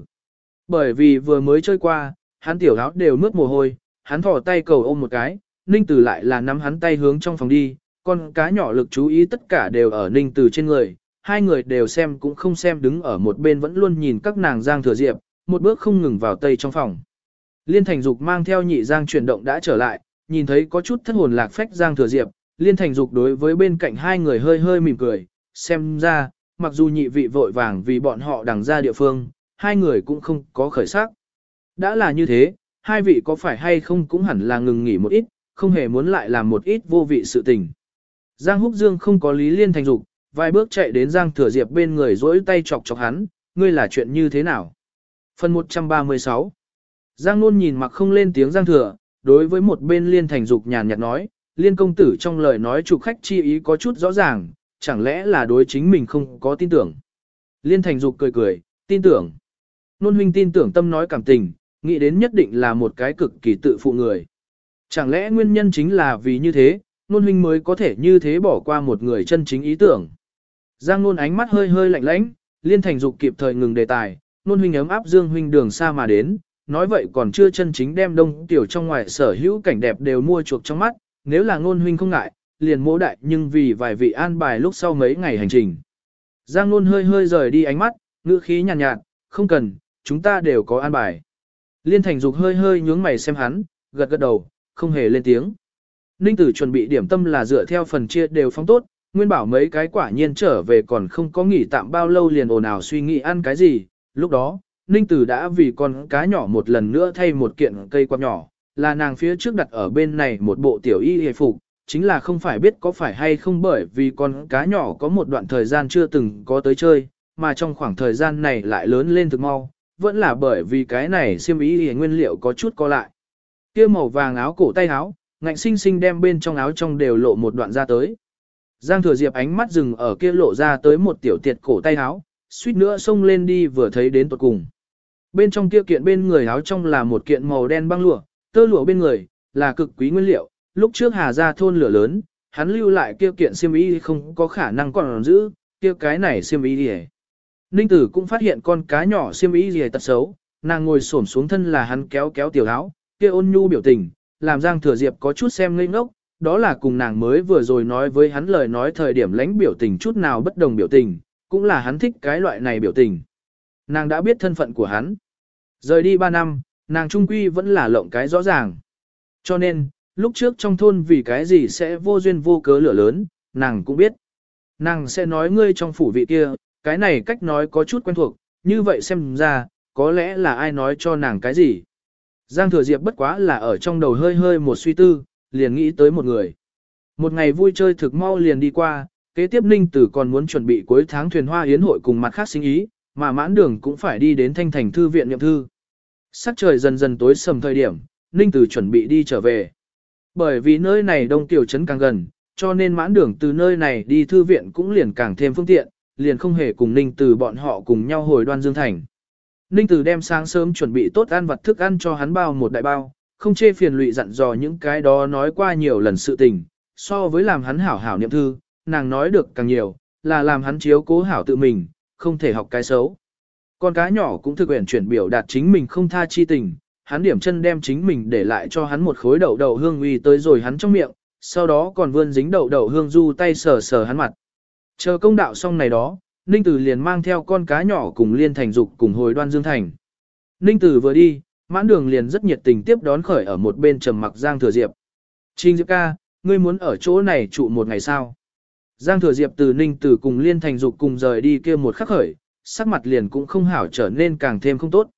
Bởi vì vừa mới chơi qua, hắn tiểu áo đều mướt mồ hôi, hắn thò tay cầu ôm một cái, Ninh Tử lại là nắm hắn tay hướng trong phòng đi, con cá nhỏ lực chú ý tất cả đều ở Ninh Tử trên người, hai người đều xem cũng không xem đứng ở một bên vẫn luôn nhìn các nàng Giang Thừa Diệp, một bước không ngừng vào tây trong phòng. Liên Thành Dục mang theo nhị Giang chuyển động đã trở lại, nhìn thấy có chút thất hồn lạc phách Giang Thừa Diệp, Liên Thành Dục đối với bên cạnh hai người hơi hơi mỉm cười, xem ra, mặc dù nhị vị vội vàng vì bọn họ đằng ra địa phương, hai người cũng không có khởi sắc. Đã là như thế, hai vị có phải hay không cũng hẳn là ngừng nghỉ một ít, không hề muốn lại làm một ít vô vị sự tình. Giang Húc Dương không có lý liên thành dục, vài bước chạy đến Giang Thừa Diệp bên người dỗi tay chọc chọc hắn, ngươi là chuyện như thế nào? Phần 136 Giang Nôn nhìn mặc không lên tiếng Giang Thừa, đối với một bên liên thành dục nhàn nhạt nói, liên công tử trong lời nói chủ khách chi ý có chút rõ ràng, chẳng lẽ là đối chính mình không có tin tưởng. Liên thành dục cười cười, tin tưởng. Nôn huynh tin tưởng tâm nói cảm tình, nghĩ đến nhất định là một cái cực kỳ tự phụ người. Chẳng lẽ nguyên nhân chính là vì như thế, nôn huynh mới có thể như thế bỏ qua một người chân chính ý tưởng. Giang nôn ánh mắt hơi hơi lạnh lãnh, liên thành dục kịp thời ngừng đề tài, nôn huynh ấm áp dương huynh đường xa mà đến, nói vậy còn chưa chân chính đem đông tiểu trong ngoài sở hữu cảnh đẹp đều mua chuộc trong mắt, nếu là nôn huynh không ngại, liền mỗ đại nhưng vì vài vị an bài lúc sau mấy ngày hành trình. Giang nôn hơi hơi rời đi ánh mắt, ngữ khí nhàn nhạt, nhạt, không cần, chúng ta đều có an bài. Liên thành dục hơi hơi nhướng mày xem hắn, gật gật đầu, không hề lên tiếng. Ninh tử chuẩn bị điểm tâm là dựa theo phần chia đều phóng tốt, nguyên bảo mấy cái quả nhiên trở về còn không có nghỉ tạm bao lâu liền ồn ào suy nghĩ ăn cái gì. Lúc đó, Ninh tử đã vì con cá nhỏ một lần nữa thay một kiện cây quạt nhỏ, là nàng phía trước đặt ở bên này một bộ tiểu y hề phục, chính là không phải biết có phải hay không bởi vì con cá nhỏ có một đoạn thời gian chưa từng có tới chơi, mà trong khoảng thời gian này lại lớn lên thực mau, vẫn là bởi vì cái này xiêm y hề nguyên liệu có chút co lại. Kia màu vàng áo cổ tay áo, ngạnh sinh sinh đem bên trong áo trong đều lộ một đoạn ra tới. Giang thừa diệp ánh mắt dừng ở kia lộ ra tới một tiểu tiệt cổ tay áo, suýt nữa xông lên đi vừa thấy đến tuột cùng. Bên trong kia kiện bên người áo trong là một kiện màu đen băng lụa, tơ lụa bên người, là cực quý nguyên liệu, lúc trước hà ra thôn lửa lớn, hắn lưu lại kia kiện xiêm y không có khả năng còn giữ, kia cái này xiêm y gì Ninh tử cũng phát hiện con cá nhỏ xiêm y gì tật xấu, nàng ngồi xổm xuống thân là hắn kéo kéo tiểu áo, kia ôn nhu biểu tình, làm Giang Thừa Diệp có chút xem ngây ngốc, đó là cùng nàng mới vừa rồi nói với hắn lời nói thời điểm lãnh biểu tình chút nào bất đồng biểu tình, cũng là hắn thích cái loại này biểu tình. Nàng đã biết thân phận của hắn. Rời đi 3 năm, nàng trung quy vẫn là lộng cái rõ ràng. Cho nên, lúc trước trong thôn vì cái gì sẽ vô duyên vô cớ lửa lớn, nàng cũng biết. Nàng sẽ nói ngươi trong phủ vị kia, cái này cách nói có chút quen thuộc, như vậy xem ra, có lẽ là ai nói cho nàng cái gì. Giang Thừa Diệp bất quá là ở trong đầu hơi hơi một suy tư, liền nghĩ tới một người. Một ngày vui chơi thực mau liền đi qua, kế tiếp Ninh Tử còn muốn chuẩn bị cuối tháng thuyền hoa yến hội cùng mặt khác sinh ý, mà mãn đường cũng phải đi đến thanh thành thư viện nhậm thư. Sắc trời dần dần tối sầm thời điểm, Ninh Tử chuẩn bị đi trở về. Bởi vì nơi này đông tiểu trấn càng gần, cho nên mãn đường từ nơi này đi thư viện cũng liền càng thêm phương tiện, liền không hề cùng Ninh Tử bọn họ cùng nhau hồi đoan dương thành. Ninh Tử đem sáng sớm chuẩn bị tốt ăn vật thức ăn cho hắn bao một đại bao, không chê phiền lụy dặn dò những cái đó nói qua nhiều lần sự tình, so với làm hắn hảo hảo niệm thư, nàng nói được càng nhiều, là làm hắn chiếu cố hảo tự mình, không thể học cái xấu. Con cá nhỏ cũng thực nguyện chuyển biểu đạt chính mình không tha chi tình, hắn điểm chân đem chính mình để lại cho hắn một khối đậu đậu hương uy tới rồi hắn trong miệng, sau đó còn vươn dính đậu đậu hương du tay sờ sờ hắn mặt. Chờ công đạo xong này đó, Ninh Tử liền mang theo con cá nhỏ cùng Liên Thành Dục cùng hồi đoan Dương Thành. Ninh Tử vừa đi, mãn đường liền rất nhiệt tình tiếp đón khởi ở một bên trầm mặc Giang Thừa Diệp. Trình Diệp ca, ngươi muốn ở chỗ này trụ một ngày sao? Giang Thừa Diệp từ Ninh Tử cùng Liên Thành Dục cùng rời đi kia một khắc khởi, sắc mặt liền cũng không hảo trở nên càng thêm không tốt.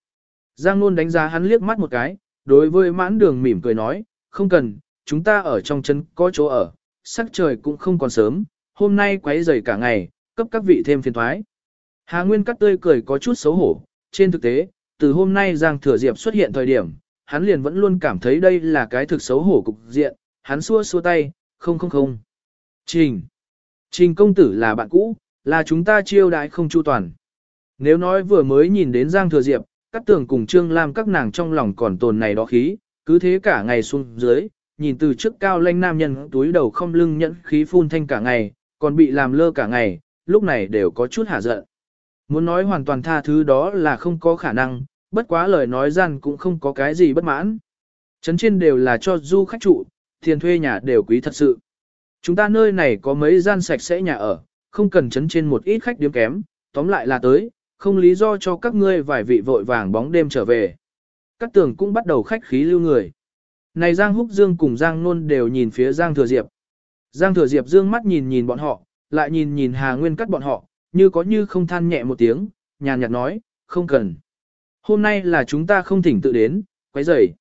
Giang luôn đánh giá hắn liếc mắt một cái, đối với mãn đường mỉm cười nói, không cần, chúng ta ở trong chân có chỗ ở, sắc trời cũng không còn sớm, hôm nay quấy rầy cả ngày, cấp các vị thêm phiền thoái. Hà Nguyên cắt tươi cười có chút xấu hổ, trên thực tế, từ hôm nay Giang Thừa Diệp xuất hiện thời điểm, hắn liền vẫn luôn cảm thấy đây là cái thực xấu hổ cục diện, hắn xua xua tay, không không không. Trình. Trình công tử là bạn cũ, là chúng ta chiêu đãi không chu toàn. Nếu nói vừa mới nhìn đến Giang Thừa Diệp, các tường cùng Trương Lam các nàng trong lòng còn tồn này đó khí, cứ thế cả ngày xuống dưới, nhìn từ trước cao lanh nam nhân túi đầu không lưng nhẫn khí phun thanh cả ngày, còn bị làm lơ cả ngày, lúc này đều có chút hả giận. Muốn nói hoàn toàn tha thứ đó là không có khả năng, bất quá lời nói rằng cũng không có cái gì bất mãn. Trấn trên đều là cho du khách trụ, tiền thuê nhà đều quý thật sự. Chúng ta nơi này có mấy gian sạch sẽ nhà ở, không cần trấn trên một ít khách điếm kém, tóm lại là tới, không lý do cho các ngươi vài vị vội vàng bóng đêm trở về. Các tường cũng bắt đầu khách khí lưu người. Này Giang Húc Dương cùng Giang Nôn đều nhìn phía Giang Thừa Diệp. Giang Thừa Diệp dương mắt nhìn nhìn bọn họ, lại nhìn nhìn Hà Nguyên cắt bọn họ, như có như không than nhẹ một tiếng, nhàn nhạt nói, không cần. Hôm nay là chúng ta không thỉnh tự đến, quấy rầy.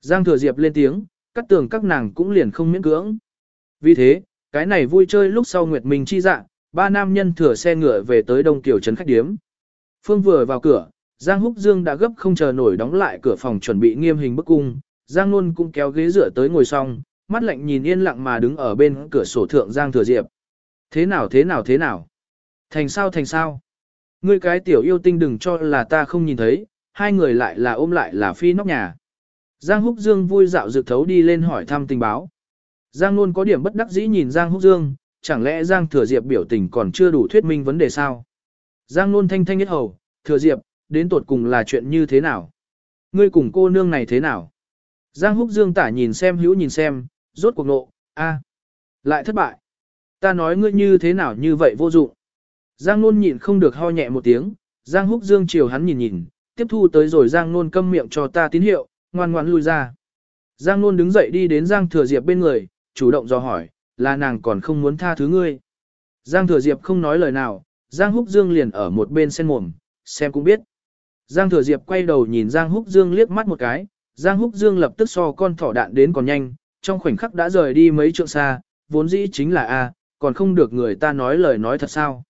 Giang Thừa Diệp lên tiếng, cắt tường các nàng cũng liền không miễn cưỡng. Vì thế, cái này vui chơi lúc sau Nguyệt Minh chi dạ, ba nam nhân thừa xe ngựa về tới Đông Kiều Trấn Khách Điếm. Phương vừa vào cửa, Giang Húc Dương đã gấp không chờ nổi đóng lại cửa phòng chuẩn bị nghiêm hình bức cung, Giang Luân cũng kéo ghế dựa tới ngồi xong, mắt lạnh nhìn yên lặng mà đứng ở bên cửa sổ thượng Giang Thừa Diệp. Thế nào thế nào thế nào? Thành sao thành sao? Ngươi cái tiểu yêu tinh đừng cho là ta không nhìn thấy, hai người lại là ôm lại là phi nóc nhà. Giang Húc Dương vui dạo dược thấu đi lên hỏi thăm tình báo. Giang luôn có điểm bất đắc dĩ nhìn Giang Húc Dương, chẳng lẽ Giang Thừa Diệp biểu tình còn chưa đủ thuyết minh vấn đề sao? Giang luôn thanh thanh nhất hầu, Thừa Diệp, đến tột cùng là chuyện như thế nào? Ngươi cùng cô nương này thế nào? Giang Húc Dương tả nhìn xem hữu nhìn xem, rốt cuộc nộ, a, lại thất bại. Ta nói ngươi như thế nào như vậy vô dụng. Giang Nôn nhịn không được ho nhẹ một tiếng, Giang Húc Dương chiều hắn nhìn nhìn, tiếp thu tới rồi Giang Nôn câm miệng cho ta tín hiệu, ngoan ngoãn lui ra. Giang Nôn đứng dậy đi đến Giang Thừa Diệp bên người, chủ động dò hỏi, là nàng còn không muốn tha thứ ngươi. Giang Thừa Diệp không nói lời nào, Giang Húc Dương liền ở một bên sen mồm, xem cũng biết. Giang Thừa Diệp quay đầu nhìn Giang Húc Dương liếc mắt một cái, Giang Húc Dương lập tức so con thỏ đạn đến còn nhanh, trong khoảnh khắc đã rời đi mấy trượng xa, vốn dĩ chính là A, còn không được người ta nói lời nói thật sao.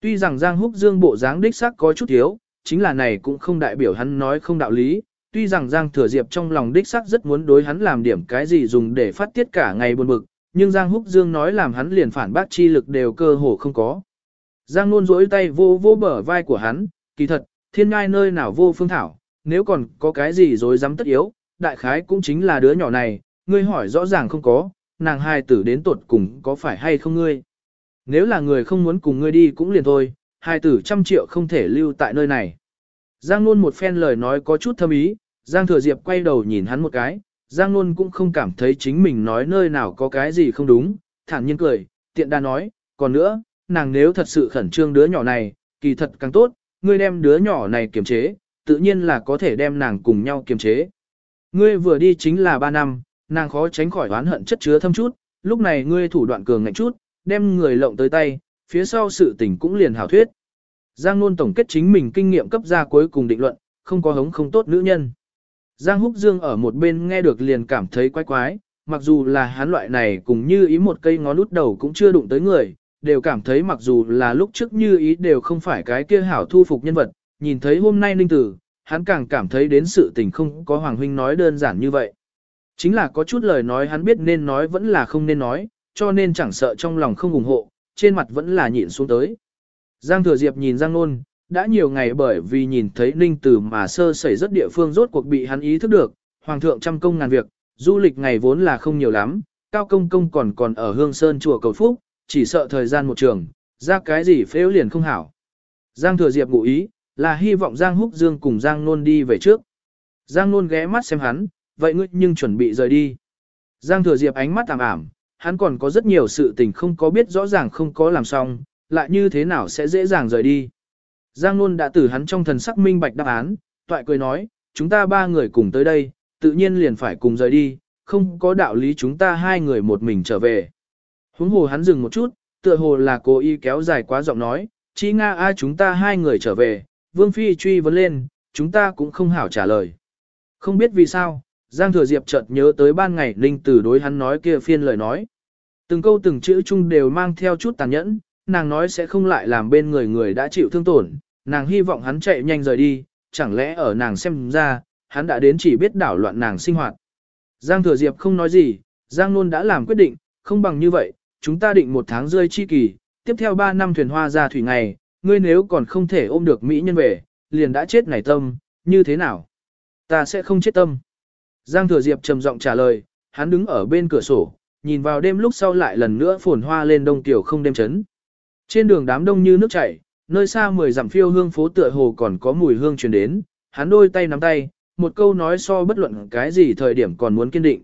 Tuy rằng Giang Húc Dương bộ dáng đích xác có chút thiếu, chính là này cũng không đại biểu hắn nói không đạo lý. Tuy rằng Giang Thừa Diệp trong lòng đích xác rất muốn đối hắn làm điểm cái gì dùng để phát tiết cả ngày buồn bực, nhưng Giang Húc Dương nói làm hắn liền phản bác chi lực đều cơ hồ không có. Giang luôn rỗi tay vô vô bờ vai của hắn, kỳ thật, thiên ngai nơi nào vô phương thảo, nếu còn có cái gì rồi dám tất yếu, đại khái cũng chính là đứa nhỏ này, ngươi hỏi rõ ràng không có, nàng hai tử đến tuột cùng có phải hay không ngươi. Nếu là người không muốn cùng ngươi đi cũng liền thôi, hai tử trăm triệu không thể lưu tại nơi này. Giang Nôn một phen lời nói có chút thâm ý, Giang Thừa Diệp quay đầu nhìn hắn một cái, Giang Nôn cũng không cảm thấy chính mình nói nơi nào có cái gì không đúng, thản nhiên cười, tiện đa nói, còn nữa, nàng nếu thật sự khẩn trương đứa nhỏ này, kỳ thật càng tốt, ngươi đem đứa nhỏ này kiềm chế, tự nhiên là có thể đem nàng cùng nhau kiềm chế. Ngươi vừa đi chính là 3 năm, nàng khó tránh khỏi oán hận chất chứa thâm chút, lúc này ngươi thủ đoạn cường ngạnh chút, đem người lộng tới tay, phía sau sự tình cũng liền hảo thuyết. Giang Nôn tổng kết chính mình kinh nghiệm cấp ra cuối cùng định luận, không có hống không tốt nữ nhân. Giang Húc Dương ở một bên nghe được liền cảm thấy quái quái, mặc dù là hắn loại này cũng như ý một cây ngón út đầu cũng chưa đụng tới người, đều cảm thấy mặc dù là lúc trước như ý đều không phải cái kia hảo thu phục nhân vật, nhìn thấy hôm nay ninh tử, hắn càng cảm thấy đến sự tình không có Hoàng Huynh nói đơn giản như vậy. Chính là có chút lời nói hắn biết nên nói vẫn là không nên nói, cho nên chẳng sợ trong lòng không ủng hộ, trên mặt vẫn là nhịn xuống tới. Giang Thừa Diệp nhìn Giang Nôn, đã nhiều ngày bởi vì nhìn thấy Ninh Tử mà sơ sẩy rất địa phương rốt cuộc bị hắn ý thức được, Hoàng thượng trăm công ngàn việc, du lịch ngày vốn là không nhiều lắm, Cao Công Công còn còn ở Hương Sơn chùa cầu phúc, chỉ sợ thời gian một trường, ra cái gì phếu liền không hảo. Giang Thừa Diệp ngụ ý, là hy vọng Giang Húc Dương cùng Giang Nôn đi về trước. Giang Nôn ghé mắt xem hắn, vậy ngươi nhưng chuẩn bị rời đi. Giang Thừa Diệp ánh mắt tạm ảm, hắn còn có rất nhiều sự tình không có biết rõ ràng không có làm xong, lại như thế nào sẽ dễ dàng rời đi. Giang Nôn đã từ hắn trong thần sắc minh bạch đáp án, toại cười nói, chúng ta ba người cùng tới đây, tự nhiên liền phải cùng rời đi, không có đạo lý chúng ta hai người một mình trở về. Huống hồ hắn dừng một chút, tựa hồ là cố ý kéo dài quá giọng nói, chỉ Nga a chúng ta hai người trở về, Vương Phi truy vấn lên, chúng ta cũng không hảo trả lời. Không biết vì sao, Giang Thừa Diệp chợt nhớ tới ban ngày Ninh Tử đối hắn nói kia phiên lời nói. Từng câu từng chữ chung đều mang theo chút tàn nhẫn, nàng nói sẽ không lại làm bên người người đã chịu thương tổn, nàng hy vọng hắn chạy nhanh rời đi, chẳng lẽ ở nàng xem ra, hắn đã đến chỉ biết đảo loạn nàng sinh hoạt. Giang Thừa Diệp không nói gì, Giang Nôn đã làm quyết định, không bằng như vậy, chúng ta định một tháng rơi chi kỳ, tiếp theo ba năm thuyền hoa ra thủy ngày, ngươi nếu còn không thể ôm được Mỹ nhân về, liền đã chết nảy tâm, như thế nào? Ta sẽ không chết tâm. Giang Thừa Diệp trầm giọng trả lời, hắn đứng ở bên cửa sổ, nhìn vào đêm lúc sau lại lần nữa phồn hoa lên đông tiểu không đêm chấn. Trên đường đám đông như nước chảy, nơi xa mười dặm phiêu hương phố tựa hồ còn có mùi hương truyền đến, hắn đôi tay nắm tay, một câu nói so bất luận cái gì thời điểm còn muốn kiên định.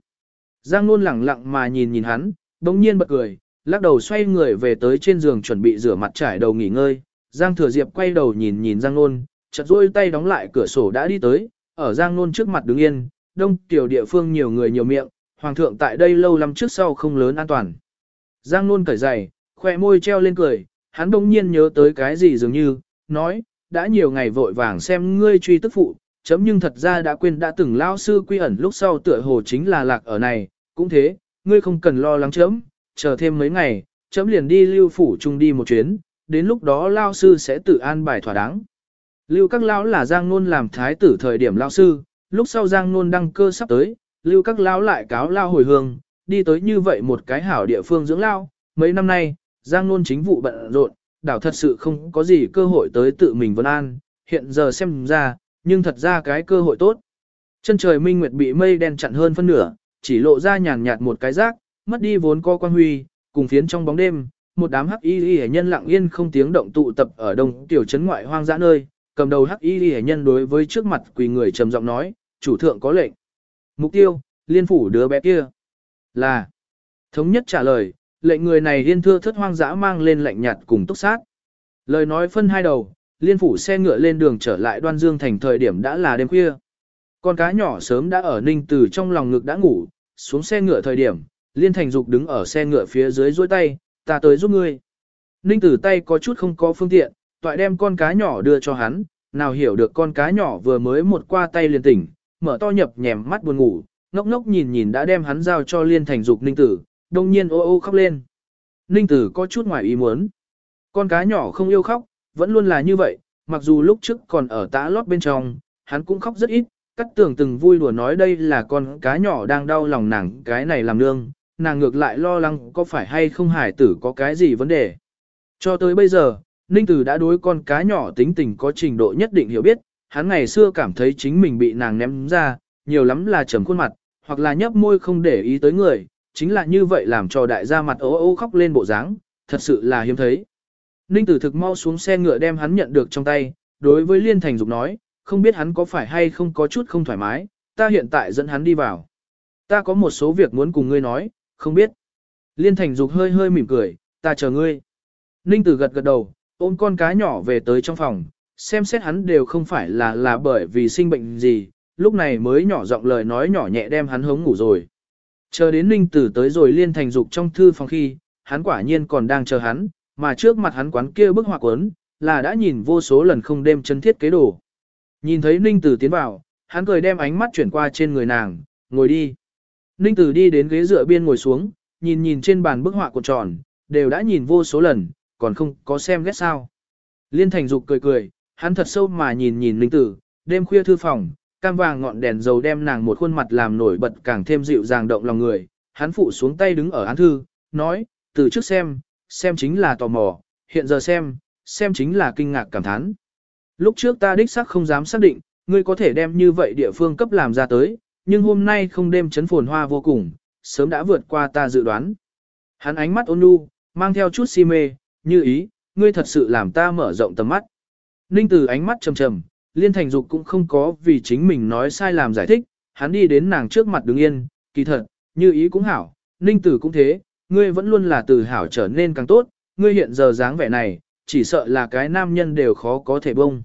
Giang Nôn lẳng lặng mà nhìn nhìn hắn, bỗng nhiên bật cười, lắc đầu xoay người về tới trên giường chuẩn bị rửa mặt trải đầu nghỉ ngơi. Giang Thừa Diệp quay đầu nhìn nhìn Giang Nôn, chợt duỗi tay đóng lại cửa sổ đã đi tới, ở Giang Nôn trước mặt đứng yên, đông tiểu địa phương nhiều người nhiều miệng, hoàng thượng tại đây lâu lắm trước sau không lớn an toàn. Giang Nôn cởi giày, khoe môi treo lên cười, hắn đông nhiên nhớ tới cái gì dường như, nói, đã nhiều ngày vội vàng xem ngươi truy tức phụ, chấm nhưng thật ra đã quên đã từng lao sư quy ẩn lúc sau tựa hồ chính là lạc ở này, cũng thế, ngươi không cần lo lắng chấm, chờ thêm mấy ngày, chấm liền đi lưu phủ chung đi một chuyến, đến lúc đó lao sư sẽ tự an bài thỏa đáng. Lưu các lão là Giang Nôn làm thái tử thời điểm lao sư, lúc sau Giang Nôn đăng cơ sắp tới, lưu các lão lại cáo lao hồi hương, đi tới như vậy một cái hảo địa phương dưỡng lao, mấy năm nay, Giang Nôn chính vụ bận rộn, đảo thật sự không có gì cơ hội tới tự mình vân an, hiện giờ xem ra, nhưng thật ra cái cơ hội tốt. Chân trời minh nguyệt bị mây đen chặn hơn phân nửa, chỉ lộ ra nhàn nhạt một cái rác, mất đi vốn co quan huy, cùng phiến trong bóng đêm, một đám hắc y y nhân lặng yên không tiếng động tụ tập ở đông tiểu trấn ngoại hoang dã nơi, cầm đầu hắc y y nhân đối với trước mặt quỳ người trầm giọng nói, chủ thượng có lệnh. Mục tiêu, liên phủ đứa bé kia. Là. Thống nhất trả lời, lệnh người này liên thưa thất hoang dã mang lên lệnh nhạt cùng túc sát. Lời nói phân hai đầu, liên phủ xe ngựa lên đường trở lại đoan dương thành thời điểm đã là đêm khuya. Con cá nhỏ sớm đã ở ninh từ trong lòng ngực đã ngủ, xuống xe ngựa thời điểm, liên thành dục đứng ở xe ngựa phía dưới dôi tay, ta tới giúp ngươi. Ninh tử tay có chút không có phương tiện, toại đem con cá nhỏ đưa cho hắn, nào hiểu được con cá nhỏ vừa mới một qua tay liền tỉnh, mở to nhập nhèm mắt buồn ngủ, ngốc ngốc nhìn nhìn đã đem hắn giao cho liên thành dục ninh tử, đông nhiên ô ô khóc lên. Ninh tử có chút ngoài ý muốn. Con cá nhỏ không yêu khóc, vẫn luôn là như vậy, mặc dù lúc trước còn ở tã lót bên trong, hắn cũng khóc rất ít, cắt tưởng từng vui đùa nói đây là con cá nhỏ đang đau lòng nàng cái này làm nương, nàng ngược lại lo lắng có phải hay không hải tử có cái gì vấn đề. Cho tới bây giờ, Ninh Tử đã đối con cá nhỏ tính tình có trình độ nhất định hiểu biết, hắn ngày xưa cảm thấy chính mình bị nàng ném ra, nhiều lắm là trầm khuôn mặt, hoặc là nhấp môi không để ý tới người, chính là như vậy làm cho đại gia mặt ố ô khóc lên bộ dáng, thật sự là hiếm thấy. Ninh tử thực mau xuống xe ngựa đem hắn nhận được trong tay, đối với Liên Thành Dục nói, không biết hắn có phải hay không có chút không thoải mái, ta hiện tại dẫn hắn đi vào. Ta có một số việc muốn cùng ngươi nói, không biết. Liên Thành Dục hơi hơi mỉm cười, ta chờ ngươi. Ninh tử gật gật đầu, ôm con cá nhỏ về tới trong phòng, xem xét hắn đều không phải là là bởi vì sinh bệnh gì, lúc này mới nhỏ giọng lời nói nhỏ nhẹ đem hắn hống ngủ rồi. Chờ đến Ninh Tử tới rồi liên thành dục trong thư phòng khi, hắn quả nhiên còn đang chờ hắn, mà trước mặt hắn quán kia bức họa quấn, là đã nhìn vô số lần không đêm chân thiết kế đồ. Nhìn thấy Ninh Tử tiến vào, hắn cười đem ánh mắt chuyển qua trên người nàng, ngồi đi. Ninh Tử đi đến ghế dựa biên ngồi xuống, nhìn nhìn trên bàn bức họa cuộn tròn, đều đã nhìn vô số lần, còn không có xem ghét sao. Liên Thành Dục cười cười, hắn thật sâu mà nhìn nhìn Linh Tử, đêm khuya thư phòng, cam vàng ngọn đèn dầu đem nàng một khuôn mặt làm nổi bật càng thêm dịu dàng động lòng người. Hắn phụ xuống tay đứng ở án thư, nói, từ trước xem, xem chính là tò mò, hiện giờ xem, xem chính là kinh ngạc cảm thán. Lúc trước ta đích xác không dám xác định, ngươi có thể đem như vậy địa phương cấp làm ra tới, nhưng hôm nay không đêm chấn phồn hoa vô cùng, sớm đã vượt qua ta dự đoán. Hắn ánh mắt ôn nhu, mang theo chút si mê, như ý, ngươi thật sự làm ta mở rộng tầm mắt. Ninh Tử ánh mắt trầm trầm, Liên Thành Dục cũng không có vì chính mình nói sai làm giải thích, hắn đi đến nàng trước mặt đứng yên, kỳ thật, như ý cũng hảo, Ninh Tử cũng thế, ngươi vẫn luôn là từ hảo trở nên càng tốt, ngươi hiện giờ dáng vẻ này, chỉ sợ là cái nam nhân đều khó có thể bông.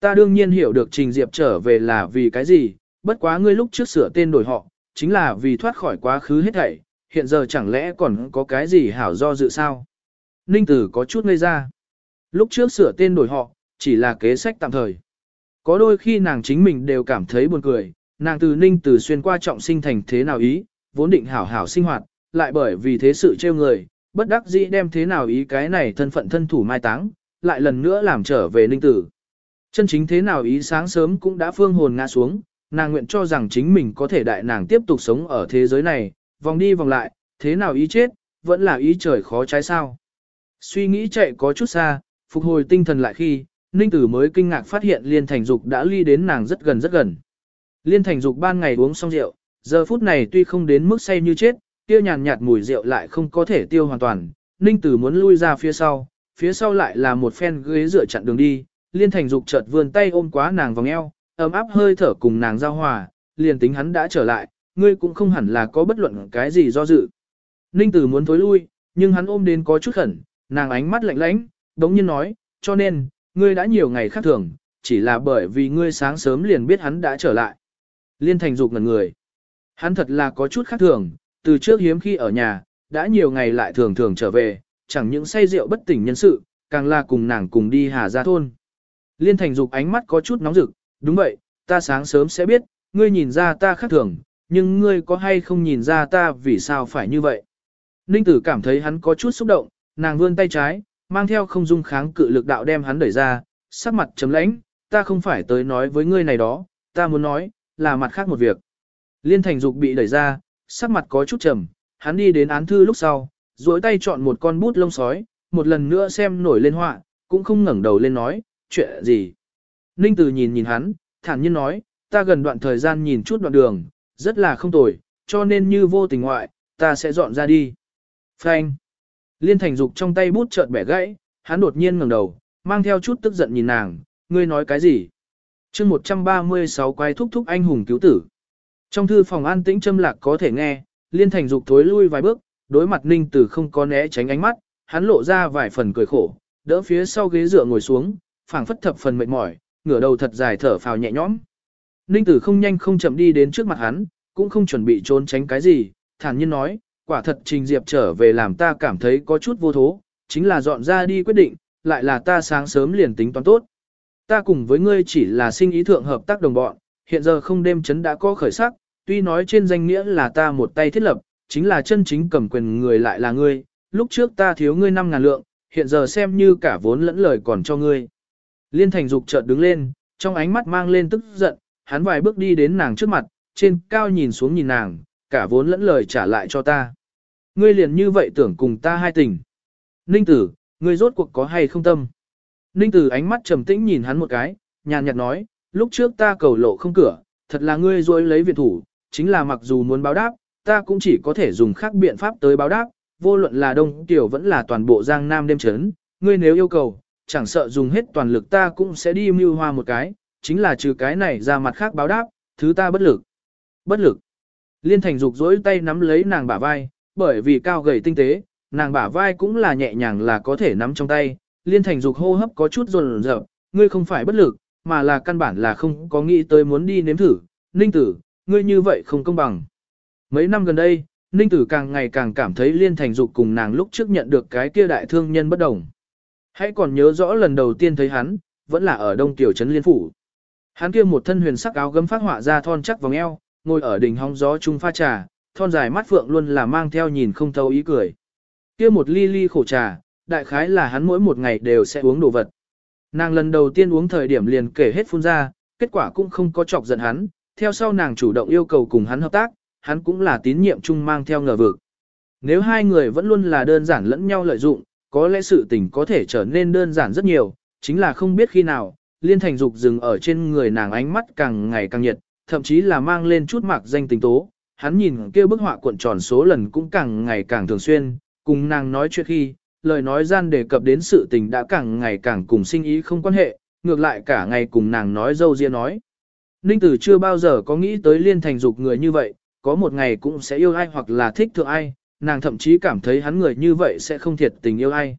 Ta đương nhiên hiểu được Trình Diệp trở về là vì cái gì, bất quá ngươi lúc trước sửa tên đổi họ, chính là vì thoát khỏi quá khứ hết thảy, hiện giờ chẳng lẽ còn có cái gì hảo do dự sao? Ninh Tử có chút ngây ra. Lúc trước sửa tên đổi họ, chỉ là kế sách tạm thời. Có đôi khi nàng chính mình đều cảm thấy buồn cười, nàng từ Ninh từ xuyên qua trọng sinh thành thế nào ý, vốn định hảo hảo sinh hoạt, lại bởi vì thế sự trêu người, bất đắc dĩ đem thế nào ý cái này thân phận thân thủ mai táng, lại lần nữa làm trở về Ninh Tử. Chân chính thế nào ý sáng sớm cũng đã phương hồn ngã xuống, nàng nguyện cho rằng chính mình có thể đại nàng tiếp tục sống ở thế giới này, vòng đi vòng lại, thế nào ý chết, vẫn là ý trời khó trái sao. Suy nghĩ chạy có chút xa, phục hồi tinh thần lại khi, Ninh Tử mới kinh ngạc phát hiện Liên Thành Dục đã ly đến nàng rất gần rất gần. Liên Thành Dục ban ngày uống xong rượu, giờ phút này tuy không đến mức say như chết, kia nhàn nhạt mùi rượu lại không có thể tiêu hoàn toàn. Ninh Tử muốn lui ra phía sau, phía sau lại là một phen ghế dựa chặn đường đi. Liên Thành Dục chợt vươn tay ôm quá nàng vòng eo, ấm áp hơi thở cùng nàng giao hòa, liền tính hắn đã trở lại, ngươi cũng không hẳn là có bất luận cái gì do dự. Ninh Tử muốn thối lui, nhưng hắn ôm đến có chút khẩn, nàng ánh mắt lạnh lãnh, đống nhiên nói, cho nên, ngươi đã nhiều ngày khác thường, chỉ là bởi vì ngươi sáng sớm liền biết hắn đã trở lại. Liên thành dục ngần người. Hắn thật là có chút khác thường, từ trước hiếm khi ở nhà, đã nhiều ngày lại thường thường trở về, chẳng những say rượu bất tỉnh nhân sự, càng là cùng nàng cùng đi hà ra thôn. Liên thành dục ánh mắt có chút nóng rực, đúng vậy, ta sáng sớm sẽ biết, ngươi nhìn ra ta khác thường, nhưng ngươi có hay không nhìn ra ta vì sao phải như vậy. Ninh tử cảm thấy hắn có chút xúc động, nàng vươn tay trái, mang theo không dung kháng cự lực đạo đem hắn đẩy ra, sắc mặt chấm lãnh, ta không phải tới nói với ngươi này đó, ta muốn nói, là mặt khác một việc. Liên thành dục bị đẩy ra, sắc mặt có chút trầm, hắn đi đến án thư lúc sau, duỗi tay chọn một con bút lông sói, một lần nữa xem nổi lên họa, cũng không ngẩng đầu lên nói, chuyện gì. Ninh Từ nhìn nhìn hắn, thản nhiên nói, ta gần đoạn thời gian nhìn chút đoạn đường, rất là không tồi, cho nên như vô tình ngoại, ta sẽ dọn ra đi. Frank. Liên thành dục trong tay bút chợt bẻ gãy, hắn đột nhiên ngẩng đầu, mang theo chút tức giận nhìn nàng, ngươi nói cái gì? chương 136 quay thúc thúc anh hùng cứu tử. Trong thư phòng an tĩnh châm lạc có thể nghe, liên thành dục thối lui vài bước, đối mặt ninh tử không có né tránh ánh mắt, hắn lộ ra vài phần cười khổ, đỡ phía sau ghế dựa ngồi xuống, phảng phất thập phần mệt mỏi, ngửa đầu thật dài thở phào nhẹ nhõm. Ninh tử không nhanh không chậm đi đến trước mặt hắn, cũng không chuẩn bị trốn tránh cái gì, thản nhiên nói, quả thật Trình Diệp trở về làm ta cảm thấy có chút vô thố, chính là dọn ra đi quyết định, lại là ta sáng sớm liền tính toán tốt. Ta cùng với ngươi chỉ là sinh ý thượng hợp tác đồng bọn, hiện giờ không đêm chấn đã có khởi sắc, tuy nói trên danh nghĩa là ta một tay thiết lập, chính là chân chính cầm quyền người lại là ngươi, lúc trước ta thiếu ngươi 5 ngàn lượng, hiện giờ xem như cả vốn lẫn lời còn cho ngươi. Liên thành dục chợt đứng lên, trong ánh mắt mang lên tức giận, hắn vài bước đi đến nàng trước mặt, trên cao nhìn xuống nhìn nàng, cả vốn lẫn lời trả lại cho ta. Ngươi liền như vậy tưởng cùng ta hai tình. Ninh tử, ngươi rốt cuộc có hay không tâm? Ninh tử ánh mắt trầm tĩnh nhìn hắn một cái, nhàn nhạt nói, lúc trước ta cầu lộ không cửa, thật là ngươi dối lấy viện thủ, chính là mặc dù muốn báo đáp, ta cũng chỉ có thể dùng khác biện pháp tới báo đáp, vô luận là Đông Tiểu vẫn là toàn bộ Giang Nam đêm chấn, ngươi nếu yêu cầu, chẳng sợ dùng hết toàn lực ta cũng sẽ đi mưu hoa một cái, chính là trừ cái này ra mặt khác báo đáp, thứ ta bất lực. Bất lực. Liên Thành Dục dỗi tay nắm lấy nàng bả vai, bởi vì cao gầy tinh tế, nàng bả vai cũng là nhẹ nhàng là có thể nắm trong tay. Liên Thành Dục hô hấp có chút rồn rợp, ngươi không phải bất lực, mà là căn bản là không có nghĩ tới muốn đi nếm thử. Ninh tử, ngươi như vậy không công bằng. Mấy năm gần đây, Ninh tử càng ngày càng cảm thấy Liên Thành Dục cùng nàng lúc trước nhận được cái kia đại thương nhân bất đồng. Hãy còn nhớ rõ lần đầu tiên thấy hắn, vẫn là ở Đông Tiểu Trấn Liên Phủ. Hắn kia một thân huyền sắc áo gấm phát họa ra thon chắc vòng eo, ngồi ở đỉnh hóng gió chung pha trà, thon dài mắt phượng luôn là mang theo nhìn không thấu ý cười. Kia một ly ly khổ trà, đại khái là hắn mỗi một ngày đều sẽ uống đồ vật. Nàng lần đầu tiên uống thời điểm liền kể hết phun ra, kết quả cũng không có chọc giận hắn, theo sau nàng chủ động yêu cầu cùng hắn hợp tác, hắn cũng là tín nhiệm chung mang theo ngờ vực. Nếu hai người vẫn luôn là đơn giản lẫn nhau lợi dụng, có lẽ sự tình có thể trở nên đơn giản rất nhiều, chính là không biết khi nào, liên thành dục dừng ở trên người nàng ánh mắt càng ngày càng nhiệt, thậm chí là mang lên chút mạc danh tình tố. Hắn nhìn kia bức họa cuộn tròn số lần cũng càng ngày càng thường xuyên, cùng nàng nói chuyện khi, lời nói gian đề cập đến sự tình đã càng ngày càng cùng sinh ý không quan hệ, ngược lại cả ngày cùng nàng nói dâu riêng nói. Ninh Tử chưa bao giờ có nghĩ tới liên thành dục người như vậy, có một ngày cũng sẽ yêu ai hoặc là thích thượng ai, nàng thậm chí cảm thấy hắn người như vậy sẽ không thiệt tình yêu ai.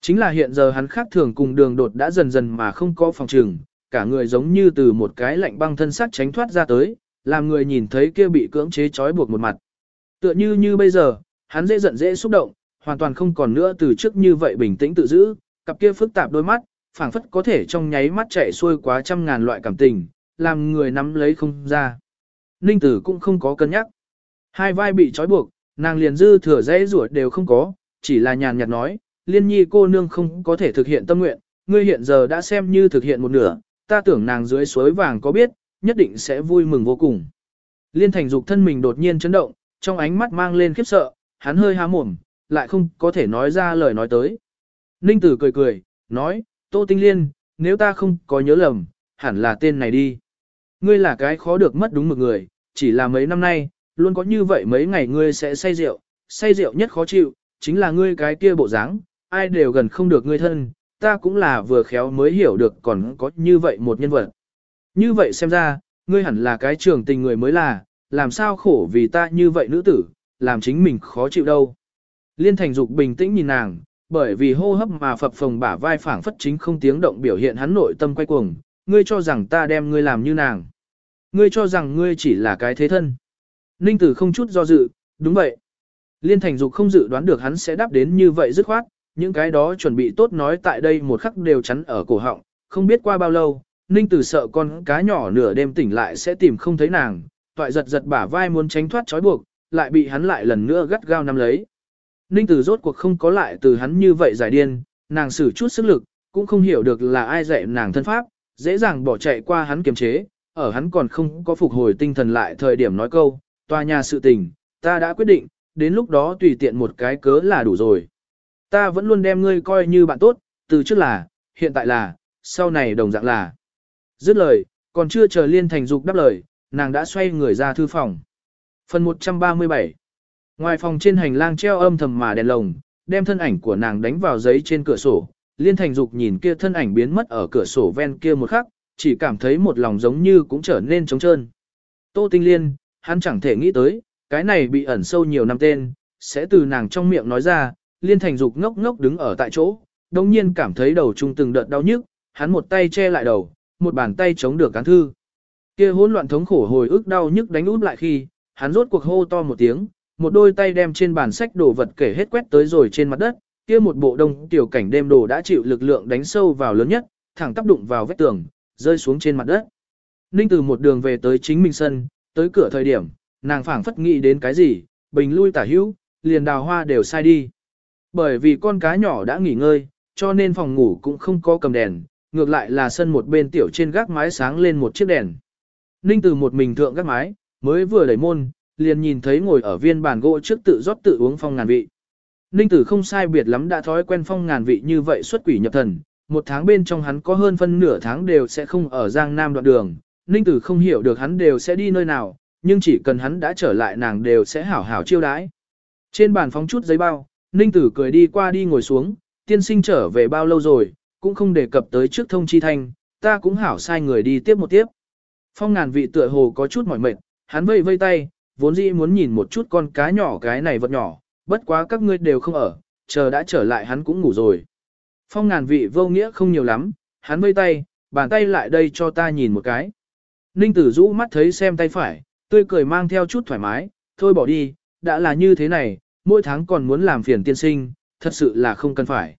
Chính là hiện giờ hắn khác thường cùng đường đột đã dần dần mà không có phòng trừng, cả người giống như từ một cái lạnh băng thân xác tránh thoát ra tới, làm người nhìn thấy kia bị cưỡng chế trói buộc một mặt. Tựa như như bây giờ, hắn dễ giận dễ xúc động, hoàn toàn không còn nữa từ trước như vậy bình tĩnh tự giữ, cặp kia phức tạp đôi mắt, phảng phất có thể trong nháy mắt chạy xuôi quá trăm ngàn loại cảm tình, làm người nắm lấy không ra. Ninh tử cũng không có cân nhắc. Hai vai bị trói buộc, nàng liền dư thừa dễ rủa đều không có, chỉ là nhàn nhạt nói, liên nhi cô nương không có thể thực hiện tâm nguyện, ngươi hiện giờ đã xem như thực hiện một nửa, ta tưởng nàng dưới suối vàng có biết, nhất định sẽ vui mừng vô cùng. Liên thành dục thân mình đột nhiên chấn động, trong ánh mắt mang lên khiếp sợ, hắn hơi há mồm, lại không có thể nói ra lời nói tới. Ninh tử cười cười, nói, Tô Tinh Liên, nếu ta không có nhớ lầm, hẳn là tên này đi. Ngươi là cái khó được mất đúng một người, chỉ là mấy năm nay, luôn có như vậy mấy ngày ngươi sẽ say rượu, say rượu nhất khó chịu, chính là ngươi cái kia bộ dáng, ai đều gần không được ngươi thân, ta cũng là vừa khéo mới hiểu được còn có như vậy một nhân vật. Như vậy xem ra, ngươi hẳn là cái trường tình người mới là, làm sao khổ vì ta như vậy nữ tử, làm chính mình khó chịu đâu. Liên thành dục bình tĩnh nhìn nàng, bởi vì hô hấp mà phập phồng bả vai phảng phất chính không tiếng động biểu hiện hắn nội tâm quay cuồng, ngươi cho rằng ta đem ngươi làm như nàng. Ngươi cho rằng ngươi chỉ là cái thế thân. Ninh tử không chút do dự, đúng vậy. Liên thành dục không dự đoán được hắn sẽ đáp đến như vậy dứt khoát, những cái đó chuẩn bị tốt nói tại đây một khắc đều chắn ở cổ họng, không biết qua bao lâu, Ninh Tử sợ con cá nhỏ nửa đêm tỉnh lại sẽ tìm không thấy nàng, toại giật giật bả vai muốn tránh thoát trói buộc, lại bị hắn lại lần nữa gắt gao nắm lấy. Ninh Tử rốt cuộc không có lại từ hắn như vậy giải điên, nàng sử chút sức lực, cũng không hiểu được là ai dạy nàng thân pháp, dễ dàng bỏ chạy qua hắn kiềm chế, ở hắn còn không có phục hồi tinh thần lại thời điểm nói câu, tòa nhà sự tình, ta đã quyết định, đến lúc đó tùy tiện một cái cớ là đủ rồi. Ta vẫn luôn đem ngươi coi như bạn tốt, từ trước là, hiện tại là, sau này đồng dạng là. Dứt lời, còn chưa chờ Liên Thành Dục đáp lời, nàng đã xoay người ra thư phòng. Phần 137 Ngoài phòng trên hành lang treo âm thầm mà đèn lồng, đem thân ảnh của nàng đánh vào giấy trên cửa sổ. Liên Thành Dục nhìn kia thân ảnh biến mất ở cửa sổ ven kia một khắc, chỉ cảm thấy một lòng giống như cũng trở nên trống trơn. Tô Tinh Liên, hắn chẳng thể nghĩ tới, cái này bị ẩn sâu nhiều năm tên, sẽ từ nàng trong miệng nói ra, liên thành dục ngốc ngốc đứng ở tại chỗ, đồng nhiên cảm thấy đầu trung từng đợt đau nhức, hắn một tay che lại đầu, một bàn tay chống được cán thư. Kia hỗn loạn thống khổ hồi ức đau nhức đánh út lại khi, hắn rốt cuộc hô to một tiếng, một đôi tay đem trên bàn sách đồ vật kể hết quét tới rồi trên mặt đất, kia một bộ đông tiểu cảnh đêm đồ đã chịu lực lượng đánh sâu vào lớn nhất, thẳng tác đụng vào vách tường, rơi xuống trên mặt đất. Ninh từ một đường về tới chính mình sân, tới cửa thời điểm, nàng phảng phất nghĩ đến cái gì, bình lui tả hữu, liền đào hoa đều sai đi. Bởi vì con cá nhỏ đã nghỉ ngơi, cho nên phòng ngủ cũng không có cầm đèn, ngược lại là sân một bên tiểu trên gác mái sáng lên một chiếc đèn. Ninh từ một mình thượng gác mái, mới vừa đẩy môn, liền nhìn thấy ngồi ở viên bàn gỗ trước tự rót tự uống phong ngàn vị. Ninh tử không sai biệt lắm đã thói quen phong ngàn vị như vậy xuất quỷ nhập thần, một tháng bên trong hắn có hơn phân nửa tháng đều sẽ không ở Giang Nam đoạn đường, Ninh tử không hiểu được hắn đều sẽ đi nơi nào, nhưng chỉ cần hắn đã trở lại nàng đều sẽ hảo hảo chiêu đãi. Trên bàn phóng chút giấy bao, Ninh Tử cười đi qua đi ngồi xuống, tiên sinh trở về bao lâu rồi, cũng không đề cập tới trước thông chi thanh, ta cũng hảo sai người đi tiếp một tiếp. Phong ngàn vị tựa hồ có chút mỏi mệt, hắn vây vây tay, vốn dĩ muốn nhìn một chút con cá nhỏ cái này vật nhỏ, bất quá các ngươi đều không ở, chờ đã trở lại hắn cũng ngủ rồi. Phong ngàn vị vô nghĩa không nhiều lắm, hắn vây tay, bàn tay lại đây cho ta nhìn một cái. Ninh tử rũ mắt thấy xem tay phải, tươi cười mang theo chút thoải mái, thôi bỏ đi, đã là như thế này, mỗi tháng còn muốn làm phiền tiên sinh, thật sự là không cần phải.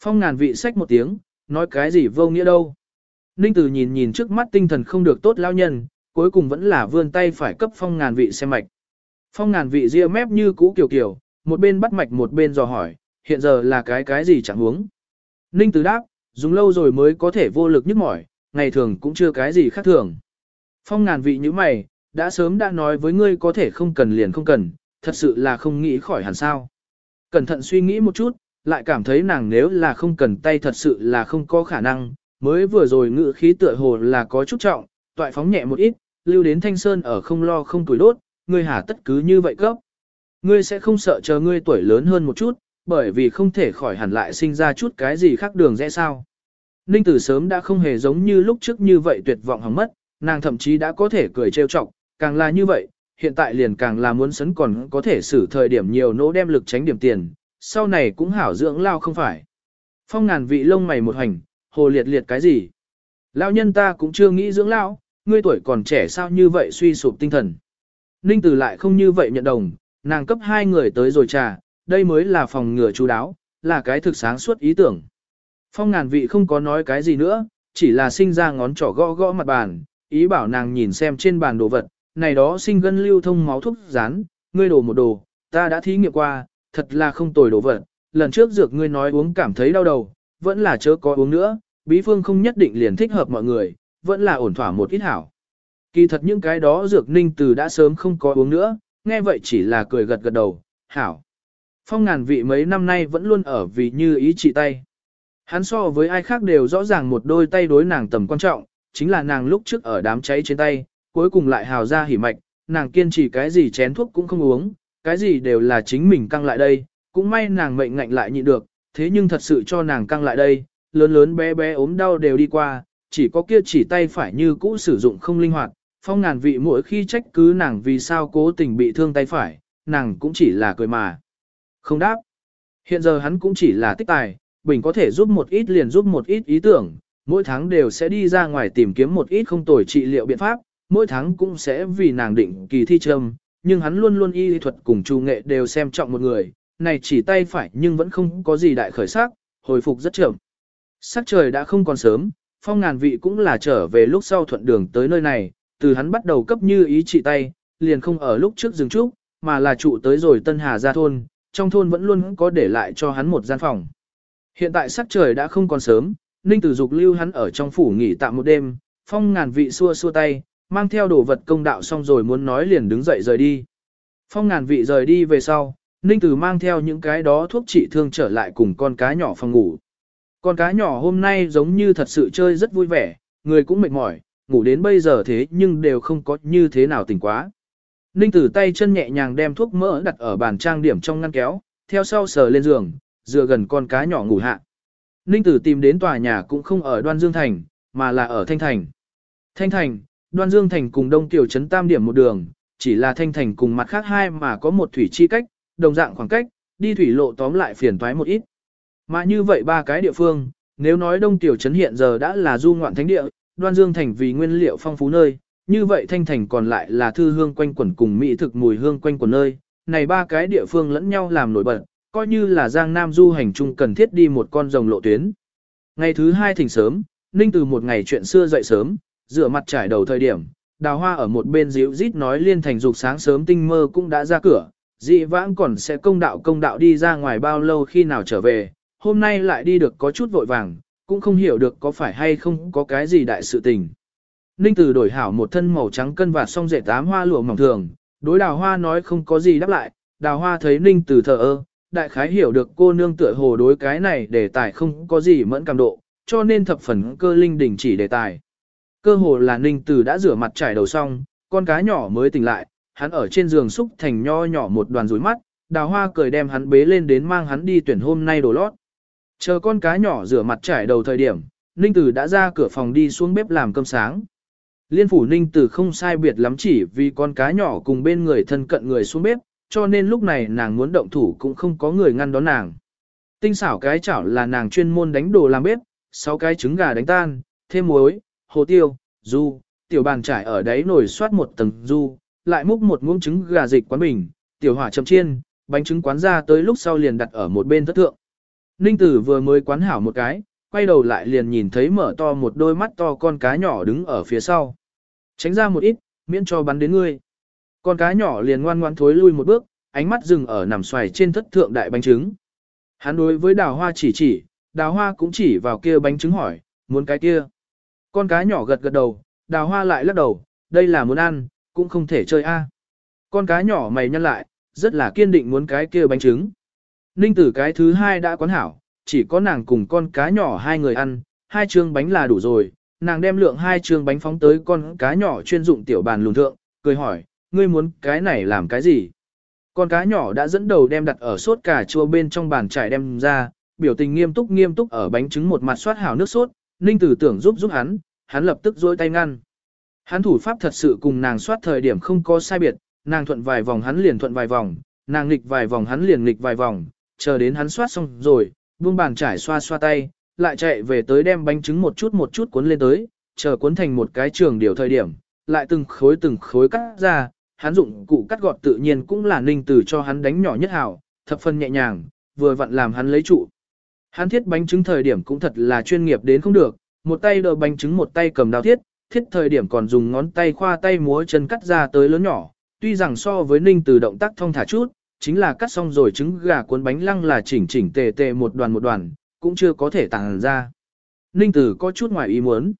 Phong ngàn vị sách một tiếng, nói cái gì vô nghĩa đâu. Ninh tử nhìn nhìn trước mắt tinh thần không được tốt lao nhân, cuối cùng vẫn là vươn tay phải cấp phong ngàn vị xem mạch. Phong ngàn vị ria mép như cũ kiểu kiểu, một bên bắt mạch một bên dò hỏi, hiện giờ là cái cái gì chẳng huống. Ninh tử đáp, dùng lâu rồi mới có thể vô lực nhức mỏi, ngày thường cũng chưa cái gì khác thường. Phong ngàn vị như mày, đã sớm đã nói với ngươi có thể không cần liền không cần, thật sự là không nghĩ khỏi hẳn sao. Cẩn thận suy nghĩ một chút, lại cảm thấy nàng nếu là không cần tay thật sự là không có khả năng, mới vừa rồi ngự khí tựa hồ là có chút trọng, toại phóng nhẹ một ít, lưu đến thanh sơn ở không lo không tuổi đốt, ngươi hả tất cứ như vậy cấp. Ngươi sẽ không sợ chờ ngươi tuổi lớn hơn một chút, bởi vì không thể khỏi hẳn lại sinh ra chút cái gì khác đường rẽ sao. Ninh tử sớm đã không hề giống như lúc trước như vậy tuyệt vọng hỏng mất, nàng thậm chí đã có thể cười trêu chọc, càng là như vậy, hiện tại liền càng là muốn sấn còn có thể xử thời điểm nhiều nỗ đem lực tránh điểm tiền, sau này cũng hảo dưỡng lao không phải. Phong ngàn vị lông mày một hành, hồ liệt liệt cái gì? Lão nhân ta cũng chưa nghĩ dưỡng lão, ngươi tuổi còn trẻ sao như vậy suy sụp tinh thần. Ninh Tử lại không như vậy nhận đồng, nàng cấp hai người tới rồi trà, đây mới là phòng ngừa chú đáo, là cái thực sáng suốt ý tưởng. Phong ngàn vị không có nói cái gì nữa, chỉ là sinh ra ngón trỏ gõ gõ mặt bàn, ý bảo nàng nhìn xem trên bàn đồ vật, này đó sinh gân lưu thông máu thuốc rán, ngươi đổ một đồ, ta đã thí nghiệm qua, thật là không tồi đồ vật, lần trước dược ngươi nói uống cảm thấy đau đầu, vẫn là chớ có uống nữa, bí phương không nhất định liền thích hợp mọi người, vẫn là ổn thỏa một ít hảo. Kỳ thật những cái đó dược ninh từ đã sớm không có uống nữa, nghe vậy chỉ là cười gật gật đầu, hảo. Phong ngàn vị mấy năm nay vẫn luôn ở vì như ý trị tay. Hắn so với ai khác đều rõ ràng một đôi tay đối nàng tầm quan trọng, chính là nàng lúc trước ở đám cháy trên tay, cuối cùng lại hào ra hỉ mạch, nàng kiên trì cái gì chén thuốc cũng không uống, cái gì đều là chính mình căng lại đây, cũng may nàng mệnh ngạnh lại nhịn được, thế nhưng thật sự cho nàng căng lại đây, lớn lớn bé bé ốm đau đều đi qua, chỉ có kia chỉ tay phải như cũ sử dụng không linh hoạt, phong ngàn vị mỗi khi trách cứ nàng vì sao cố tình bị thương tay phải, nàng cũng chỉ là cười mà. Không đáp. Hiện giờ hắn cũng chỉ là tích tài, bình có thể giúp một ít liền giúp một ít ý tưởng, mỗi tháng đều sẽ đi ra ngoài tìm kiếm một ít không tồi trị liệu biện pháp, mỗi tháng cũng sẽ vì nàng định kỳ thi trâm, nhưng hắn luôn luôn y thuật cùng chu nghệ đều xem trọng một người, này chỉ tay phải nhưng vẫn không có gì đại khởi sắc, hồi phục rất chậm. Sắc trời đã không còn sớm, phong ngàn vị cũng là trở về lúc sau thuận đường tới nơi này, từ hắn bắt đầu cấp như ý trị tay, liền không ở lúc trước dừng trúc, mà là trụ tới rồi Tân Hà ra thôn, trong thôn vẫn luôn có để lại cho hắn một gian phòng. Hiện tại sắc trời đã không còn sớm, Ninh Tử Dục lưu hắn ở trong phủ nghỉ tạm một đêm, phong ngàn vị xua xua tay, mang theo đồ vật công đạo xong rồi muốn nói liền đứng dậy rời đi. Phong ngàn vị rời đi về sau, Ninh Tử mang theo những cái đó thuốc trị thương trở lại cùng con cá nhỏ phòng ngủ. Con cá nhỏ hôm nay giống như thật sự chơi rất vui vẻ, người cũng mệt mỏi, ngủ đến bây giờ thế nhưng đều không có như thế nào tỉnh quá. Ninh Tử tay chân nhẹ nhàng đem thuốc mỡ đặt ở bàn trang điểm trong ngăn kéo, theo sau sờ lên giường, dựa gần con cá nhỏ ngủ hạ. Ninh Tử tìm đến tòa nhà cũng không ở Đoan Dương Thành, mà là ở Thanh Thành. Thanh Thành, Đoan Dương Thành cùng Đông Tiểu Trấn Tam điểm một đường, chỉ là Thanh Thành cùng mặt khác hai mà có một thủy chi cách, đồng dạng khoảng cách, đi thủy lộ tóm lại phiền toái một ít. Mà như vậy ba cái địa phương, nếu nói Đông Tiểu Trấn hiện giờ đã là du ngoạn thánh địa, Đoan Dương Thành vì nguyên liệu phong phú nơi, như vậy Thanh Thành còn lại là thư hương quanh quẩn cùng mỹ thực mùi hương quanh quẩn nơi. Này ba cái địa phương lẫn nhau làm nổi bật, coi như là Giang Nam du hành chung cần thiết đi một con rồng lộ tuyến. Ngày thứ hai thỉnh sớm, Ninh từ một ngày chuyện xưa dậy sớm, rửa mặt trải đầu thời điểm, đào hoa ở một bên díu rít nói liên thành dục sáng sớm tinh mơ cũng đã ra cửa, dị vãng còn sẽ công đạo công đạo đi ra ngoài bao lâu khi nào trở về, hôm nay lại đi được có chút vội vàng, cũng không hiểu được có phải hay không có cái gì đại sự tình. Ninh Tử đổi hảo một thân màu trắng cân và song dệt tám hoa lụa mỏng thường, đối đào hoa nói không có gì đáp lại, đào hoa thấy Ninh Tử thờ ơ, đại khái hiểu được cô nương tựa hồ đối cái này đề tài không có gì mẫn cảm độ, cho nên thập phần cơ linh đình chỉ đề tài. Cơ hồ là Ninh Tử đã rửa mặt trải đầu xong, con cá nhỏ mới tỉnh lại, hắn ở trên giường xúc thành nho nhỏ một đoàn rối mắt, đào hoa cười đem hắn bế lên đến mang hắn đi tuyển hôm nay đồ lót. Chờ con cá nhỏ rửa mặt trải đầu thời điểm, Ninh Tử đã ra cửa phòng đi xuống bếp làm cơm sáng. Liên phủ Ninh Tử không sai biệt lắm chỉ vì con cá nhỏ cùng bên người thân cận người xuống bếp, cho nên lúc này nàng muốn động thủ cũng không có người ngăn đón nàng. Tinh xảo cái chảo là nàng chuyên môn đánh đồ làm bếp, sáu cái trứng gà đánh tan, thêm muối, hồ tiêu, du, tiểu bàn trải ở đáy nồi xoát một tầng du, lại múc một muỗng trứng gà dịch quán bình, tiểu hỏa chậm chiên, bánh trứng quán ra tới lúc sau liền đặt ở một bên thất thượng. Ninh tử vừa mới quán hảo một cái, quay đầu lại liền nhìn thấy mở to một đôi mắt to con cá nhỏ đứng ở phía sau. Tránh ra một ít, miễn cho bắn đến ngươi. Con cá nhỏ liền ngoan ngoan thối lui một bước, ánh mắt dừng ở nằm xoài trên thất thượng đại bánh trứng. Hắn đối với đào hoa chỉ chỉ, đào hoa cũng chỉ vào kia bánh trứng hỏi, muốn cái kia. Con cá nhỏ gật gật đầu, đào hoa lại lắc đầu, đây là muốn ăn, cũng không thể chơi a. Con cá nhỏ mày nhăn lại, rất là kiên định muốn cái kia bánh trứng. Ninh tử cái thứ hai đã quán hảo, chỉ có nàng cùng con cá nhỏ hai người ăn, hai chương bánh là đủ rồi, nàng đem lượng hai chương bánh phóng tới con cá nhỏ chuyên dụng tiểu bàn lùn thượng, cười hỏi, ngươi muốn cái này làm cái gì? Con cá nhỏ đã dẫn đầu đem đặt ở sốt cà chua bên trong bàn trải đem ra, biểu tình nghiêm túc nghiêm túc ở bánh trứng một mặt soát hảo nước sốt, Ninh Tử tưởng giúp giúp hắn, hắn lập tức dối tay ngăn. Hắn thủ pháp thật sự cùng nàng soát thời điểm không có sai biệt, nàng thuận vài vòng hắn liền thuận vài vòng, nàng nghịch vài vòng hắn liền nghịch vài vòng, chờ đến hắn soát xong rồi, buông bàn trải xoa xoa tay, lại chạy về tới đem bánh trứng một chút một chút cuốn lên tới, chờ cuốn thành một cái trường điều thời điểm, lại từng khối từng khối cắt ra, hắn dụng cụ cắt gọt tự nhiên cũng là ninh Tử cho hắn đánh nhỏ nhất hảo, thập phần nhẹ nhàng, vừa vặn làm hắn lấy trụ. Hắn thiết bánh trứng thời điểm cũng thật là chuyên nghiệp đến không được, một tay đỡ bánh trứng một tay cầm đao thiết, thiết thời điểm còn dùng ngón tay khoa tay múa chân cắt ra tới lớn nhỏ, tuy rằng so với ninh từ động tác thông thả chút, chính là cắt xong rồi trứng gà cuốn bánh lăng là chỉnh chỉnh tề tề một đoàn một đoàn, cũng chưa có thể tàng ra. Ninh tử có chút ngoài ý muốn.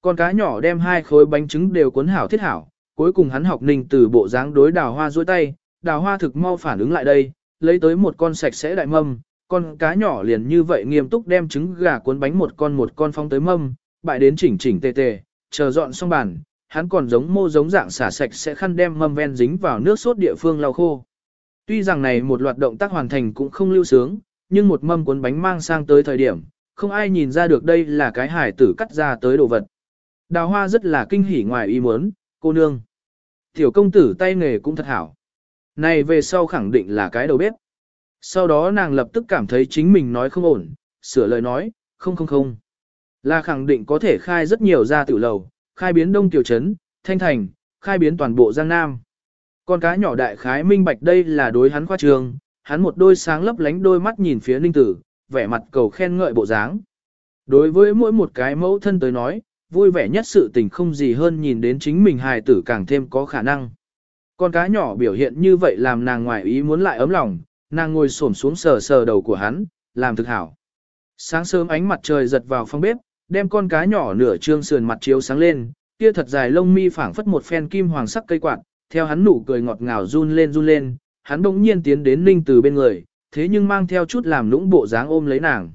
Con cá nhỏ đem hai khối bánh trứng đều cuốn hảo thiết hảo, cuối cùng hắn học ninh từ bộ dáng đối đào hoa duỗi tay, đào hoa thực mau phản ứng lại đây, lấy tới một con sạch sẽ đại mâm, con cá nhỏ liền như vậy nghiêm túc đem trứng gà cuốn bánh một con một con phong tới mâm, bại đến chỉnh chỉnh tề tề, chờ dọn xong bàn, hắn còn giống mô giống dạng xả sạch sẽ khăn đem mâm ven dính vào nước sốt địa phương lau khô. Tuy rằng này một loạt động tác hoàn thành cũng không lưu sướng, nhưng một mâm cuốn bánh mang sang tới thời điểm, không ai nhìn ra được đây là cái hải tử cắt ra tới đồ vật. Đào hoa rất là kinh hỉ ngoài ý muốn, cô nương. Tiểu công tử tay nghề cũng thật hảo. Này về sau khẳng định là cái đầu bếp. Sau đó nàng lập tức cảm thấy chính mình nói không ổn, sửa lời nói, không không không. Là khẳng định có thể khai rất nhiều gia tiểu lầu, khai biến đông tiểu trấn, thanh thành, khai biến toàn bộ Giang Nam. Con cá nhỏ đại khái minh bạch đây là đối hắn khoa trường, hắn một đôi sáng lấp lánh đôi mắt nhìn phía ninh tử, vẻ mặt cầu khen ngợi bộ dáng. Đối với mỗi một cái mẫu thân tới nói, vui vẻ nhất sự tình không gì hơn nhìn đến chính mình hài tử càng thêm có khả năng. Con cá nhỏ biểu hiện như vậy làm nàng ngoài ý muốn lại ấm lòng, nàng ngồi xổm xuống sờ sờ đầu của hắn, làm thực hảo. Sáng sớm ánh mặt trời giật vào phòng bếp, đem con cá nhỏ nửa trương sườn mặt chiếu sáng lên, kia thật dài lông mi phảng phất một phen kim hoàng sắc cây quạt, theo hắn nụ cười ngọt ngào run lên run lên, hắn bỗng nhiên tiến đến Ninh Từ bên người, thế nhưng mang theo chút làm lũng bộ dáng ôm lấy nàng.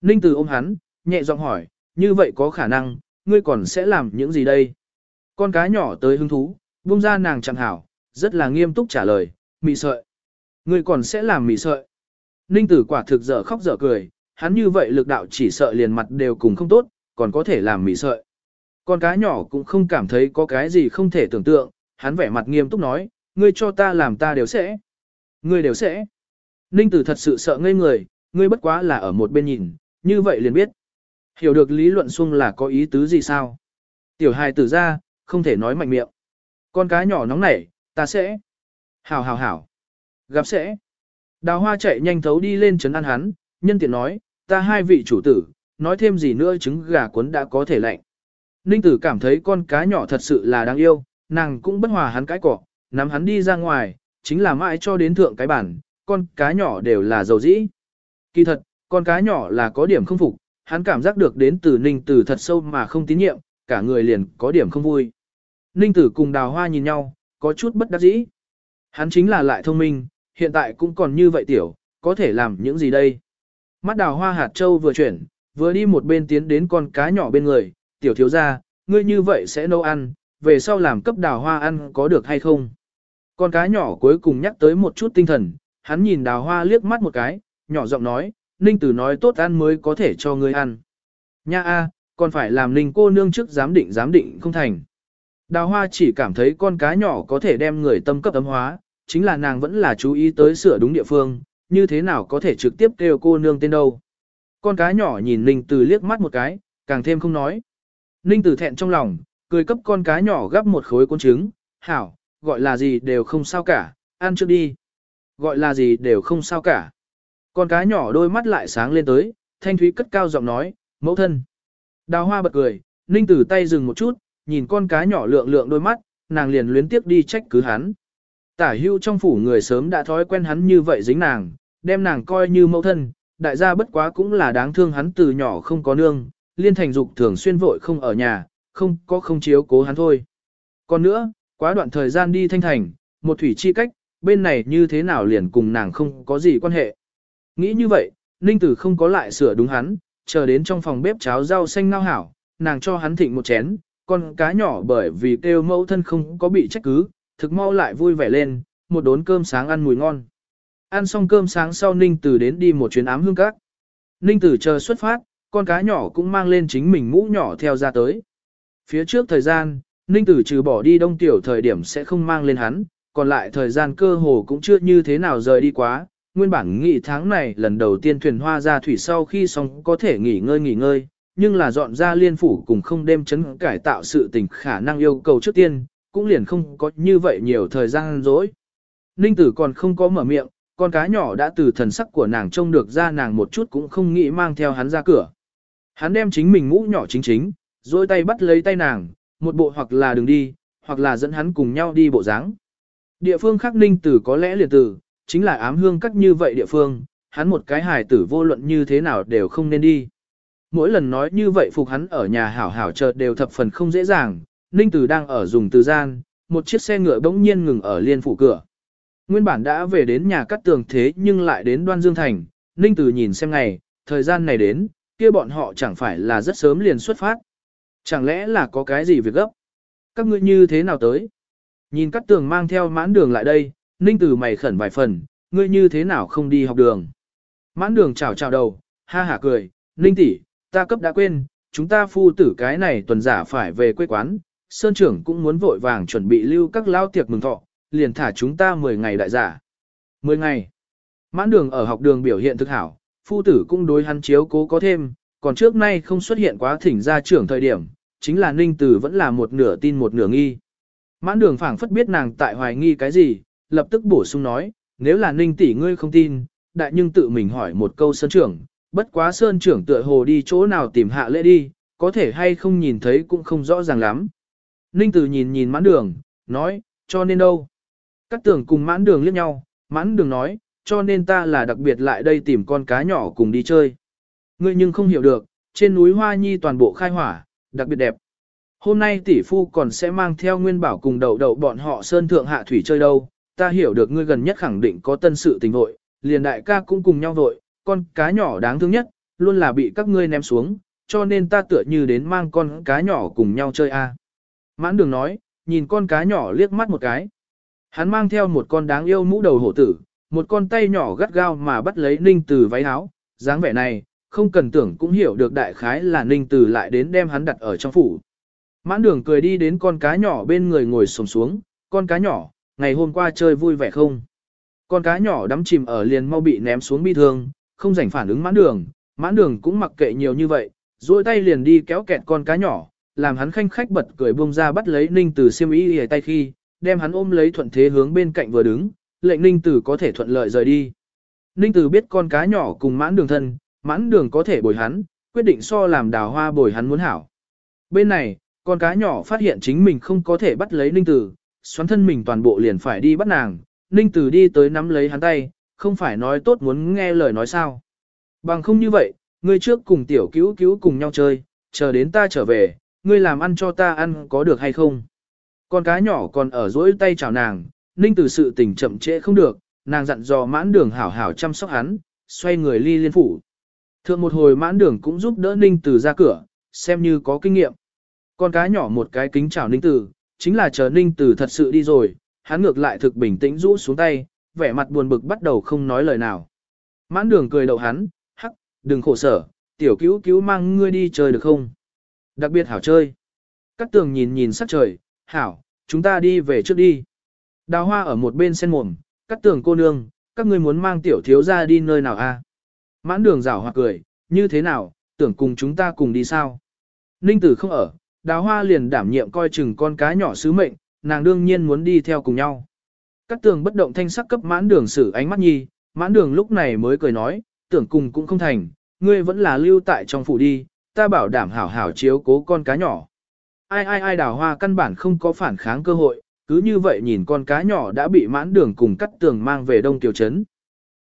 Ninh Từ ôm hắn, nhẹ giọng hỏi, như vậy có khả năng, ngươi còn sẽ làm những gì đây? Con cá nhỏ tới hứng thú, buông ra nàng chẳng hảo, rất là nghiêm túc trả lời, mị sợi. Ngươi còn sẽ làm mì sợi. Ninh Tử quả thực dở khóc dở cười, hắn như vậy lực đạo chỉ sợ liền mặt đều cùng không tốt, còn có thể làm mì sợi. Con cá nhỏ cũng không cảm thấy có cái gì không thể tưởng tượng, hắn vẻ mặt nghiêm túc nói, ngươi cho ta làm ta đều sẽ. Ngươi đều sẽ. Ninh tử thật sự sợ ngây người, ngươi bất quá là ở một bên nhìn, như vậy liền biết. Hiểu được lý luận xung là có ý tứ gì sao? Tiểu hài tử ra, không thể nói mạnh miệng. Con cá nhỏ nóng nảy, ta sẽ. Hảo hảo hảo. Gặp sẽ. Đào hoa chạy nhanh thấu đi lên trấn an hắn, nhân tiện nói, ta hai vị chủ tử, nói thêm gì nữa trứng gà cuốn đã có thể lạnh. Ninh tử cảm thấy con cá nhỏ thật sự là đáng yêu, nàng cũng bất hòa hắn cái cỏ, nắm hắn đi ra ngoài, chính là mãi cho đến thượng cái bản, con cá nhỏ đều là dầu dĩ. Kỳ thật, con cá nhỏ là có điểm không phục, hắn cảm giác được đến từ ninh tử thật sâu mà không tín nhiệm, cả người liền có điểm không vui. Ninh tử cùng đào hoa nhìn nhau, có chút bất đắc dĩ. Hắn chính là lại thông minh, hiện tại cũng còn như vậy tiểu, có thể làm những gì đây? Mắt đào hoa hạt châu vừa chuyển, vừa đi một bên tiến đến con cá nhỏ bên người, tiểu thiếu ra, ngươi như vậy sẽ nấu ăn, về sau làm cấp đào hoa ăn có được hay không. Con cá nhỏ cuối cùng nhắc tới một chút tinh thần, hắn nhìn đào hoa liếc mắt một cái, nhỏ giọng nói, Ninh Tử nói tốt ăn mới có thể cho ngươi ăn. Nha a, còn phải làm Ninh cô nương trước giám định giám định không thành. Đào hoa chỉ cảm thấy con cá nhỏ có thể đem người tâm cấp ấm hóa, chính là nàng vẫn là chú ý tới sửa đúng địa phương, như thế nào có thể trực tiếp kêu cô nương tên đâu. Con cá nhỏ nhìn Ninh Tử liếc mắt một cái, càng thêm không nói. Ninh Tử thẹn trong lòng, cười cấp con cá nhỏ gắp một khối con trứng, hảo, gọi là gì đều không sao cả, ăn trước đi. Gọi là gì đều không sao cả. Con cá nhỏ đôi mắt lại sáng lên tới, thanh thúy cất cao giọng nói, mẫu thân. Đào hoa bật cười, ninh tử tay dừng một chút, nhìn con cá nhỏ lượng lượng đôi mắt, nàng liền luyến tiếp đi trách cứ hắn. Tả hưu trong phủ người sớm đã thói quen hắn như vậy dính nàng, đem nàng coi như mẫu thân, đại gia bất quá cũng là đáng thương hắn từ nhỏ không có nương, liên thành dục thường xuyên vội không ở nhà, không có không chiếu cố hắn thôi. Còn nữa, quá đoạn thời gian đi thanh thành, một thủy chi cách, bên này như thế nào liền cùng nàng không có gì quan hệ. Nghĩ như vậy, Ninh Tử không có lại sửa đúng hắn, chờ đến trong phòng bếp cháo rau xanh ngao hảo, nàng cho hắn thịnh một chén, con cá nhỏ bởi vì kêu mẫu thân không có bị trách cứ, thực mau lại vui vẻ lên, một đốn cơm sáng ăn mùi ngon. Ăn xong cơm sáng sau Ninh Tử đến đi một chuyến ám hương các. Ninh Tử chờ xuất phát, con cá nhỏ cũng mang lên chính mình mũ nhỏ theo ra tới. Phía trước thời gian, Ninh Tử trừ bỏ đi đông tiểu thời điểm sẽ không mang lên hắn, còn lại thời gian cơ hồ cũng chưa như thế nào rời đi quá. Nguyên bản nghỉ tháng này lần đầu tiên thuyền hoa ra thủy sau khi xong có thể nghỉ ngơi nghỉ ngơi, nhưng là dọn ra liên phủ cùng không đêm chấn cải tạo sự tình khả năng yêu cầu trước tiên, cũng liền không có như vậy nhiều thời gian dối. Ninh tử còn không có mở miệng, con cá nhỏ đã từ thần sắc của nàng trông được ra nàng một chút cũng không nghĩ mang theo hắn ra cửa. Hắn đem chính mình mũ nhỏ chính chính, dôi tay bắt lấy tay nàng, một bộ hoặc là đừng đi, hoặc là dẫn hắn cùng nhau đi bộ dáng. Địa phương khác ninh tử có lẽ liền tử, chính là ám hương các như vậy địa phương, hắn một cái hài tử vô luận như thế nào đều không nên đi. Mỗi lần nói như vậy phục hắn ở nhà hảo hảo chợt đều thập phần không dễ dàng, ninh tử đang ở dùng từ gian, một chiếc xe ngựa bỗng nhiên ngừng ở liên phủ cửa. Nguyên bản đã về đến nhà cắt tường thế nhưng lại đến đoan dương thành, ninh tử nhìn xem ngày, thời gian này đến, kia bọn họ chẳng phải là rất sớm liền xuất phát. Chẳng lẽ là có cái gì việc gấp? Các ngươi như thế nào tới? Nhìn cắt tường mang theo mãn đường lại đây, ninh tử mày khẩn vài phần, ngươi như thế nào không đi học đường? Mãn đường chào chào đầu, ha hả cười, ninh tỷ, ta cấp đã quên, chúng ta phu tử cái này tuần giả phải về quê quán, sơn trưởng cũng muốn vội vàng chuẩn bị lưu các lao tiệc mừng thọ, liền thả chúng ta 10 ngày đại giả. 10 ngày. Mãn đường ở học đường biểu hiện thực hảo, phu tử cũng đối hắn chiếu cố có thêm, còn trước nay không xuất hiện quá thỉnh ra trưởng thời điểm, chính là Ninh Tử vẫn là một nửa tin một nửa nghi. Mãn đường phảng phất biết nàng tại hoài nghi cái gì, lập tức bổ sung nói, nếu là Ninh tỷ ngươi không tin, đại nhưng tự mình hỏi một câu sơn trưởng, bất quá sơn trưởng tựa hồ đi chỗ nào tìm hạ lễ đi, có thể hay không nhìn thấy cũng không rõ ràng lắm. Ninh Tử nhìn nhìn mãn đường, nói, cho nên đâu. Các tưởng cùng mãn đường liếc nhau, mãn đường nói, cho nên ta là đặc biệt lại đây tìm con cá nhỏ cùng đi chơi. Ngươi nhưng không hiểu được, trên núi Hoa Nhi toàn bộ khai hỏa, đặc biệt đẹp. Hôm nay tỷ phu còn sẽ mang theo nguyên bảo cùng đầu đầu bọn họ sơn thượng hạ thủy chơi đâu, ta hiểu được ngươi gần nhất khẳng định có tân sự tình vội, liền đại ca cũng cùng nhau vội, con cá nhỏ đáng thương nhất, luôn là bị các ngươi ném xuống, cho nên ta tựa như đến mang con cá nhỏ cùng nhau chơi a. Mãn đường nói, nhìn con cá nhỏ liếc mắt một cái. Hắn mang theo một con đáng yêu mũ đầu hổ tử, một con tay nhỏ gắt gao mà bắt lấy ninh từ váy áo, dáng vẻ này, không cần tưởng cũng hiểu được đại khái là ninh từ lại đến đem hắn đặt ở trong phủ. Mãn đường cười đi đến con cá nhỏ bên người ngồi sồm xuống, con cá nhỏ, ngày hôm qua chơi vui vẻ không? Con cá nhỏ đắm chìm ở liền mau bị ném xuống bi thương, không rảnh phản ứng mãn đường, mãn đường cũng mặc kệ nhiều như vậy, duỗi tay liền đi kéo kẹt con cá nhỏ, làm hắn khanh khách bật cười buông ra bắt lấy ninh Tử xiêm y hề tay khi, đem hắn ôm lấy thuận thế hướng bên cạnh vừa đứng, lệnh ninh Tử có thể thuận lợi rời đi. Ninh Tử biết con cá nhỏ cùng mãn đường thân, mãn đường có thể bồi hắn, quyết định so làm đào hoa bồi hắn muốn hảo. Bên này, con cá nhỏ phát hiện chính mình không có thể bắt lấy ninh tử, xoắn thân mình toàn bộ liền phải đi bắt nàng, ninh tử đi tới nắm lấy hắn tay, không phải nói tốt muốn nghe lời nói sao. Bằng không như vậy, ngươi trước cùng tiểu cứu cứu cùng nhau chơi, chờ đến ta trở về, ngươi làm ăn cho ta ăn có được hay không. Con cá nhỏ còn ở dỗi tay chào nàng, ninh tử sự tình chậm trễ không được, nàng dặn dò mãn đường hảo hảo chăm sóc hắn, xoay người ly liên phủ. Thượng một hồi mãn đường cũng giúp đỡ ninh tử ra cửa, xem như có kinh nghiệm. Con cá nhỏ một cái kính chào ninh tử, chính là chờ ninh tử thật sự đi rồi, hắn ngược lại thực bình tĩnh rũ xuống tay, vẻ mặt buồn bực bắt đầu không nói lời nào. Mãn đường cười đậu hắn, hắc, đừng khổ sở, tiểu cứu cứu mang ngươi đi chơi được không? Đặc biệt hảo chơi. Các tường nhìn nhìn sắc trời, hảo, chúng ta đi về trước đi. Đào hoa ở một bên sen mồm, các tường cô nương, các ngươi muốn mang tiểu thiếu ra đi nơi nào a? Mãn đường rảo hoặc cười, như thế nào, tưởng cùng chúng ta cùng đi sao? Ninh tử không ở, đào hoa liền đảm nhiệm coi chừng con cá nhỏ sứ mệnh, nàng đương nhiên muốn đi theo cùng nhau. Các tường bất động thanh sắc cấp mãn đường xử ánh mắt nhi, mãn đường lúc này mới cười nói, tưởng cùng cũng không thành, ngươi vẫn là lưu tại trong phủ đi, ta bảo đảm hảo hảo chiếu cố con cá nhỏ. Ai ai ai đào hoa căn bản không có phản kháng cơ hội, cứ như vậy nhìn con cá nhỏ đã bị mãn đường cùng cắt tường mang về đông tiểu trấn.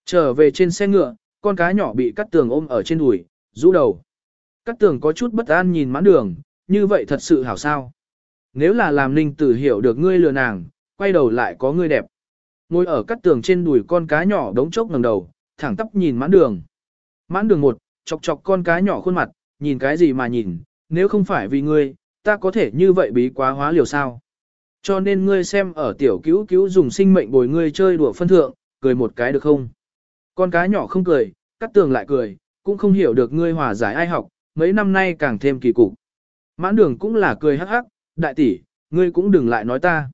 Trở về trên xe ngựa, con cá nhỏ bị cắt tường ôm ở trên đùi, rũ đầu. Cắt tường có chút bất an nhìn mãn đường, như vậy thật sự hảo sao. Nếu là làm ninh tử hiểu được ngươi lừa nàng, quay đầu lại có ngươi đẹp. Ngồi ở cắt tường trên đùi con cá nhỏ đống chốc ngẩng đầu, thẳng tắp nhìn mãn đường. Mãn đường một, chọc chọc con cá nhỏ khuôn mặt, nhìn cái gì mà nhìn, nếu không phải vì ngươi, ta có thể như vậy bí quá hóa liều sao. Cho nên ngươi xem ở tiểu cứu cứu dùng sinh mệnh bồi ngươi chơi đùa phân thượng, cười một cái được không? Con cá nhỏ không cười, cắt tường lại cười, cũng không hiểu được ngươi hòa giải ai học, mấy năm nay càng thêm kỳ cục. Mãn đường cũng là cười hắc hắc, đại tỷ, ngươi cũng đừng lại nói ta.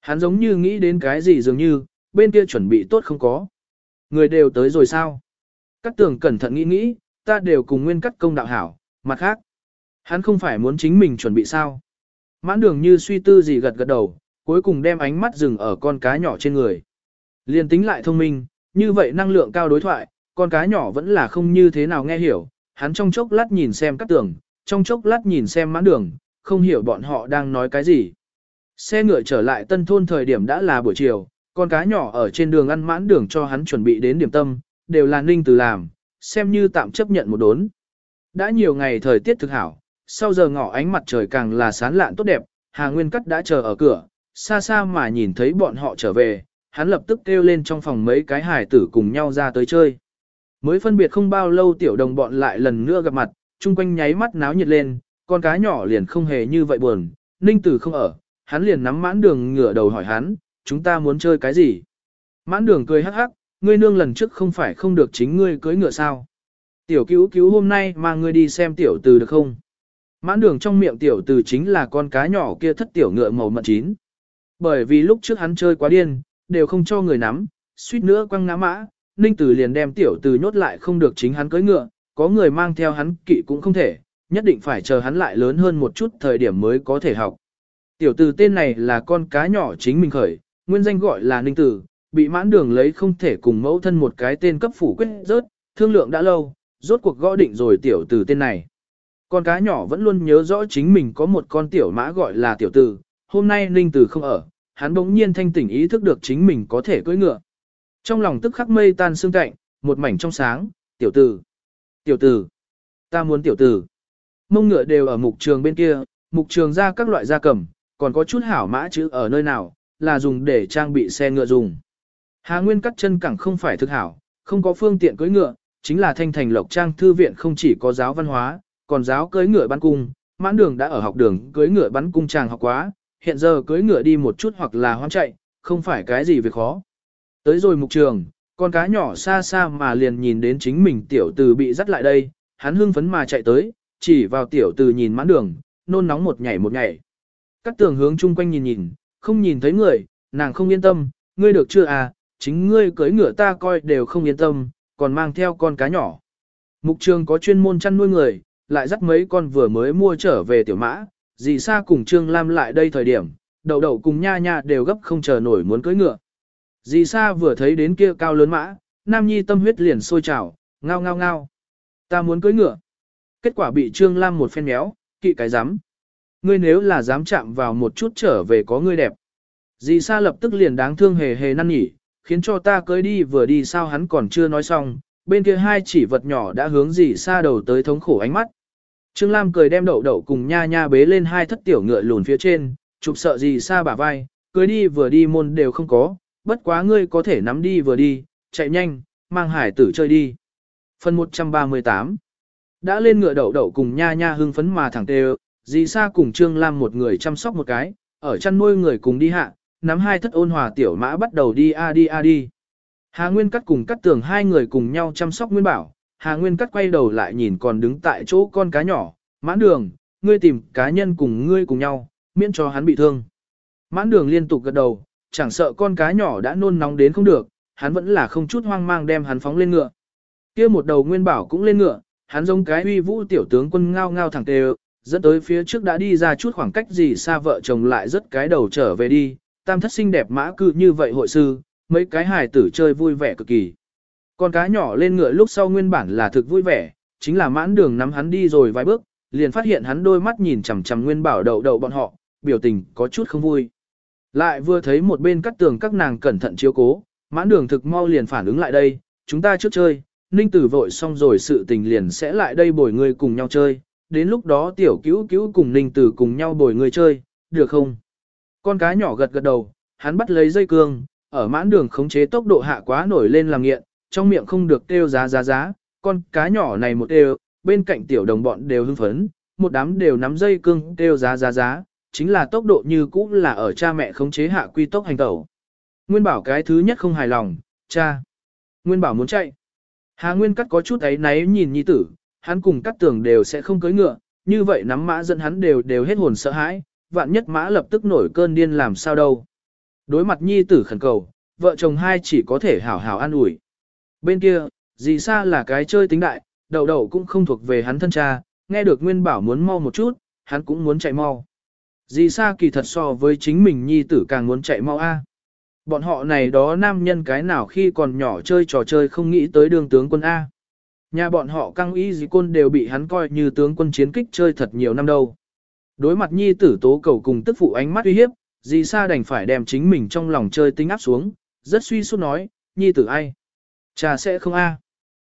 Hắn giống như nghĩ đến cái gì dường như, bên kia chuẩn bị tốt không có. Người đều tới rồi sao? Cắt tường cẩn thận nghĩ nghĩ, ta đều cùng nguyên cắt công đạo hảo, mặt khác. Hắn không phải muốn chính mình chuẩn bị sao? Mãn đường như suy tư gì gật gật đầu, cuối cùng đem ánh mắt dừng ở con cá nhỏ trên người. Liên tính lại thông minh, như vậy năng lượng cao đối thoại, con cá nhỏ vẫn là không như thế nào nghe hiểu. Hắn trong chốc lát nhìn xem các tường, trong chốc lát nhìn xem mãn đường, không hiểu bọn họ đang nói cái gì. Xe ngựa trở lại tân thôn thời điểm đã là buổi chiều, con cá nhỏ ở trên đường ăn mãn đường cho hắn chuẩn bị đến điểm tâm, đều là ninh từ làm, xem như tạm chấp nhận một đốn. Đã nhiều ngày thời tiết thực hảo, sau giờ ngọ ánh mặt trời càng là sán lạn tốt đẹp, Hà Nguyên Cắt đã chờ ở cửa, xa xa mà nhìn thấy bọn họ trở về, hắn lập tức kêu lên trong phòng mấy cái hải tử cùng nhau ra tới chơi. Mới phân biệt không bao lâu tiểu đồng bọn lại lần nữa gặp mặt, chung quanh nháy mắt náo nhiệt lên, con cá nhỏ liền không hề như vậy buồn, ninh tử không ở, hắn liền nắm mãn đường ngửa đầu hỏi hắn, chúng ta muốn chơi cái gì? Mãn đường cười hắc hắc, ngươi nương lần trước không phải không được chính ngươi cưới ngựa sao? Tiểu cứu cứu hôm nay mà ngươi đi xem tiểu từ được không? Mãn đường trong miệng tiểu từ chính là con cá nhỏ kia thất tiểu ngựa màu mận chín. Bởi vì lúc trước hắn chơi quá điên, đều không cho người nắm, suýt nữa quăng ngã mã, ninh tử liền đem tiểu từ nhốt lại không được chính hắn cưới ngựa, có người mang theo hắn kỵ cũng không thể, nhất định phải chờ hắn lại lớn hơn một chút thời điểm mới có thể học. Tiểu từ tên này là con cá nhỏ chính mình khởi, nguyên danh gọi là ninh tử, bị mãn đường lấy không thể cùng mẫu thân một cái tên cấp phủ quyết rớt, thương lượng đã lâu, rốt cuộc gõ định rồi tiểu tử tên này. Con cá nhỏ vẫn luôn nhớ rõ chính mình có một con tiểu mã gọi là tiểu tử, hôm nay ninh tử không ở, hắn bỗng nhiên thanh tỉnh ý thức được chính mình có thể cưỡi ngựa. Trong lòng tức khắc mây tan sương cạnh, một mảnh trong sáng, tiểu tử, tiểu tử, ta muốn tiểu tử. Mông ngựa đều ở mục trường bên kia, mục trường ra các loại gia cầm, còn có chút hảo mã chữ ở nơi nào, là dùng để trang bị xe ngựa dùng. Hà Nguyên cắt chân cẳng không phải thực hảo, không có phương tiện cưỡi ngựa, chính là thanh thành lộc trang thư viện không chỉ có giáo văn hóa, còn giáo cưỡi ngựa bắn cung, mãn đường đã ở học đường cưỡi ngựa bắn cung chàng học quá, hiện giờ cưỡi ngựa đi một chút hoặc là hoang chạy, không phải cái gì việc khó. Tới rồi mục trường, con cá nhỏ xa xa mà liền nhìn đến chính mình tiểu từ bị dắt lại đây, hắn hưng phấn mà chạy tới, chỉ vào tiểu từ nhìn mãn đường, nôn nóng một nhảy một nhảy. Các tường hướng chung quanh nhìn nhìn, không nhìn thấy người, nàng không yên tâm, ngươi được chưa à, chính ngươi cưỡi ngựa ta coi đều không yên tâm, còn mang theo con cá nhỏ. Mục trường có chuyên môn chăn nuôi người, lại dắt mấy con vừa mới mua trở về tiểu mã, dì Sa cùng Trương Lam lại đây thời điểm, đầu đầu cùng nha nha đều gấp không chờ nổi muốn cưỡi ngựa. Dì Sa vừa thấy đến kia cao lớn mã, Nam Nhi tâm huyết liền sôi trào, ngao ngao ngao. Ta muốn cưỡi ngựa. Kết quả bị Trương Lam một phen méo, kỵ cái dám. Ngươi nếu là dám chạm vào một chút trở về có ngươi đẹp. Dì Sa lập tức liền đáng thương hề hề năn nhỉ, khiến cho ta cưới đi vừa đi sao hắn còn chưa nói xong, bên kia hai chỉ vật nhỏ đã hướng dì Sa đầu tới thống khổ ánh mắt. Trương Lam cười đem đậu đậu cùng nha nha bế lên hai thất tiểu ngựa lùn phía trên, chụp sợ gì xa bả vai, cưới đi vừa đi môn đều không có, bất quá ngươi có thể nắm đi vừa đi, chạy nhanh, mang hải tử chơi đi. Phần 138 Đã lên ngựa đậu đậu cùng nha nha hưng phấn mà thẳng tê dì xa cùng Trương Lam một người chăm sóc một cái, ở chăn nuôi người cùng đi hạ, nắm hai thất ôn hòa tiểu mã bắt đầu đi a đi a đi. Hà Nguyên Cắt cùng cắt tường hai người cùng nhau chăm sóc Nguyên Bảo, Hà Nguyên Cắt quay đầu lại nhìn còn đứng tại chỗ con cá nhỏ, mãn đường, ngươi tìm cá nhân cùng ngươi cùng nhau, miễn cho hắn bị thương. Mãn đường liên tục gật đầu, chẳng sợ con cá nhỏ đã nôn nóng đến không được, hắn vẫn là không chút hoang mang đem hắn phóng lên ngựa. kia một đầu Nguyên Bảo cũng lên ngựa, hắn giống cái uy vũ tiểu tướng quân ngao ngao thẳng tề, dẫn tới phía trước đã đi ra chút khoảng cách gì xa vợ chồng lại rất cái đầu trở về đi, tam thất xinh đẹp mã cư như vậy hội sư, mấy cái hài tử chơi vui vẻ cực kỳ. Con cá nhỏ lên ngựa lúc sau nguyên bản là thực vui vẻ, chính là mãn đường nắm hắn đi rồi vài bước, liền phát hiện hắn đôi mắt nhìn chằm chằm nguyên bảo đậu đậu bọn họ, biểu tình có chút không vui. Lại vừa thấy một bên cắt tường các nàng cẩn thận chiếu cố, mãn đường thực mau liền phản ứng lại đây, chúng ta trước chơi, ninh tử vội xong rồi sự tình liền sẽ lại đây bồi người cùng nhau chơi, đến lúc đó tiểu cứu cứu cùng ninh tử cùng nhau bồi người chơi, được không? Con cá nhỏ gật gật đầu, hắn bắt lấy dây cương, ở mãn đường khống chế tốc độ hạ quá nổi lên làm nghiện, trong miệng không được kêu giá giá giá, con cá nhỏ này một kêu, bên cạnh tiểu đồng bọn đều hưng phấn, một đám đều nắm dây cương kêu giá giá giá, chính là tốc độ như cũ là ở cha mẹ khống chế hạ quy tốc hành tẩu. Nguyên bảo cái thứ nhất không hài lòng, cha. Nguyên bảo muốn chạy. Hà Nguyên cắt có chút ấy náy nhìn nhi tử, hắn cùng cắt tưởng đều sẽ không cưới ngựa, như vậy nắm mã dẫn hắn đều đều hết hồn sợ hãi, vạn nhất mã lập tức nổi cơn điên làm sao đâu. Đối mặt nhi tử khẩn cầu, vợ chồng hai chỉ có thể hảo hảo an ủi. Bên kia, dì xa là cái chơi tính đại, đầu đầu cũng không thuộc về hắn thân cha, nghe được Nguyên Bảo muốn mau một chút, hắn cũng muốn chạy mau. Dì xa kỳ thật so với chính mình nhi tử càng muốn chạy mau a. Bọn họ này đó nam nhân cái nào khi còn nhỏ chơi trò chơi không nghĩ tới đường tướng quân A. Nhà bọn họ căng ý gì quân đều bị hắn coi như tướng quân chiến kích chơi thật nhiều năm đâu. Đối mặt nhi tử tố cầu cùng tức phụ ánh mắt uy hiếp, dì sa đành phải đem chính mình trong lòng chơi tính áp xuống, rất suy sút nói, nhi tử ai? Cha sẽ không a.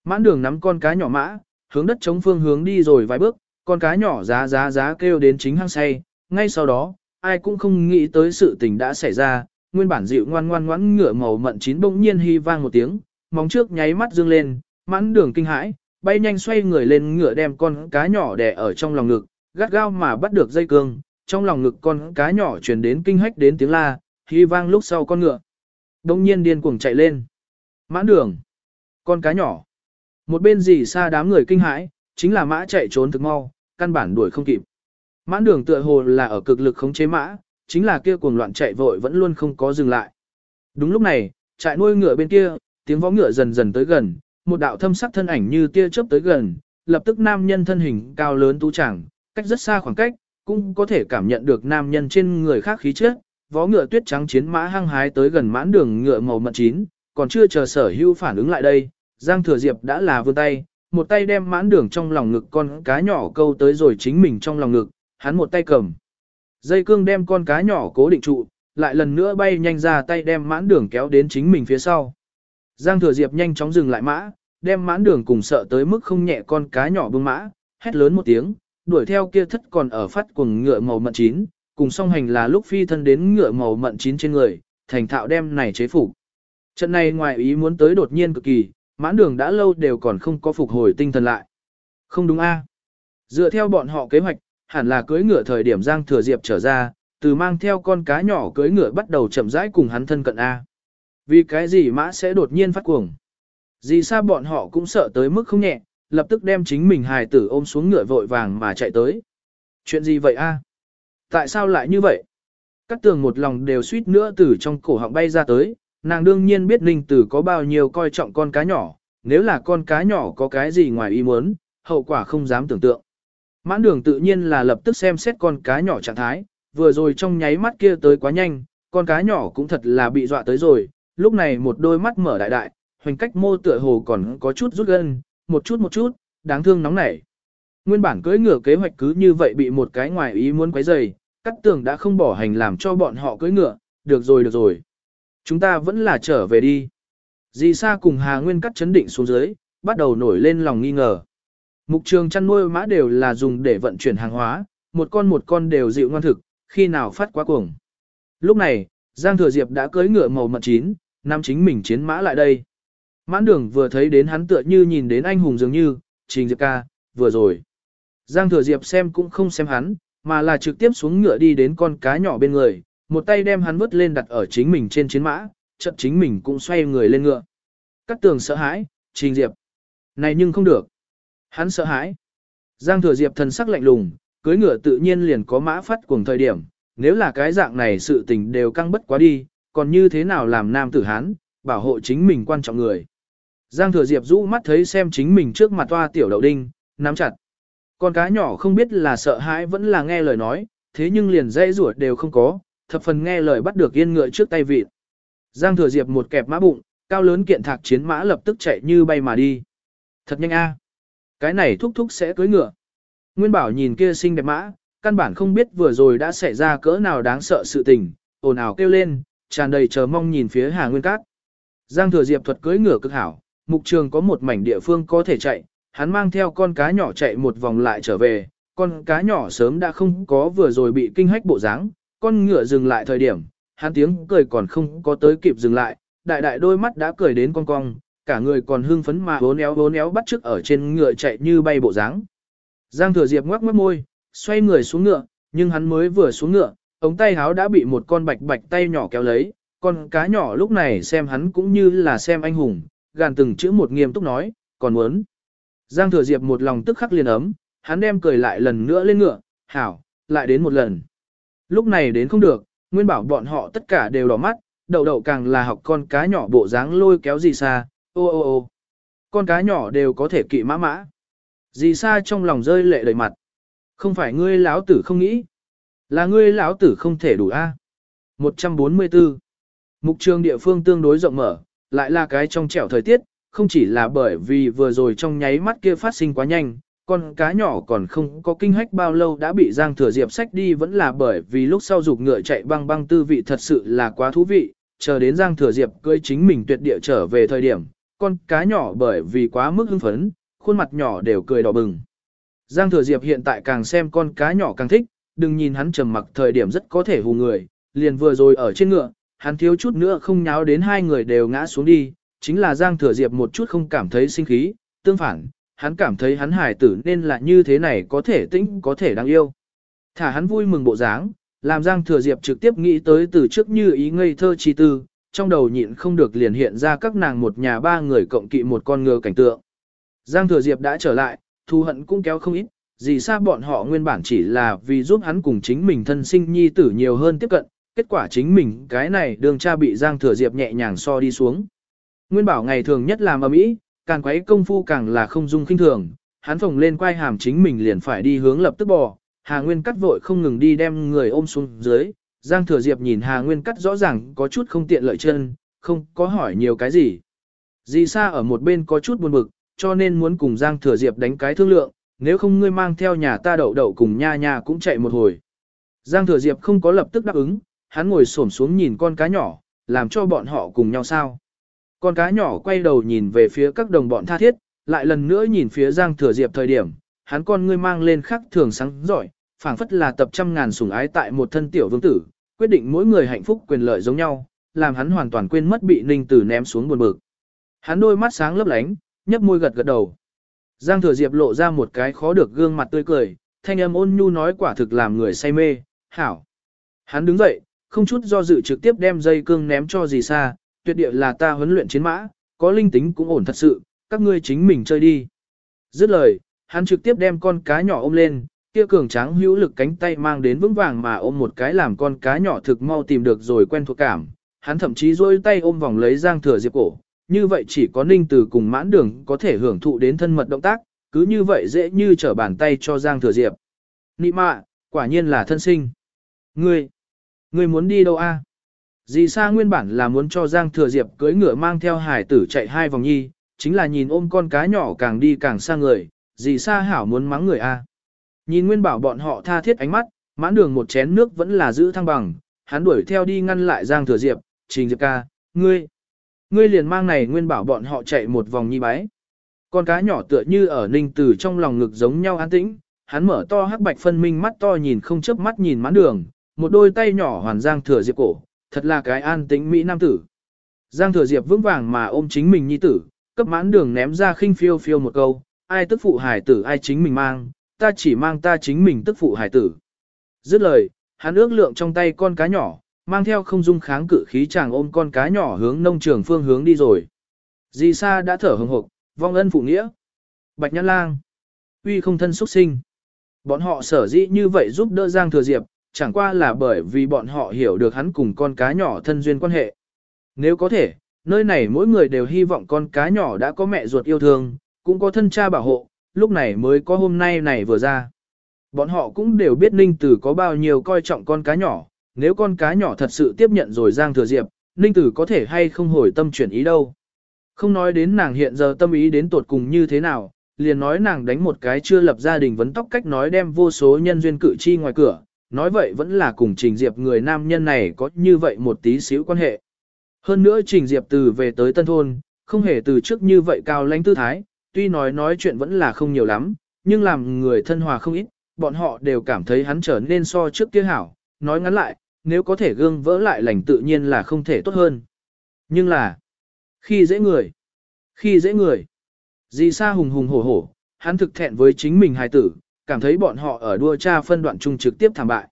Mãn đường nắm con cá nhỏ mã, hướng đất chống phương hướng đi rồi vài bước, con cá nhỏ giá giá giá kêu đến chính hang say, ngay sau đó, ai cũng không nghĩ tới sự tình đã xảy ra, nguyên bản dịu ngoan ngoan ngoãn ngựa màu mận chín bỗng nhiên hy vang một tiếng, móng trước nháy mắt dương lên, mãn đường kinh hãi, bay nhanh xoay người lên ngựa đem con cá nhỏ đè ở trong lòng ngực, gắt gao mà bắt được dây cương, trong lòng ngực con cá nhỏ truyền đến kinh hách đến tiếng la, hy vang lúc sau con ngựa. Đông nhiên điên cuồng chạy lên. Mãn đường. Con cá nhỏ. Một bên gì xa đám người kinh hãi, chính là mã chạy trốn thực mau, căn bản đuổi không kịp. Mãn đường tựa hồ là ở cực lực khống chế mã, chính là kia cuồng loạn chạy vội vẫn luôn không có dừng lại. Đúng lúc này, trại nuôi ngựa bên kia, tiếng vó ngựa dần dần tới gần, một đạo thâm sắc thân ảnh như tia chớp tới gần, lập tức nam nhân thân hình cao lớn tú chẳng, cách rất xa khoảng cách, cũng có thể cảm nhận được nam nhân trên người khác khí chất. Vó ngựa tuyết trắng chiến mã hăng hái tới gần mãn đường ngựa màu mận chín, còn chưa chờ sở hưu phản ứng lại đây, Giang Thừa Diệp đã là vươn tay, một tay đem mãn đường trong lòng ngực con cá nhỏ câu tới rồi chính mình trong lòng ngực, hắn một tay cầm. Dây cương đem con cá nhỏ cố định trụ, lại lần nữa bay nhanh ra tay đem mãn đường kéo đến chính mình phía sau. Giang Thừa Diệp nhanh chóng dừng lại mã, đem mãn đường cùng sợ tới mức không nhẹ con cá nhỏ bưng mã, hét lớn một tiếng, đuổi theo kia thất còn ở phát cuồng ngựa màu mận chín, cùng song hành là lúc phi thân đến ngựa màu mận chín trên người, thành thạo đem này chế phục. Trận này ngoài ý muốn tới đột nhiên cực kỳ, mãn đường đã lâu đều còn không có phục hồi tinh thần lại. Không đúng a? Dựa theo bọn họ kế hoạch, hẳn là cưới ngựa thời điểm Giang Thừa Diệp trở ra, từ mang theo con cá nhỏ cưới ngựa bắt đầu chậm rãi cùng hắn thân cận a. Vì cái gì mã sẽ đột nhiên phát cuồng? Gì xa bọn họ cũng sợ tới mức không nhẹ, lập tức đem chính mình hài tử ôm xuống ngựa vội vàng mà chạy tới. Chuyện gì vậy a? Tại sao lại như vậy? Các tường một lòng đều suýt nữa từ trong cổ họng bay ra tới, nàng đương nhiên biết Ninh Tử có bao nhiêu coi trọng con cá nhỏ, nếu là con cá nhỏ có cái gì ngoài ý muốn, hậu quả không dám tưởng tượng. Mãn đường tự nhiên là lập tức xem xét con cá nhỏ trạng thái, vừa rồi trong nháy mắt kia tới quá nhanh, con cá nhỏ cũng thật là bị dọa tới rồi, lúc này một đôi mắt mở đại đại, hoành cách mô tựa hồ còn có chút rút gân, một chút một chút, đáng thương nóng nảy. Nguyên bản cưỡi ngựa kế hoạch cứ như vậy bị một cái ngoài ý muốn quấy rầy, cắt tường đã không bỏ hành làm cho bọn họ cưỡi ngựa, được rồi được rồi. Chúng ta vẫn là trở về đi. Dì Sa cùng Hà Nguyên cắt chấn định xuống dưới, bắt đầu nổi lên lòng nghi ngờ. Mục trường chăn nuôi mã đều là dùng để vận chuyển hàng hóa, một con một con đều dịu ngoan thực, khi nào phát quá cuồng. Lúc này, Giang Thừa Diệp đã cưỡi ngựa màu mật chín, nam chính mình chiến mã lại đây. Mãn đường vừa thấy đến hắn tựa như nhìn đến anh hùng dường như, trình diệp ca, vừa rồi. Giang Thừa Diệp xem cũng không xem hắn, mà là trực tiếp xuống ngựa đi đến con cá nhỏ bên người, một tay đem hắn vứt lên đặt ở chính mình trên chiến mã, chợt chính mình cũng xoay người lên ngựa. cắt tường sợ hãi, trình diệp. Này nhưng không được. Hắn sợ hãi. Giang thừa diệp thần sắc lạnh lùng, cưới ngựa tự nhiên liền có mã phát cùng thời điểm, nếu là cái dạng này sự tình đều căng bất quá đi, còn như thế nào làm nam tử hán, bảo hộ chính mình quan trọng người. Giang thừa diệp rũ mắt thấy xem chính mình trước mặt toa tiểu đậu đinh, nắm chặt. Con cá nhỏ không biết là sợ hãi vẫn là nghe lời nói, thế nhưng liền dây rủa đều không có, thập phần nghe lời bắt được yên ngựa trước tay vịt. Giang thừa diệp một kẹp mã bụng, cao lớn kiện thạc chiến mã lập tức chạy như bay mà đi. Thật nhanh a, Cái này thúc thúc sẽ cưới ngựa. Nguyên bảo nhìn kia xinh đẹp mã, căn bản không biết vừa rồi đã xảy ra cỡ nào đáng sợ sự tình, ồn ào kêu lên, tràn đầy chờ mong nhìn phía Hà Nguyên Cát. Giang thừa diệp thuật cưới ngựa cực hảo, mục trường có một mảnh địa phương có thể chạy, hắn mang theo con cá nhỏ chạy một vòng lại trở về, con cá nhỏ sớm đã không có vừa rồi bị kinh hách bộ dáng, con ngựa dừng lại thời điểm, hắn tiếng cười còn không có tới kịp dừng lại, đại đại đôi mắt đã cười đến con cong, cả người còn hưng phấn mà vốn éo vốn éo bắt chước ở trên ngựa chạy như bay bộ dáng. Giang thừa diệp ngoắc mất môi, xoay người xuống ngựa, nhưng hắn mới vừa xuống ngựa, ống tay háo đã bị một con bạch bạch tay nhỏ kéo lấy, con cá nhỏ lúc này xem hắn cũng như là xem anh hùng, gàn từng chữ một nghiêm túc nói, còn muốn. Giang thừa diệp một lòng tức khắc liền ấm, hắn đem cười lại lần nữa lên ngựa, hảo, lại đến một lần. Lúc này đến không được, nguyên bảo bọn họ tất cả đều đỏ mắt, đậu đậu càng là học con cá nhỏ bộ dáng lôi kéo gì xa, ô ô ô. Con cá nhỏ đều có thể kỵ mã mã. Dì xa trong lòng rơi lệ đầy mặt. Không phải ngươi lão tử không nghĩ, là ngươi lão tử không thể đủ a. 144. Mục trường địa phương tương đối rộng mở, lại là cái trong trẻo thời tiết, không chỉ là bởi vì vừa rồi trong nháy mắt kia phát sinh quá nhanh, con cá nhỏ còn không có kinh hách bao lâu đã bị Giang Thừa Diệp sách đi vẫn là bởi vì lúc sau dục ngựa chạy băng băng tư vị thật sự là quá thú vị, chờ đến Giang Thừa Diệp cưỡi chính mình tuyệt địa trở về thời điểm, con cá nhỏ bởi vì quá mức hưng phấn, khuôn mặt nhỏ đều cười đỏ bừng. Giang Thừa Diệp hiện tại càng xem con cá nhỏ càng thích, đừng nhìn hắn trầm mặc thời điểm rất có thể hù người, liền vừa rồi ở trên ngựa, hắn thiếu chút nữa không nháo đến hai người đều ngã xuống đi, chính là Giang Thừa Diệp một chút không cảm thấy sinh khí, tương phản, hắn cảm thấy hắn hài tử nên là như thế này có thể tĩnh có thể đáng yêu. Thả hắn vui mừng bộ dáng, làm Giang Thừa Diệp trực tiếp nghĩ tới từ trước như ý ngây thơ chi tư, trong đầu nhịn không được liền hiện ra các nàng một nhà ba người cộng kỵ một con ngựa cảnh tượng. Giang Thừa Diệp đã trở lại, thù hận cũng kéo không ít, gì xa bọn họ nguyên bản chỉ là vì giúp hắn cùng chính mình thân sinh nhi tử nhiều hơn tiếp cận, kết quả chính mình cái này đường cha bị Giang Thừa Diệp nhẹ nhàng so đi xuống. Nguyên bảo ngày thường nhất làm ở mỹ, càng quấy công phu càng là không dung kinh thường, hắn phồng lên quay hàm chính mình liền phải đi hướng lập tức bò, Hà Nguyên cắt vội không ngừng đi đem người ôm xuống dưới, Giang Thừa Diệp nhìn Hà Nguyên cắt rõ ràng có chút không tiện lợi chân, không có hỏi nhiều cái gì. Dì Sa ở một bên có chút buồn bực, cho nên muốn cùng Giang Thừa Diệp đánh cái thương lượng, nếu không ngươi mang theo nhà ta đậu đậu cùng nha nha cũng chạy một hồi. Giang Thừa Diệp không có lập tức đáp ứng, hắn ngồi xổm xuống nhìn con cá nhỏ, làm cho bọn họ cùng nhau sao. Con cá nhỏ quay đầu nhìn về phía các đồng bọn tha thiết, lại lần nữa nhìn phía Giang Thừa Diệp thời điểm, hắn con ngươi mang lên khắc thường sáng giỏi, phảng phất là tập trăm ngàn sủng ái tại một thân tiểu vương tử, quyết định mỗi người hạnh phúc quyền lợi giống nhau, làm hắn hoàn toàn quên mất bị Ninh Tử ném xuống buồn bực. Hắn đôi mắt sáng lấp lánh, nhấp môi gật gật đầu. Giang Thừa Diệp lộ ra một cái khó được gương mặt tươi cười, thanh âm ôn nhu nói quả thực làm người say mê, hảo. Hắn đứng dậy, không chút do dự trực tiếp đem dây cương ném cho gì xa, tuyệt địa là ta huấn luyện chiến mã, có linh tính cũng ổn thật sự, các ngươi chính mình chơi đi. Dứt lời, hắn trực tiếp đem con cá nhỏ ôm lên, kia cường tráng hữu lực cánh tay mang đến vững vàng mà ôm một cái làm con cá nhỏ thực mau tìm được rồi quen thuộc cảm. Hắn thậm chí duỗi tay ôm vòng lấy Giang Thừa Diệp cổ, như vậy chỉ có Ninh Từ cùng mãn đường có thể hưởng thụ đến thân mật động tác, cứ như vậy dễ như trở bàn tay cho Giang Thừa Diệp. Nị mạ, quả nhiên là thân sinh. Ngươi, ngươi muốn đi đâu a? Dì Sa nguyên bản là muốn cho Giang Thừa Diệp cưỡi ngựa mang theo hải tử chạy hai vòng nhi, chính là nhìn ôm con cá nhỏ càng đi càng xa người, dì Sa hảo muốn mắng người a. Nhìn nguyên bảo bọn họ tha thiết ánh mắt, mãn đường một chén nước vẫn là giữ thăng bằng, hắn đuổi theo đi ngăn lại Giang Thừa Diệp, trình Diệp ca, ngươi, ngươi liền mang này nguyên bảo bọn họ chạy một vòng nhi bái. Con cá nhỏ tựa như ở ninh Tử trong lòng ngực giống nhau an tĩnh, hắn mở to hắc bạch phân minh mắt to nhìn không chớp mắt nhìn mãn đường, một đôi tay nhỏ hoàn Giang Thừa Diệp cổ, thật là cái an tĩnh Mỹ Nam tử. Giang Thừa Diệp vững vàng mà ôm chính mình nhi tử, cấp mãn đường ném ra khinh phiêu phiêu một câu, ai tức phụ hải tử ai chính mình mang, ta chỉ mang ta chính mình tức phụ hải tử. Dứt lời, hắn ước lượng trong tay con cá nhỏ, mang theo không dung kháng cự khí chàng ôm con cá nhỏ hướng nông trường phương hướng đi rồi. Dì Sa đã thở hừng hực, vong ân phụ nghĩa. Bạch Nhãn Lang, uy không thân xuất sinh. Bọn họ sở dĩ như vậy giúp đỡ Giang Thừa Diệp, chẳng qua là bởi vì bọn họ hiểu được hắn cùng con cá nhỏ thân duyên quan hệ. Nếu có thể, nơi này mỗi người đều hy vọng con cá nhỏ đã có mẹ ruột yêu thương, cũng có thân cha bảo hộ, lúc này mới có hôm nay này vừa ra. Bọn họ cũng đều biết Ninh Tử có bao nhiêu coi trọng con cá nhỏ, nếu con cá nhỏ thật sự tiếp nhận rồi Giang Thừa Diệp, Ninh Tử có thể hay không hồi tâm chuyển ý đâu. Không nói đến nàng hiện giờ tâm ý đến tột cùng như thế nào, liền nói nàng đánh một cái chưa lập gia đình vấn tóc cách nói đem vô số nhân duyên cử chi ngoài cửa, nói vậy vẫn là cùng Trình Diệp người nam nhân này có như vậy một tí xíu quan hệ. Hơn nữa Trình Diệp từ về tới Tân Thôn, không hề từ trước như vậy cao lãnh tư thái, tuy nói nói chuyện vẫn là không nhiều lắm, nhưng làm người thân hòa không ít, bọn họ đều cảm thấy hắn trở nên so trước kia hảo, nói ngắn lại, nếu có thể gương vỡ lại lành tự nhiên là không thể tốt hơn. Nhưng là, khi dễ người, khi dễ người, dì sa hùng hùng hổ hổ, hắn thực thẹn với chính mình hài tử, cảm thấy bọn họ ở đua tra phân đoạn chung trực tiếp thảm bại.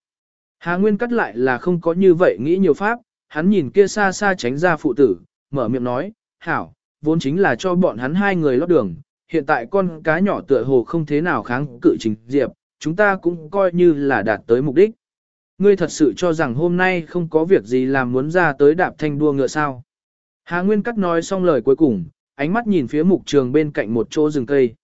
Hà Nguyên cắt lại là không có như vậy nghĩ nhiều pháp, hắn nhìn kia xa xa tránh ra phụ tử, mở miệng nói, hảo, vốn chính là cho bọn hắn hai người lót đường, hiện tại con cá nhỏ tựa hồ không thế nào kháng cự trình diệp, chúng ta cũng coi như là đạt tới mục đích. Ngươi thật sự cho rằng hôm nay không có việc gì làm muốn ra tới đạp thanh đua ngựa sao. Hà Nguyên Cắt nói xong lời cuối cùng, ánh mắt nhìn phía mục trường bên cạnh một chỗ rừng cây.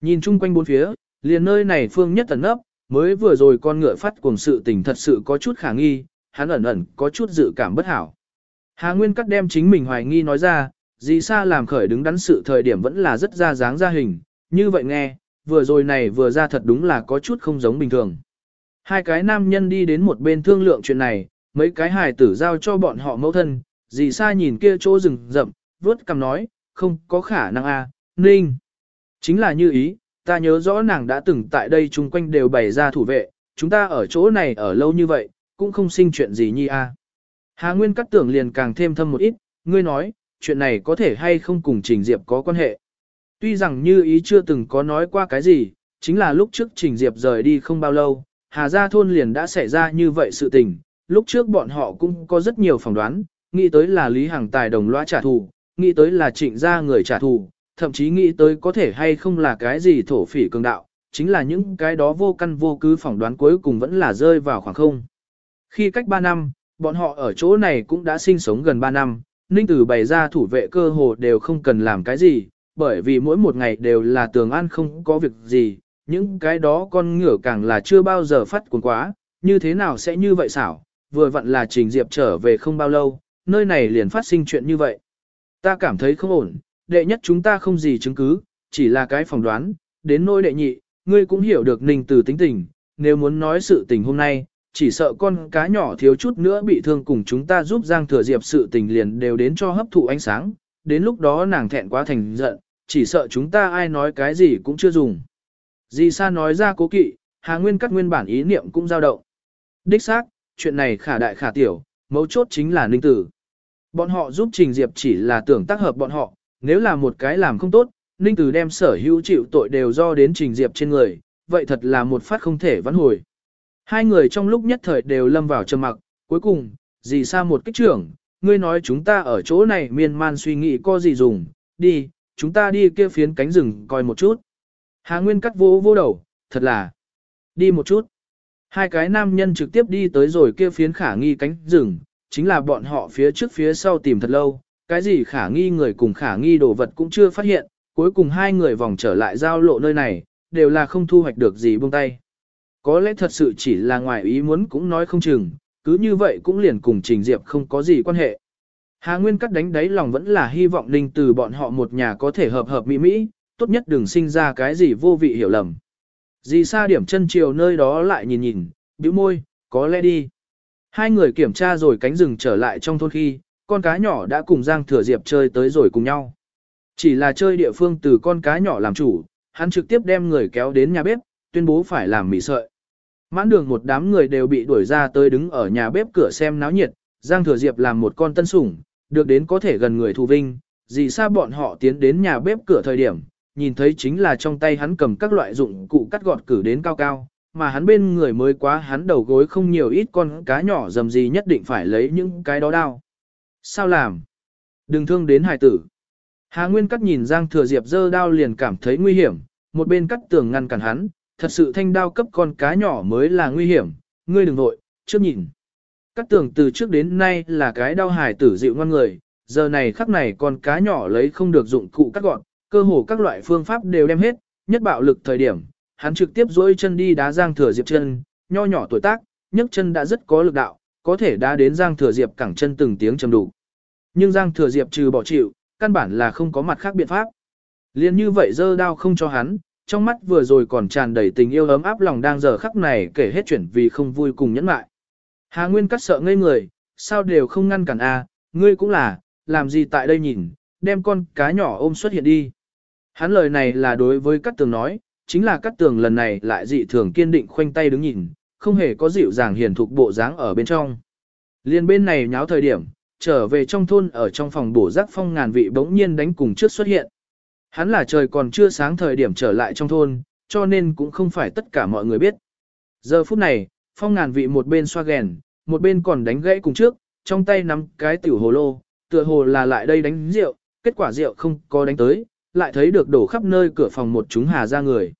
Nhìn chung quanh bốn phía, liền nơi này phương nhất ẩn nấp, mới vừa rồi con ngựa phát cuồng sự tình thật sự có chút khả nghi, hắn ẩn ẩn có chút dự cảm bất hảo. Hà Nguyên Cắt đem chính mình hoài nghi nói ra, dì Sa làm khởi đứng đắn sự thời điểm vẫn là rất ra dáng ra hình, như vậy nghe, vừa rồi này vừa ra thật đúng là có chút không giống bình thường. Hai cái nam nhân đi đến một bên thương lượng chuyện này, mấy cái hài tử giao cho bọn họ mẫu thân, dì Sa nhìn kia chỗ rừng rậm, vớt cầm nói, không có khả năng a, à, ninh. Chính là như ý, ta nhớ rõ nàng đã từng tại đây chung quanh đều bày ra thủ vệ, chúng ta ở chỗ này ở lâu như vậy, cũng không sinh chuyện gì nhi a. Hà Nguyên cắt tưởng liền càng thêm thâm một ít, ngươi nói, chuyện này có thể hay không cùng Trình Diệp có quan hệ. Tuy rằng như ý chưa từng có nói qua cái gì, chính là lúc trước Trình Diệp rời đi không bao lâu, Hà Gia Thôn liền đã xảy ra như vậy sự tình, lúc trước bọn họ cũng có rất nhiều phỏng đoán, nghĩ tới là Lý Hằng Tài đồng loa trả thù, nghĩ tới là trịnh gia người trả thù, thậm chí nghĩ tới có thể hay không là cái gì thổ phỉ cường đạo, chính là những cái đó vô căn vô cứ phỏng đoán cuối cùng vẫn là rơi vào khoảng không. Khi cách 3 năm, bọn họ ở chỗ này cũng đã sinh sống gần 3 năm, Ninh Tử bày ra thủ vệ cơ hồ đều không cần làm cái gì, bởi vì mỗi một ngày đều là tường an không có việc gì, những cái đó con ngựa càng là chưa bao giờ phát cuồng quá, như thế nào sẽ như vậy xảo, vừa vặn là Trình Diệp trở về không bao lâu, nơi này liền phát sinh chuyện như vậy. Ta cảm thấy không ổn, đệ nhất chúng ta không gì chứng cứ, chỉ là cái phỏng đoán, đến nỗi đệ nhị, ngươi cũng hiểu được Ninh Tử tính tình, nếu muốn nói sự tình hôm nay, chỉ sợ con cá nhỏ thiếu chút nữa bị thương cùng chúng ta giúp Giang Thừa Diệp sự tình liền đều đến cho hấp thụ ánh sáng, đến lúc đó nàng thẹn quá thành giận, chỉ sợ chúng ta ai nói cái gì cũng chưa dùng. Di Sa nói ra cố kỵ, Hà Nguyên cắt nguyên bản ý niệm cũng dao động. Đích xác, chuyện này khả đại khả tiểu, mấu chốt chính là ninh tử. Bọn họ giúp Trình Diệp chỉ là tưởng tác hợp bọn họ, nếu là một cái làm không tốt, ninh tử đem sở hữu chịu tội đều do đến Trình Diệp trên người, vậy thật là một phát không thể vãn hồi. Hai người trong lúc nhất thời đều lâm vào trầm mặc, cuối cùng, dì Sa một kích trưởng, ngươi nói chúng ta ở chỗ này miên man suy nghĩ có gì dùng, đi, chúng ta đi kia phiến cánh rừng coi một chút. Hà Nguyên cắt vô vô đầu, thật là, đi một chút. Hai cái nam nhân trực tiếp đi tới rồi kia phiến khả nghi cánh rừng, chính là bọn họ phía trước phía sau tìm thật lâu, cái gì khả nghi người cùng khả nghi đồ vật cũng chưa phát hiện, cuối cùng hai người vòng trở lại giao lộ nơi này, đều là không thu hoạch được gì buông tay. Có lẽ thật sự chỉ là ngoài ý muốn cũng nói không chừng, cứ như vậy cũng liền cùng Trình Diệp không có gì quan hệ. Hà Nguyên cắt đánh đáy lòng vẫn là hy vọng Ninh từ bọn họ một nhà có thể hợp hợp mỹ mỹ, tốt nhất đừng sinh ra cái gì vô vị hiểu lầm. Dì xa điểm chân chiều nơi đó lại nhìn nhìn, bĩu môi, có lẽ đi. Hai người kiểm tra rồi cánh rừng trở lại trong thôn khi, con cá nhỏ đã cùng Giang Thừa Diệp chơi tới rồi cùng nhau. Chỉ là chơi địa phương từ con cá nhỏ làm chủ, hắn trực tiếp đem người kéo đến nhà bếp, tuyên bố phải làm mì sợi. Mãn đường một đám người đều bị đuổi ra tới đứng ở nhà bếp cửa xem náo nhiệt, Giang Thừa Diệp làm một con tân sủng, được đến có thể gần người thù vinh, gì xa bọn họ tiến đến nhà bếp cửa thời điểm, nhìn thấy chính là trong tay hắn cầm các loại dụng cụ cắt gọt cử đến cao cao, mà hắn bên người mới quá hắn đầu gối không nhiều ít con cá nhỏ dầm gì nhất định phải lấy những cái đó đao. Sao làm? Đừng thương đến hải tử. Hà Nguyên cắt nhìn Giang Thừa Diệp giơ đao liền cảm thấy nguy hiểm, một bên cắt tường ngăn cản hắn, thật sự thanh đao cấp con cá nhỏ mới là nguy hiểm, ngươi đừng vội, trước nhìn. Cắt tường từ trước đến nay là cái đau hải tử dịu ngoan người, giờ này khắc này con cá nhỏ lấy không được dụng cụ cắt gọn, cơ hồ các loại phương pháp đều đem hết, nhất bạo lực thời điểm, hắn trực tiếp duỗi chân đi đá Giang Thừa Diệp chân, nho nhỏ tuổi tác, nhấc chân đã rất có lực đạo, có thể đã đến Giang Thừa Diệp cẳng chân từng tiếng trầm đủ. Nhưng Giang Thừa Diệp trừ bỏ chịu, căn bản là không có mặt khác biện pháp. Liên như vậy dơ đao không cho hắn, trong mắt vừa rồi còn tràn đầy tình yêu ấm áp lòng đang giờ khắc này kể hết chuyện vì không vui cùng nhẫn mại. Hà Nguyên cắt sợ ngây người, sao đều không ngăn cản a, ngươi cũng là, làm gì tại đây nhìn, đem con cá nhỏ ôm xuất hiện đi. Hắn lời này là đối với Cát Tường nói, chính là Cát Tường lần này lại dị thường kiên định khoanh tay đứng nhìn, không hề có dịu dàng hiền thục bộ dáng ở bên trong. Liên bên này nháo thời điểm, trở về trong thôn ở trong phòng bổ giác phong ngàn vị bỗng nhiên đánh cùng trước xuất hiện. Hắn là trời còn chưa sáng thời điểm trở lại trong thôn, cho nên cũng không phải tất cả mọi người biết. Giờ phút này, phong ngàn vị một bên xoa ghèn, một bên còn đánh gãy cùng trước, trong tay nắm cái tiểu hồ lô, tựa hồ là lại đây đánh rượu, kết quả rượu không có đánh tới, lại thấy được đổ khắp nơi cửa phòng một chúng hà ra người.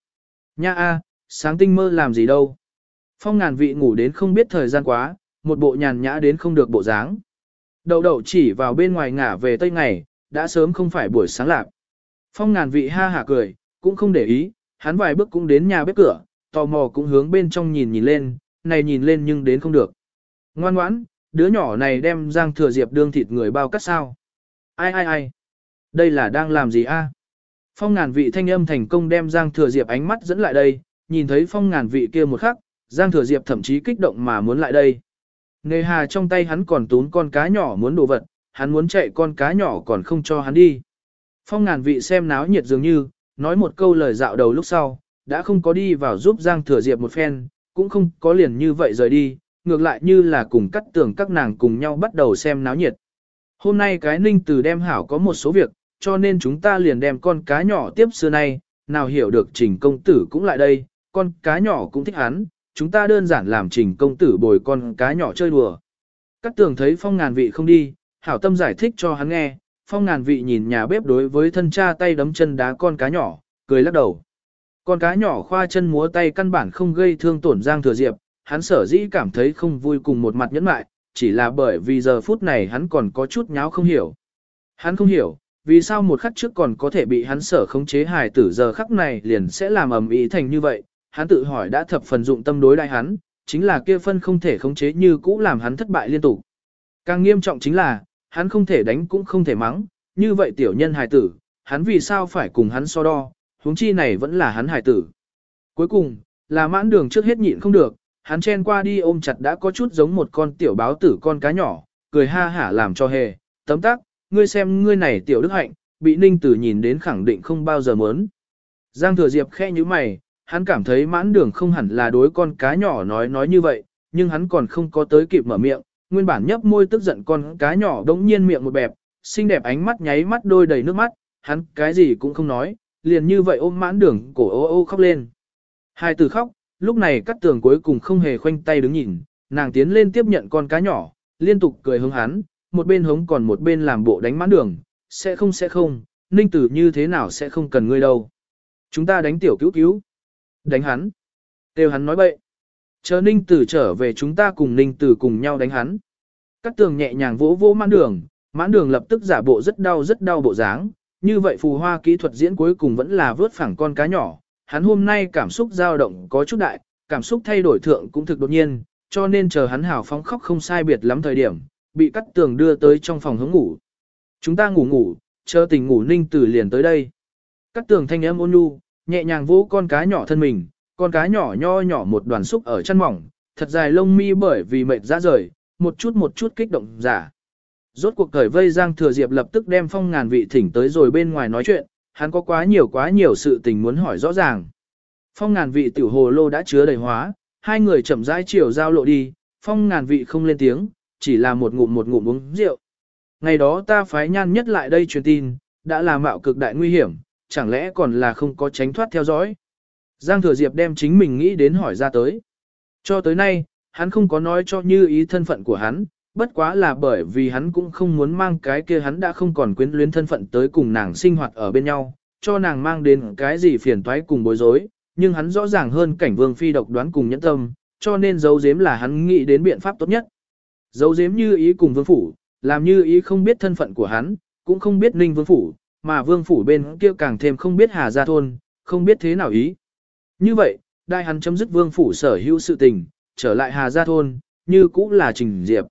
Nha a, sáng tinh mơ làm gì đâu. Phong ngàn vị ngủ đến không biết thời gian quá, một bộ nhàn nhã đến không được bộ dáng. Đậu đậu chỉ vào bên ngoài ngả về tây ngày, đã sớm không phải buổi sáng lạc. Phong ngàn vị ha hả cười, cũng không để ý, hắn vài bước cũng đến nhà bếp cửa, tò mò cũng hướng bên trong nhìn nhìn lên, này nhìn lên nhưng đến không được. Ngoan ngoãn, đứa nhỏ này đem Giang Thừa Diệp đương thịt người bao cắt sao. Ai ai ai, đây là đang làm gì a? Phong ngàn vị thanh âm thành công đem Giang Thừa Diệp ánh mắt dẫn lại đây, nhìn thấy phong ngàn vị kia một khắc, Giang Thừa Diệp thậm chí kích động mà muốn lại đây. Nề hà trong tay hắn còn tún con cá nhỏ muốn đồ vật, hắn muốn chạy con cá nhỏ còn không cho hắn đi. Phong ngàn vị xem náo nhiệt dường như, nói một câu lời dạo đầu lúc sau, đã không có đi vào giúp Giang Thừa Diệp một phen, cũng không có liền như vậy rời đi, ngược lại như là cùng cắt tưởng các nàng cùng nhau bắt đầu xem náo nhiệt. Hôm nay cái ninh từ đem hảo có một số việc, cho nên chúng ta liền đem con cá nhỏ tiếp xưa nay, nào hiểu được trình công tử cũng lại đây, con cá nhỏ cũng thích hắn, chúng ta đơn giản làm trình công tử bồi con cá nhỏ chơi đùa. Cắt tường thấy phong ngàn vị không đi, hảo tâm giải thích cho hắn nghe, phong ngàn vị nhìn nhà bếp đối với thân cha tay đấm chân đá con cá nhỏ, cười lắc đầu. Con cá nhỏ khoa chân múa tay căn bản không gây thương tổn Giang Thừa Diệp, hắn sở dĩ cảm thấy không vui cùng một mặt nhẫn mại, chỉ là bởi vì giờ phút này hắn còn có chút nháo không hiểu. Hắn không hiểu, vì sao một khắc trước còn có thể bị hắn sở khống chế hài tử giờ khắc này liền sẽ làm ầm ĩ thành như vậy, hắn tự hỏi đã thập phần dụng tâm đối đại hắn, chính là kia phân không thể khống chế như cũ làm hắn thất bại liên tục. Càng nghiêm trọng chính là, hắn không thể đánh cũng không thể mắng, như vậy tiểu nhân hài tử, hắn vì sao phải cùng hắn so đo, huống chi này vẫn là hắn hài tử. Cuối cùng, là mãn đường trước hết nhịn không được, hắn chen qua đi ôm chặt đã có chút giống một con tiểu báo tử con cá nhỏ, cười ha hả làm cho hề, tấm tắc, ngươi xem ngươi này tiểu đức hạnh, bị ninh tử nhìn đến khẳng định không bao giờ muốn. Giang thừa diệp khe như mày, hắn cảm thấy mãn đường không hẳn là đối con cá nhỏ nói nói như vậy, nhưng hắn còn không có tới kịp mở miệng, nguyên bản nhấp môi tức giận con cá nhỏ đống nhiên miệng một bẹp, xinh đẹp ánh mắt nháy mắt đôi đầy nước mắt, hắn cái gì cũng không nói, liền như vậy ôm mãn đường cổ ô ô khóc lên. Hai từ khóc, lúc này cắt tường cuối cùng không hề khoanh tay đứng nhìn, nàng tiến lên tiếp nhận con cá nhỏ, liên tục cười hướng hắn, một bên hống còn một bên làm bộ đánh mãn đường, sẽ không sẽ không, ninh tử như thế nào sẽ không cần ngươi đâu. Chúng ta đánh tiểu cứu cứu. Đánh hắn. Têu hắn nói bậy. Chờ ninh tử trở về chúng ta cùng ninh tử cùng nhau đánh hắn. Cắt tường nhẹ nhàng vỗ vỗ mãn đường, mãn đường lập tức giả bộ rất đau rất đau bộ dáng. Như vậy phù hoa kỹ thuật diễn cuối cùng vẫn là vớt phẳng con cá nhỏ. Hắn hôm nay cảm xúc dao động có chút đại, cảm xúc thay đổi thượng cũng thực đột nhiên, cho nên chờ hắn hào phóng khóc không sai biệt lắm thời điểm, bị cắt tường đưa tới trong phòng hướng ngủ. Chúng ta ngủ ngủ, chờ tình ngủ ninh tử liền tới đây. Cắt tường thanh âm ôn nhu, nhẹ nhàng vỗ con cá nhỏ thân mình, con cá nhỏ nho nhỏ một đoàn xúc ở chân mỏng, thật dài lông mi bởi vì mệt ra rời, một chút một chút kích động giả. Rốt cuộc cởi vây Giang Thừa Diệp lập tức đem phong ngàn vị thỉnh tới rồi bên ngoài nói chuyện, hắn có quá nhiều quá nhiều sự tình muốn hỏi rõ ràng. Phong ngàn vị tiểu hồ lô đã chứa đầy hóa, hai người chậm rãi chiều giao lộ đi, phong ngàn vị không lên tiếng, chỉ là một ngụm một ngụm uống rượu. Ngày đó ta phái nhan nhất lại đây truyền tin, đã là mạo cực đại nguy hiểm, chẳng lẽ còn là không có tránh thoát theo dõi. Giang Thừa Diệp đem chính mình nghĩ đến hỏi ra tới. Cho tới nay, hắn không có nói cho như ý thân phận của hắn, bất quá là bởi vì hắn cũng không muốn mang cái kia hắn đã không còn quyến luyến thân phận tới cùng nàng sinh hoạt ở bên nhau, cho nàng mang đến cái gì phiền toái cùng bối rối, nhưng hắn rõ ràng hơn cảnh vương phi độc đoán cùng nhẫn tâm, cho nên giấu giếm là hắn nghĩ đến biện pháp tốt nhất. Giấu giếm như ý cùng vương phủ, làm như ý không biết thân phận của hắn, cũng không biết ninh vương phủ, mà vương phủ bên kia càng thêm không biết hà gia thôn, không biết thế nào ý. Như vậy, đại hắn chấm dứt vương phủ sở hữu sự tình, trở lại hà gia thôn, như cũng là trình diệp.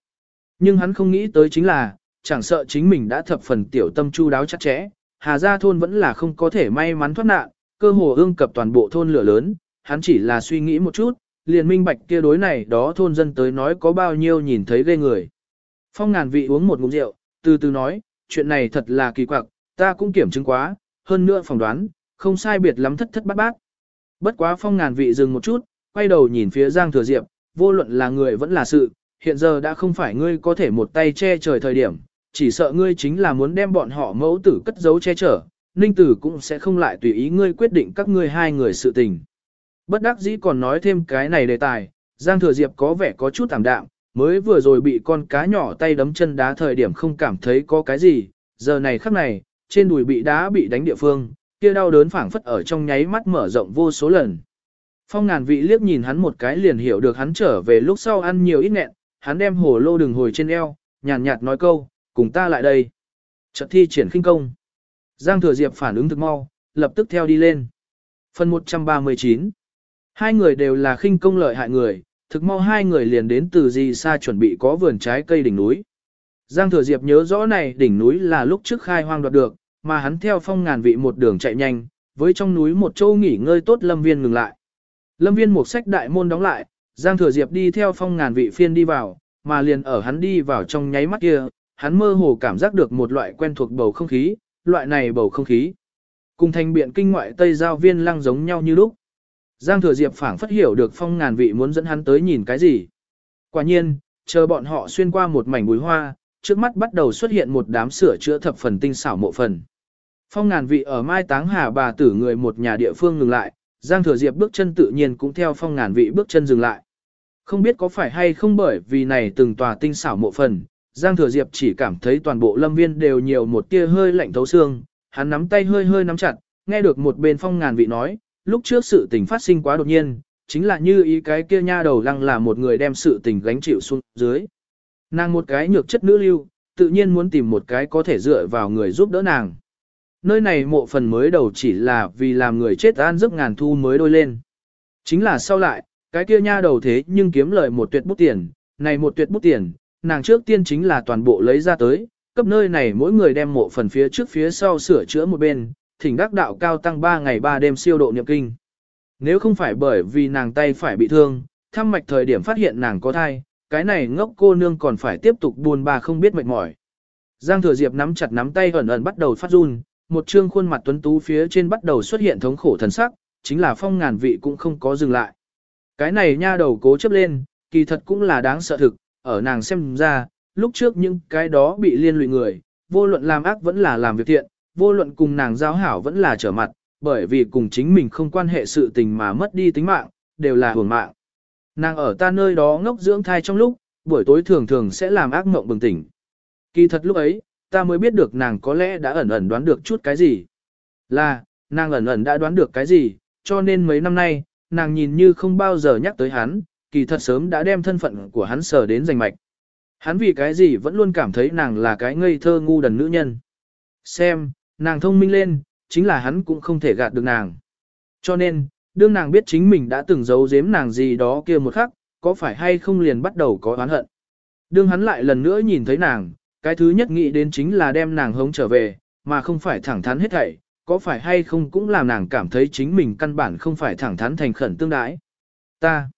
Nhưng hắn không nghĩ tới chính là, chẳng sợ chính mình đã thập phần tiểu tâm chu đáo chắc chẽ, hà gia thôn vẫn là không có thể may mắn thoát nạn, cơ hồ ương cập toàn bộ thôn lửa lớn, hắn chỉ là suy nghĩ một chút, liền minh bạch kia đối này đó thôn dân tới nói có bao nhiêu nhìn thấy ghê người. Phong ngàn vị uống một ngụm rượu, từ từ nói, chuyện này thật là kỳ quặc, ta cũng kiểm chứng quá, hơn nữa phỏng đoán, không sai biệt lắm thất thất bát bát. Bất quá phong ngàn vị dừng một chút, quay đầu nhìn phía Giang Thừa Diệp, vô luận là người vẫn là sự, hiện giờ đã không phải ngươi có thể một tay che trời thời điểm, chỉ sợ ngươi chính là muốn đem bọn họ mẫu tử cất giấu che chở, Ninh Tử cũng sẽ không lại tùy ý ngươi quyết định các ngươi hai người sự tình. Bất đắc dĩ còn nói thêm cái này đề tài, Giang Thừa Diệp có vẻ có chút tạm đạm, mới vừa rồi bị con cá nhỏ tay đấm chân đá thời điểm không cảm thấy có cái gì, giờ này khắc này, trên đùi bị đá bị đánh địa phương, kia đau đớn phảng phất ở trong nháy mắt mở rộng vô số lần. Phong ngàn vị liếc nhìn hắn một cái liền hiểu được hắn trở về lúc sau ăn nhiều ít nghẹn, hắn đem hồ lô đường hồi trên eo, nhàn nhạt nói câu, cùng ta lại đây. Trận thi triển khinh công. Giang Thừa Diệp phản ứng thực mau, lập tức theo đi lên. Phần 139 Hai người đều là khinh công lợi hại người, thực mau hai người liền đến từ gì xa chuẩn bị có vườn trái cây đỉnh núi. Giang Thừa Diệp nhớ rõ này đỉnh núi là lúc trước khai hoang đoạt được, mà hắn theo phong ngàn vị một đường chạy nhanh, với trong núi một châu nghỉ ngơi tốt lâm viên ngừng lại. Lâm viên một sách đại môn đóng lại, Giang Thừa Diệp đi theo phong ngàn vị phiên đi vào, mà liền ở hắn đi vào trong nháy mắt kia, hắn mơ hồ cảm giác được một loại quen thuộc bầu không khí, loại này bầu không khí. Cùng thành biện kinh ngoại Tây Giao viên lăng giống nhau như lúc. Giang Thừa Diệp phảng phất hiểu được phong ngàn vị muốn dẫn hắn tới nhìn cái gì. Quả nhiên, chờ bọn họ xuyên qua một mảnh bùi hoa, trước mắt bắt đầu xuất hiện một đám sửa chữa thập phần tinh xảo mộ phần. Phong ngàn vị ở mai táng hà bà tử người một nhà địa phương ngừng lại, Giang Thừa Diệp bước chân tự nhiên cũng theo phong ngàn vị bước chân dừng lại. Không biết có phải hay không bởi vì này từng tòa tinh xảo mộ phần, Giang Thừa Diệp chỉ cảm thấy toàn bộ lâm viên đều nhiều một tia hơi lạnh thấu xương, hắn nắm tay hơi hơi nắm chặt, nghe được một bên phong ngàn vị nói, lúc trước sự tình phát sinh quá đột nhiên, chính là như ý cái kia nha đầu lăng là một người đem sự tình gánh chịu xuống dưới. Nàng một cái nhược chất nữ lưu, tự nhiên muốn tìm một cái có thể dựa vào người giúp đỡ nàng. Nơi này mộ phần mới đầu chỉ là vì làm người chết an giấc ngàn thu mới đôi lên. Chính là sau lại, cái kia nha đầu thế nhưng kiếm lời một tuyệt bút tiền, này một tuyệt bút tiền, nàng trước tiên chính là toàn bộ lấy ra tới, cấp nơi này mỗi người đem mộ phần phía trước phía sau sửa chữa một bên, thỉnh đắc đạo cao tăng 3 ngày 3 đêm siêu độ niệm kinh. Nếu không phải bởi vì nàng tay phải bị thương, thăm mạch thời điểm phát hiện nàng có thai, cái này ngốc cô nương còn phải tiếp tục buồn bà không biết mệt mỏi. Giang Thừa Diệp nắm chặt nắm tay ẩn ẩn bắt đầu phát run, một trương khuôn mặt tuấn tú phía trên bắt đầu xuất hiện thống khổ thần sắc, chính là phong ngàn vị cũng không có dừng lại. Cái này nha đầu cố chấp lên, kỳ thật cũng là đáng sợ thực, ở nàng xem ra, lúc trước những cái đó bị liên lụy người, vô luận làm ác vẫn là làm việc thiện, vô luận cùng nàng giao hảo vẫn là trở mặt, bởi vì cùng chính mình không quan hệ sự tình mà mất đi tính mạng, đều là hưởng mạng. Nàng ở ta nơi đó ngốc dưỡng thai trong lúc, buổi tối thường thường sẽ làm ác mộng bừng tỉnh. Kỳ thật lúc ấy, ta mới biết được nàng có lẽ đã ẩn ẩn đoán được chút cái gì. Là, nàng ẩn ẩn đã đoán được cái gì, cho nên mấy năm nay, nàng nhìn như không bao giờ nhắc tới hắn, kỳ thật sớm đã đem thân phận của hắn sờ đến giành mạch. Hắn vì cái gì vẫn luôn cảm thấy nàng là cái ngây thơ ngu đần nữ nhân. Xem, nàng thông minh lên, chính là hắn cũng không thể gạt được nàng. Cho nên, đương nàng biết chính mình đã từng giấu giếm nàng gì đó kia một khắc, có phải hay không liền bắt đầu có oán hận. Đương hắn lại lần nữa nhìn thấy nàng, cái thứ nhất nghĩ đến chính là đem nàng hống trở về, mà không phải thẳng thắn hết thảy, có phải hay không cũng làm nàng cảm thấy chính mình căn bản không phải thẳng thắn thành khẩn tương đái. Ta,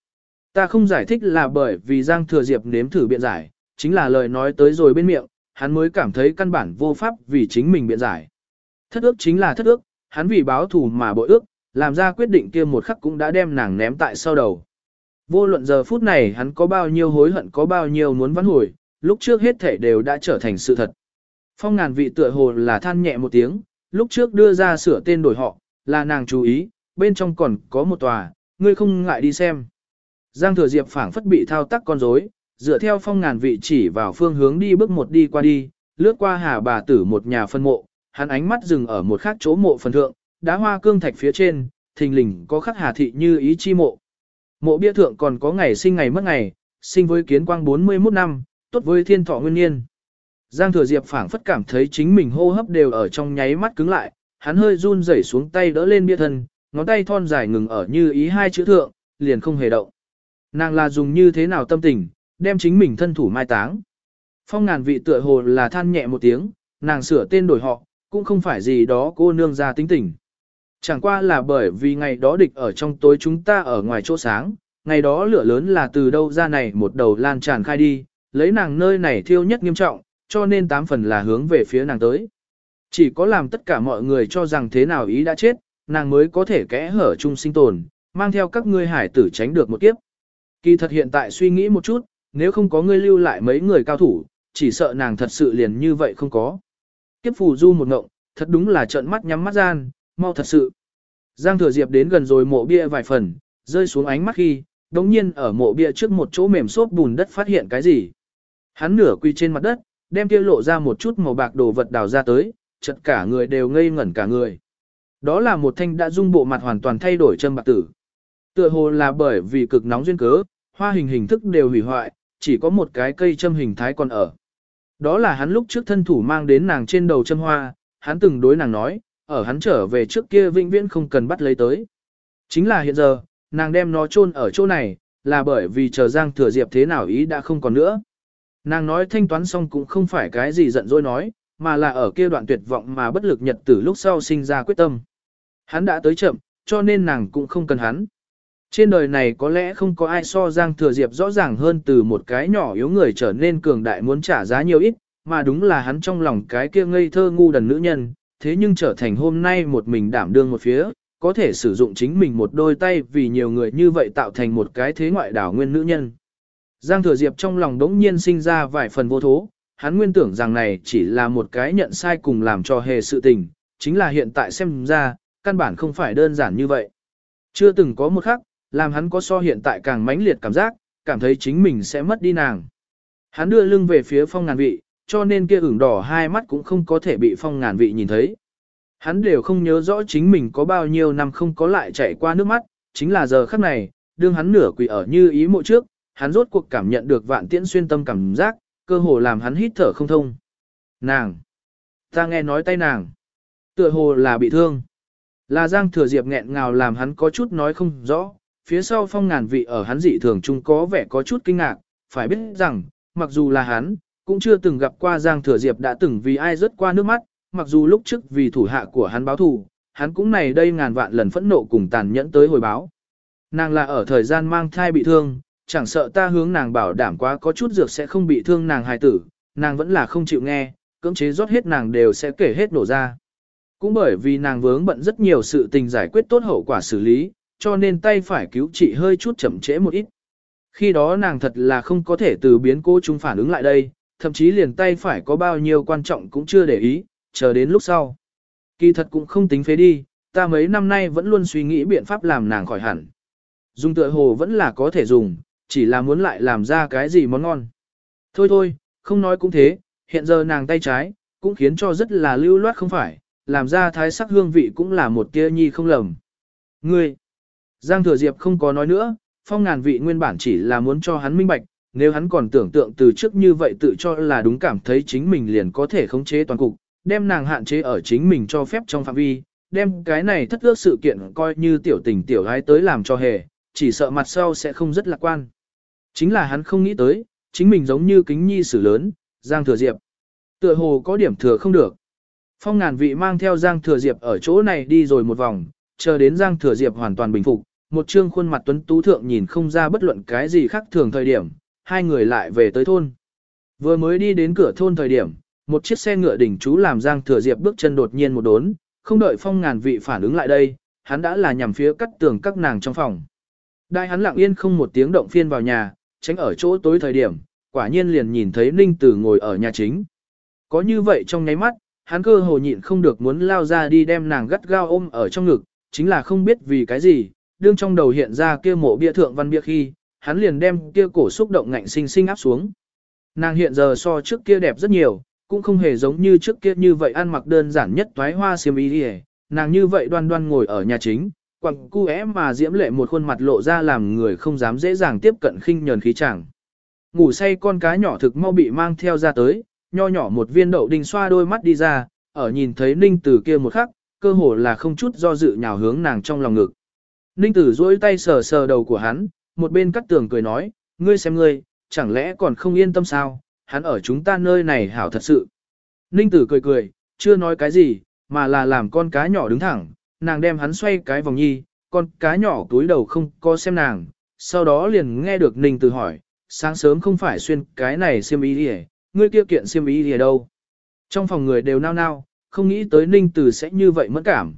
ta không giải thích là bởi vì Giang Thừa Diệp nếm thử biện giải, chính là lời nói tới rồi bên miệng, hắn mới cảm thấy căn bản vô pháp vì chính mình biện giải. Thất ước chính là thất ước, hắn vì báo thù mà bội ước, làm ra quyết định kia một khắc cũng đã đem nàng ném tại sau đầu. Vô luận giờ phút này hắn có bao nhiêu hối hận có bao nhiêu muốn vãn hồi, lúc trước hết thể đều đã trở thành sự thật. Phong ngàn vị tựa hồ là than nhẹ một tiếng, lúc trước đưa ra sửa tên đổi họ, là nàng chú ý, bên trong còn có một tòa, ngươi không ngại đi xem. Giang Thừa Diệp phảng phất bị thao tác con rối, dựa theo phong ngàn vị chỉ vào phương hướng đi bước một đi qua đi, lướt qua hà bà tử một nhà phân mộ, hắn ánh mắt dừng ở một khác chỗ mộ phần thượng, đá hoa cương thạch phía trên, thình lình có khắc hà thị như ý chi mộ. Mộ bia thượng còn có ngày sinh ngày mất ngày, sinh với kiến quang 41 năm, tốt với thiên thọ nguyên niên. Giang Thừa Diệp phảng phất cảm thấy chính mình hô hấp đều ở trong nháy mắt cứng lại, hắn hơi run rẩy xuống tay đỡ lên bia thân, ngón tay thon dài ngừng ở như ý hai chữ thượng, liền không hề động. Nàng là dùng như thế nào tâm tình, đem chính mình thân thủ mai táng. Phong ngàn vị tựa hồ là than nhẹ một tiếng, nàng sửa tên đổi họ, cũng không phải gì đó cô nương ra tính tình. Chẳng qua là bởi vì ngày đó địch ở trong tối chúng ta ở ngoài chỗ sáng, ngày đó lửa lớn là từ đâu ra này một đầu lan tràn khai đi, lấy nàng nơi này thiêu nhất nghiêm trọng, cho nên tám phần là hướng về phía nàng tới. Chỉ có làm tất cả mọi người cho rằng thế nào ý đã chết, nàng mới có thể kẽ hở chung sinh tồn, mang theo các ngươi hải tử tránh được một kiếp. Kỳ thật hiện tại suy nghĩ một chút, nếu không có ngươi lưu lại mấy người cao thủ, chỉ sợ nàng thật sự liền như vậy không có. Kiếp phù du một ngộng, thật đúng là trợn mắt nhắm mắt gian, mau thật sự. Giang thừa diệp đến gần rồi mộ bia vài phần, rơi xuống ánh mắt khi, đống nhiên ở mộ bia trước một chỗ mềm xốp bùn đất phát hiện cái gì. Hắn nửa quy trên mặt đất, đem kia lộ ra một chút màu bạc đồ vật đào ra tới, chật cả người đều ngây ngẩn cả người. Đó là một thanh đã dung bộ mặt hoàn toàn thay đổi châm bạc tử. Tựa hồ là bởi vì cực nóng duyên cớ, hoa hình hình thức đều hủy hoại, chỉ có một cái cây châm hình thái còn ở. Đó là hắn lúc trước thân thủ mang đến nàng trên đầu châm hoa, hắn từng đối nàng nói, ở hắn trở về trước kia vĩnh viễn không cần bắt lấy tới. Chính là hiện giờ, nàng đem nó chôn ở chỗ này, là bởi vì chờ Giang Thừa Diệp thế nào ý đã không còn nữa. Nàng nói thanh toán xong cũng không phải cái gì giận dỗi nói, mà là ở kia đoạn tuyệt vọng mà bất lực nhật tử lúc sau sinh ra quyết tâm. Hắn đã tới chậm, cho nên nàng cũng không cần hắn. Trên đời này có lẽ không có ai so Giang Thừa Diệp rõ ràng hơn từ một cái nhỏ yếu người trở nên cường đại muốn trả giá nhiều ít, mà đúng là hắn trong lòng cái kia ngây thơ ngu đần nữ nhân, thế nhưng trở thành hôm nay một mình đảm đương một phía, có thể sử dụng chính mình một đôi tay vì nhiều người như vậy tạo thành một cái thế ngoại đảo nguyên nữ nhân. Giang Thừa Diệp trong lòng đống nhiên sinh ra vài phần vô thố, hắn nguyên tưởng rằng này chỉ là một cái nhận sai cùng làm cho hề sự tình, chính là hiện tại xem ra, căn bản không phải đơn giản như vậy. Chưa từng có một khắc, làm hắn có so hiện tại càng mãnh liệt cảm giác, cảm thấy chính mình sẽ mất đi nàng. Hắn đưa lưng về phía phong ngàn vị, cho nên kia ửng đỏ hai mắt cũng không có thể bị phong ngàn vị nhìn thấy. Hắn đều không nhớ rõ chính mình có bao nhiêu năm không có lại chạy qua nước mắt, chính là giờ khắc này, đương hắn nửa quỳ ở như ý mộ trước, hắn rốt cuộc cảm nhận được vạn tiễn xuyên tâm cảm giác, cơ hồ làm hắn hít thở không thông. Nàng! Ta nghe nói tay nàng! Tựa hồ là bị thương. Là Giang Thừa Diệp nghẹn ngào làm hắn có chút nói không rõ, phía sau phong ngàn vị ở hắn dị thường chung có vẻ có chút kinh ngạc, phải biết rằng, mặc dù là hắn, cũng chưa từng gặp qua Giang Thừa Diệp đã từng vì ai rớt qua nước mắt, mặc dù lúc trước vì thủ hạ của hắn báo thù, hắn cũng này đây ngàn vạn lần phẫn nộ cùng tàn nhẫn tới hồi báo. Nàng là ở thời gian mang thai bị thương, chẳng sợ ta hướng nàng bảo đảm quá có chút dược sẽ không bị thương nàng hài tử, nàng vẫn là không chịu nghe, cưỡng chế rót hết nàng đều sẽ kể hết nổ ra. Cũng bởi vì nàng vướng bận rất nhiều sự tình giải quyết tốt hậu quả xử lý, cho nên tay phải cứu trị hơi chút chậm trễ một ít. Khi đó nàng thật là không có thể từ biến cố chúng phản ứng lại đây, thậm chí liền tay phải có bao nhiêu quan trọng cũng chưa để ý, chờ đến lúc sau. Kỳ thật cũng không tính phế đi, ta mấy năm nay vẫn luôn suy nghĩ biện pháp làm nàng khỏi hẳn. Dùng tựa hồ vẫn là có thể dùng, chỉ là muốn lại làm ra cái gì món ngon. Thôi thôi, không nói cũng thế, hiện giờ nàng tay trái, cũng khiến cho rất là lưu loát không phải, làm ra thái sắc hương vị cũng là một tia nhi không lầm. Ngươi, Giang Thừa Diệp không có nói nữa, phong ngàn vị nguyên bản chỉ là muốn cho hắn minh bạch, nếu hắn còn tưởng tượng từ trước như vậy tự cho là đúng cảm thấy chính mình liền có thể khống chế toàn cục, đem nàng hạn chế ở chính mình cho phép trong phạm vi, đem cái này thất ước sự kiện coi như tiểu tình tiểu gái tới làm cho hề, chỉ sợ mặt sau sẽ không rất lạc quan. Chính là hắn không nghĩ tới, chính mình giống như kính nhi sử lớn, Giang Thừa Diệp. Tựa hồ có điểm thừa không được. Phong ngàn vị mang theo Giang Thừa Diệp ở chỗ này đi rồi một vòng, chờ đến Giang Thừa Diệp hoàn toàn bình phục, một trương khuôn mặt tuấn tú thượng nhìn không ra bất luận cái gì khác thường thời điểm, hai người lại về tới thôn. Vừa mới đi đến cửa thôn thời điểm, một chiếc xe ngựa đỉnh chú làm Giang Thừa Diệp bước chân đột nhiên một đốn, không đợi phong ngàn vị phản ứng lại đây, hắn đã là nhằm phía cắt tường các nàng trong phòng. Đại hắn lặng yên không một tiếng động phiên vào nhà, tránh ở chỗ tối thời điểm, quả nhiên liền nhìn thấy Ninh Tử ngồi ở nhà chính. Có như vậy trong nháy mắt, hắn cơ hồ nhịn không được muốn lao ra đi đem nàng gắt gao ôm ở trong ngực, chính là không biết vì cái gì, đương trong đầu hiện ra kia mộ bia thượng văn bia khi, hắn liền đem kia cổ xúc động ngạnh sinh sinh áp xuống. Nàng hiện giờ so trước kia đẹp rất nhiều, cũng không hề giống như trước kia như vậy ăn mặc đơn giản nhất toái hoa xiêm y đi nàng như vậy đoan đoan ngồi ở nhà chính, quặng cu é mà diễm lệ một khuôn mặt lộ ra làm người không dám dễ dàng tiếp cận khinh nhờn khí chẳng. Ngủ say con cá nhỏ thực mau bị mang theo ra tới, nho nhỏ một viên đậu đinh xoa đôi mắt đi ra, ở nhìn thấy Ninh Tử kia một khắc, cơ hồ là không chút do dự nhào hướng nàng trong lòng ngực. Ninh Tử duỗi tay sờ sờ đầu của hắn, một bên cắt tường cười nói, ngươi xem ngươi, chẳng lẽ còn không yên tâm sao, hắn ở chúng ta nơi này hảo thật sự. Ninh Tử cười cười, chưa nói cái gì, mà là làm con cá nhỏ đứng thẳng, nàng đem hắn xoay cái vòng nhi, con cá nhỏ túi đầu không có xem nàng, sau đó liền nghe được Ninh Tử hỏi, sáng sớm không phải xuyên cái này xiêm y đi ngươi kia kiện xiêm y đi đâu. Trong phòng người đều nao nao, không nghĩ tới Ninh Tử sẽ như vậy mất cảm.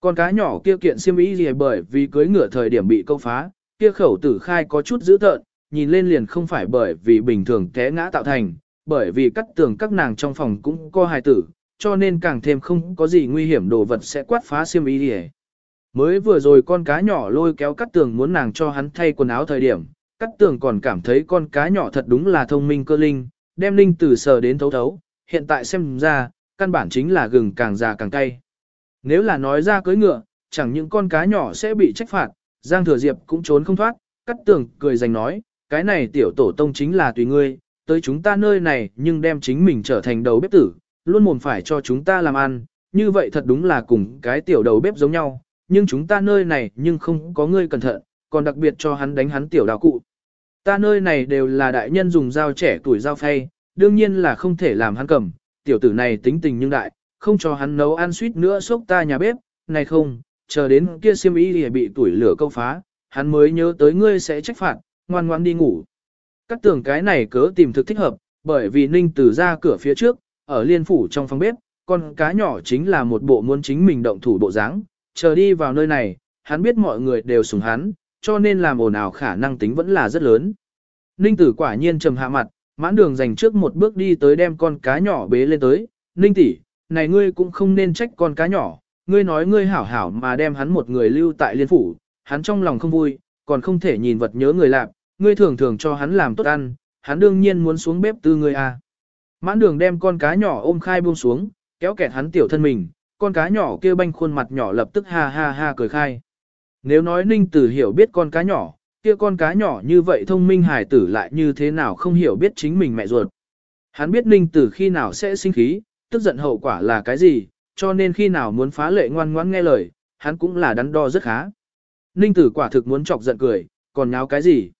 Con cá nhỏ kia kiện xiêm y gì bởi vì cưới ngựa thời điểm bị câu phá, kia khẩu tử khai có chút dữ tợn, nhìn lên liền không phải bởi vì bình thường té ngã tạo thành, bởi vì cắt tường các nàng trong phòng cũng có hài tử, cho nên càng thêm không có gì nguy hiểm đồ vật sẽ quát phá xiêm y đi Mới vừa rồi con cá nhỏ lôi kéo cắt tường muốn nàng cho hắn thay quần áo thời điểm, cắt tường còn cảm thấy con cá nhỏ thật đúng là thông minh cơ linh, đem linh từ sờ đến thấu thấu, hiện tại xem ra, căn bản chính là gừng càng già càng cay. Nếu là nói ra cưới ngựa, chẳng những con cá nhỏ sẽ bị trách phạt, Giang Thừa Diệp cũng trốn không thoát, cắt tường cười giành nói, cái này tiểu tổ tông chính là tùy ngươi, tới chúng ta nơi này nhưng đem chính mình trở thành đầu bếp tử, luôn mồm phải cho chúng ta làm ăn, như vậy thật đúng là cùng cái tiểu đầu bếp giống nhau, nhưng chúng ta nơi này nhưng không có ngươi cẩn thận, còn đặc biệt cho hắn đánh hắn tiểu đào cụ. Ta nơi này đều là đại nhân dùng dao trẻ tuổi dao phay, đương nhiên là không thể làm hắn cầm, tiểu tử này tính tình nhưng đại, không cho hắn nấu ăn suýt nữa sốc ta nhà bếp, này không, chờ đến kia xiêm y thì bị tuổi lửa câu phá, hắn mới nhớ tới ngươi sẽ trách phạt, ngoan ngoan đi ngủ. Các tưởng cái này cớ tìm thực thích hợp, bởi vì Ninh Tử ra cửa phía trước, ở liên phủ trong phòng bếp, con cá nhỏ chính là một bộ muốn chính mình động thủ bộ dáng, chờ đi vào nơi này, hắn biết mọi người đều sùng hắn, cho nên làm ồn ào khả năng tính vẫn là rất lớn. Ninh Tử quả nhiên trầm hạ mặt, mãn đường dành trước một bước đi tới đem con cá nhỏ bế lên tới, Ninh tỷ, này ngươi cũng không nên trách con cá nhỏ, ngươi nói ngươi hảo hảo mà đem hắn một người lưu tại liên phủ, hắn trong lòng không vui, còn không thể nhìn vật nhớ người lạc, ngươi thường thường cho hắn làm tốt ăn, hắn đương nhiên muốn xuống bếp tư ngươi à. Mãn đường đem con cá nhỏ ôm khai buông xuống, kéo kẹt hắn tiểu thân mình, con cá nhỏ kia banh khuôn mặt nhỏ lập tức ha ha ha cười khai. Nếu nói ninh tử hiểu biết con cá nhỏ, kia con cá nhỏ như vậy thông minh hài tử lại như thế nào không hiểu biết chính mình mẹ ruột. Hắn biết ninh tử khi nào sẽ sinh khí, tức giận hậu quả là cái gì, cho nên khi nào muốn phá lệ ngoan ngoãn nghe lời, hắn cũng là đắn đo rất khá. Ninh tử quả thực muốn chọc giận cười, còn nháo cái gì?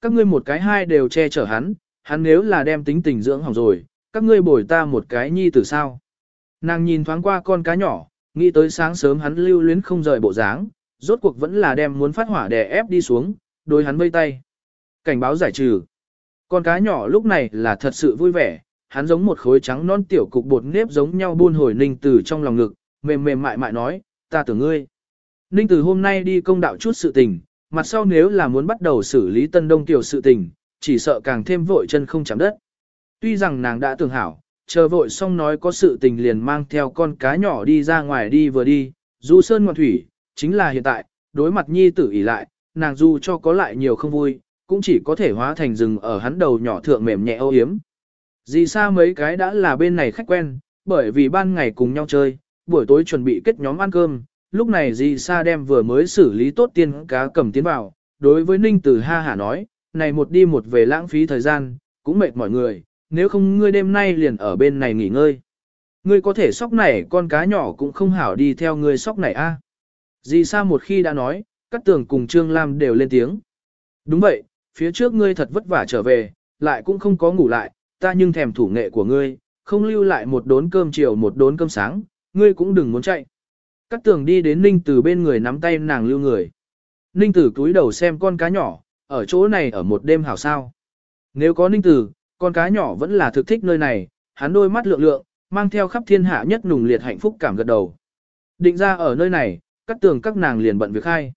Các ngươi một cái hai đều che chở hắn, hắn nếu là đem tính tình dưỡng hỏng rồi, các ngươi bồi ta một cái nhi tử sao? Nàng nhìn thoáng qua con cá nhỏ, nghĩ tới sáng sớm hắn lưu luyến không rời bộ dáng, rốt cuộc vẫn là đem muốn phát hỏa đè ép đi xuống, đối hắn vây tay. Cảnh báo giải trừ. Con cá nhỏ lúc này là thật sự vui vẻ, hắn giống một khối trắng non tiểu cục bột nếp giống nhau buôn hồi Ninh Tử trong lòng ngực, mềm mềm mại mại nói, ta tưởng ngươi. Ninh Tử hôm nay đi công đạo chút sự tình, mặt sau nếu là muốn bắt đầu xử lý tân đông tiểu sự tình, chỉ sợ càng thêm vội chân không chạm đất. Tuy rằng nàng đã tưởng hảo, chờ vội xong nói có sự tình liền mang theo con cá nhỏ đi ra ngoài đi vừa đi, du sơn ngoạn thủy, chính là hiện tại, đối mặt nhi tử ỉ lại, nàng dù cho có lại nhiều không vui, cũng chỉ có thể hóa thành rừng ở hắn đầu nhỏ thượng mềm nhẹ âu yếm. Dì xa mấy cái đã là bên này khách quen, bởi vì ban ngày cùng nhau chơi, buổi tối chuẩn bị kết nhóm ăn cơm, lúc này dì xa đem vừa mới xử lý tốt tiên cá cầm tiến vào, đối với Ninh Tử ha hả nói, này một đi một về lãng phí thời gian, cũng mệt mọi người, nếu không ngươi đêm nay liền ở bên này nghỉ ngơi. Ngươi có thể sóc này con cá nhỏ cũng không hảo đi theo ngươi sóc này a. Dì xa một khi đã nói, các tường cùng Trương Lam đều lên tiếng. Đúng vậy, phía trước ngươi thật vất vả trở về, lại cũng không có ngủ lại, ta nhưng thèm thủ nghệ của ngươi, không lưu lại một đốn cơm chiều một đốn cơm sáng, ngươi cũng đừng muốn chạy. Cát tường đi đến Ninh Tử bên người nắm tay nàng lưu người. Ninh Tử cúi đầu xem con cá nhỏ, ở chỗ này ở một đêm hảo sao. Nếu có Ninh Tử, con cá nhỏ vẫn là thực thích nơi này, hắn đôi mắt lượng lượng, mang theo khắp thiên hạ nhất nùng liệt hạnh phúc cảm gật đầu. Định ra ở nơi này, cắt tường các nàng liền bận việc khai.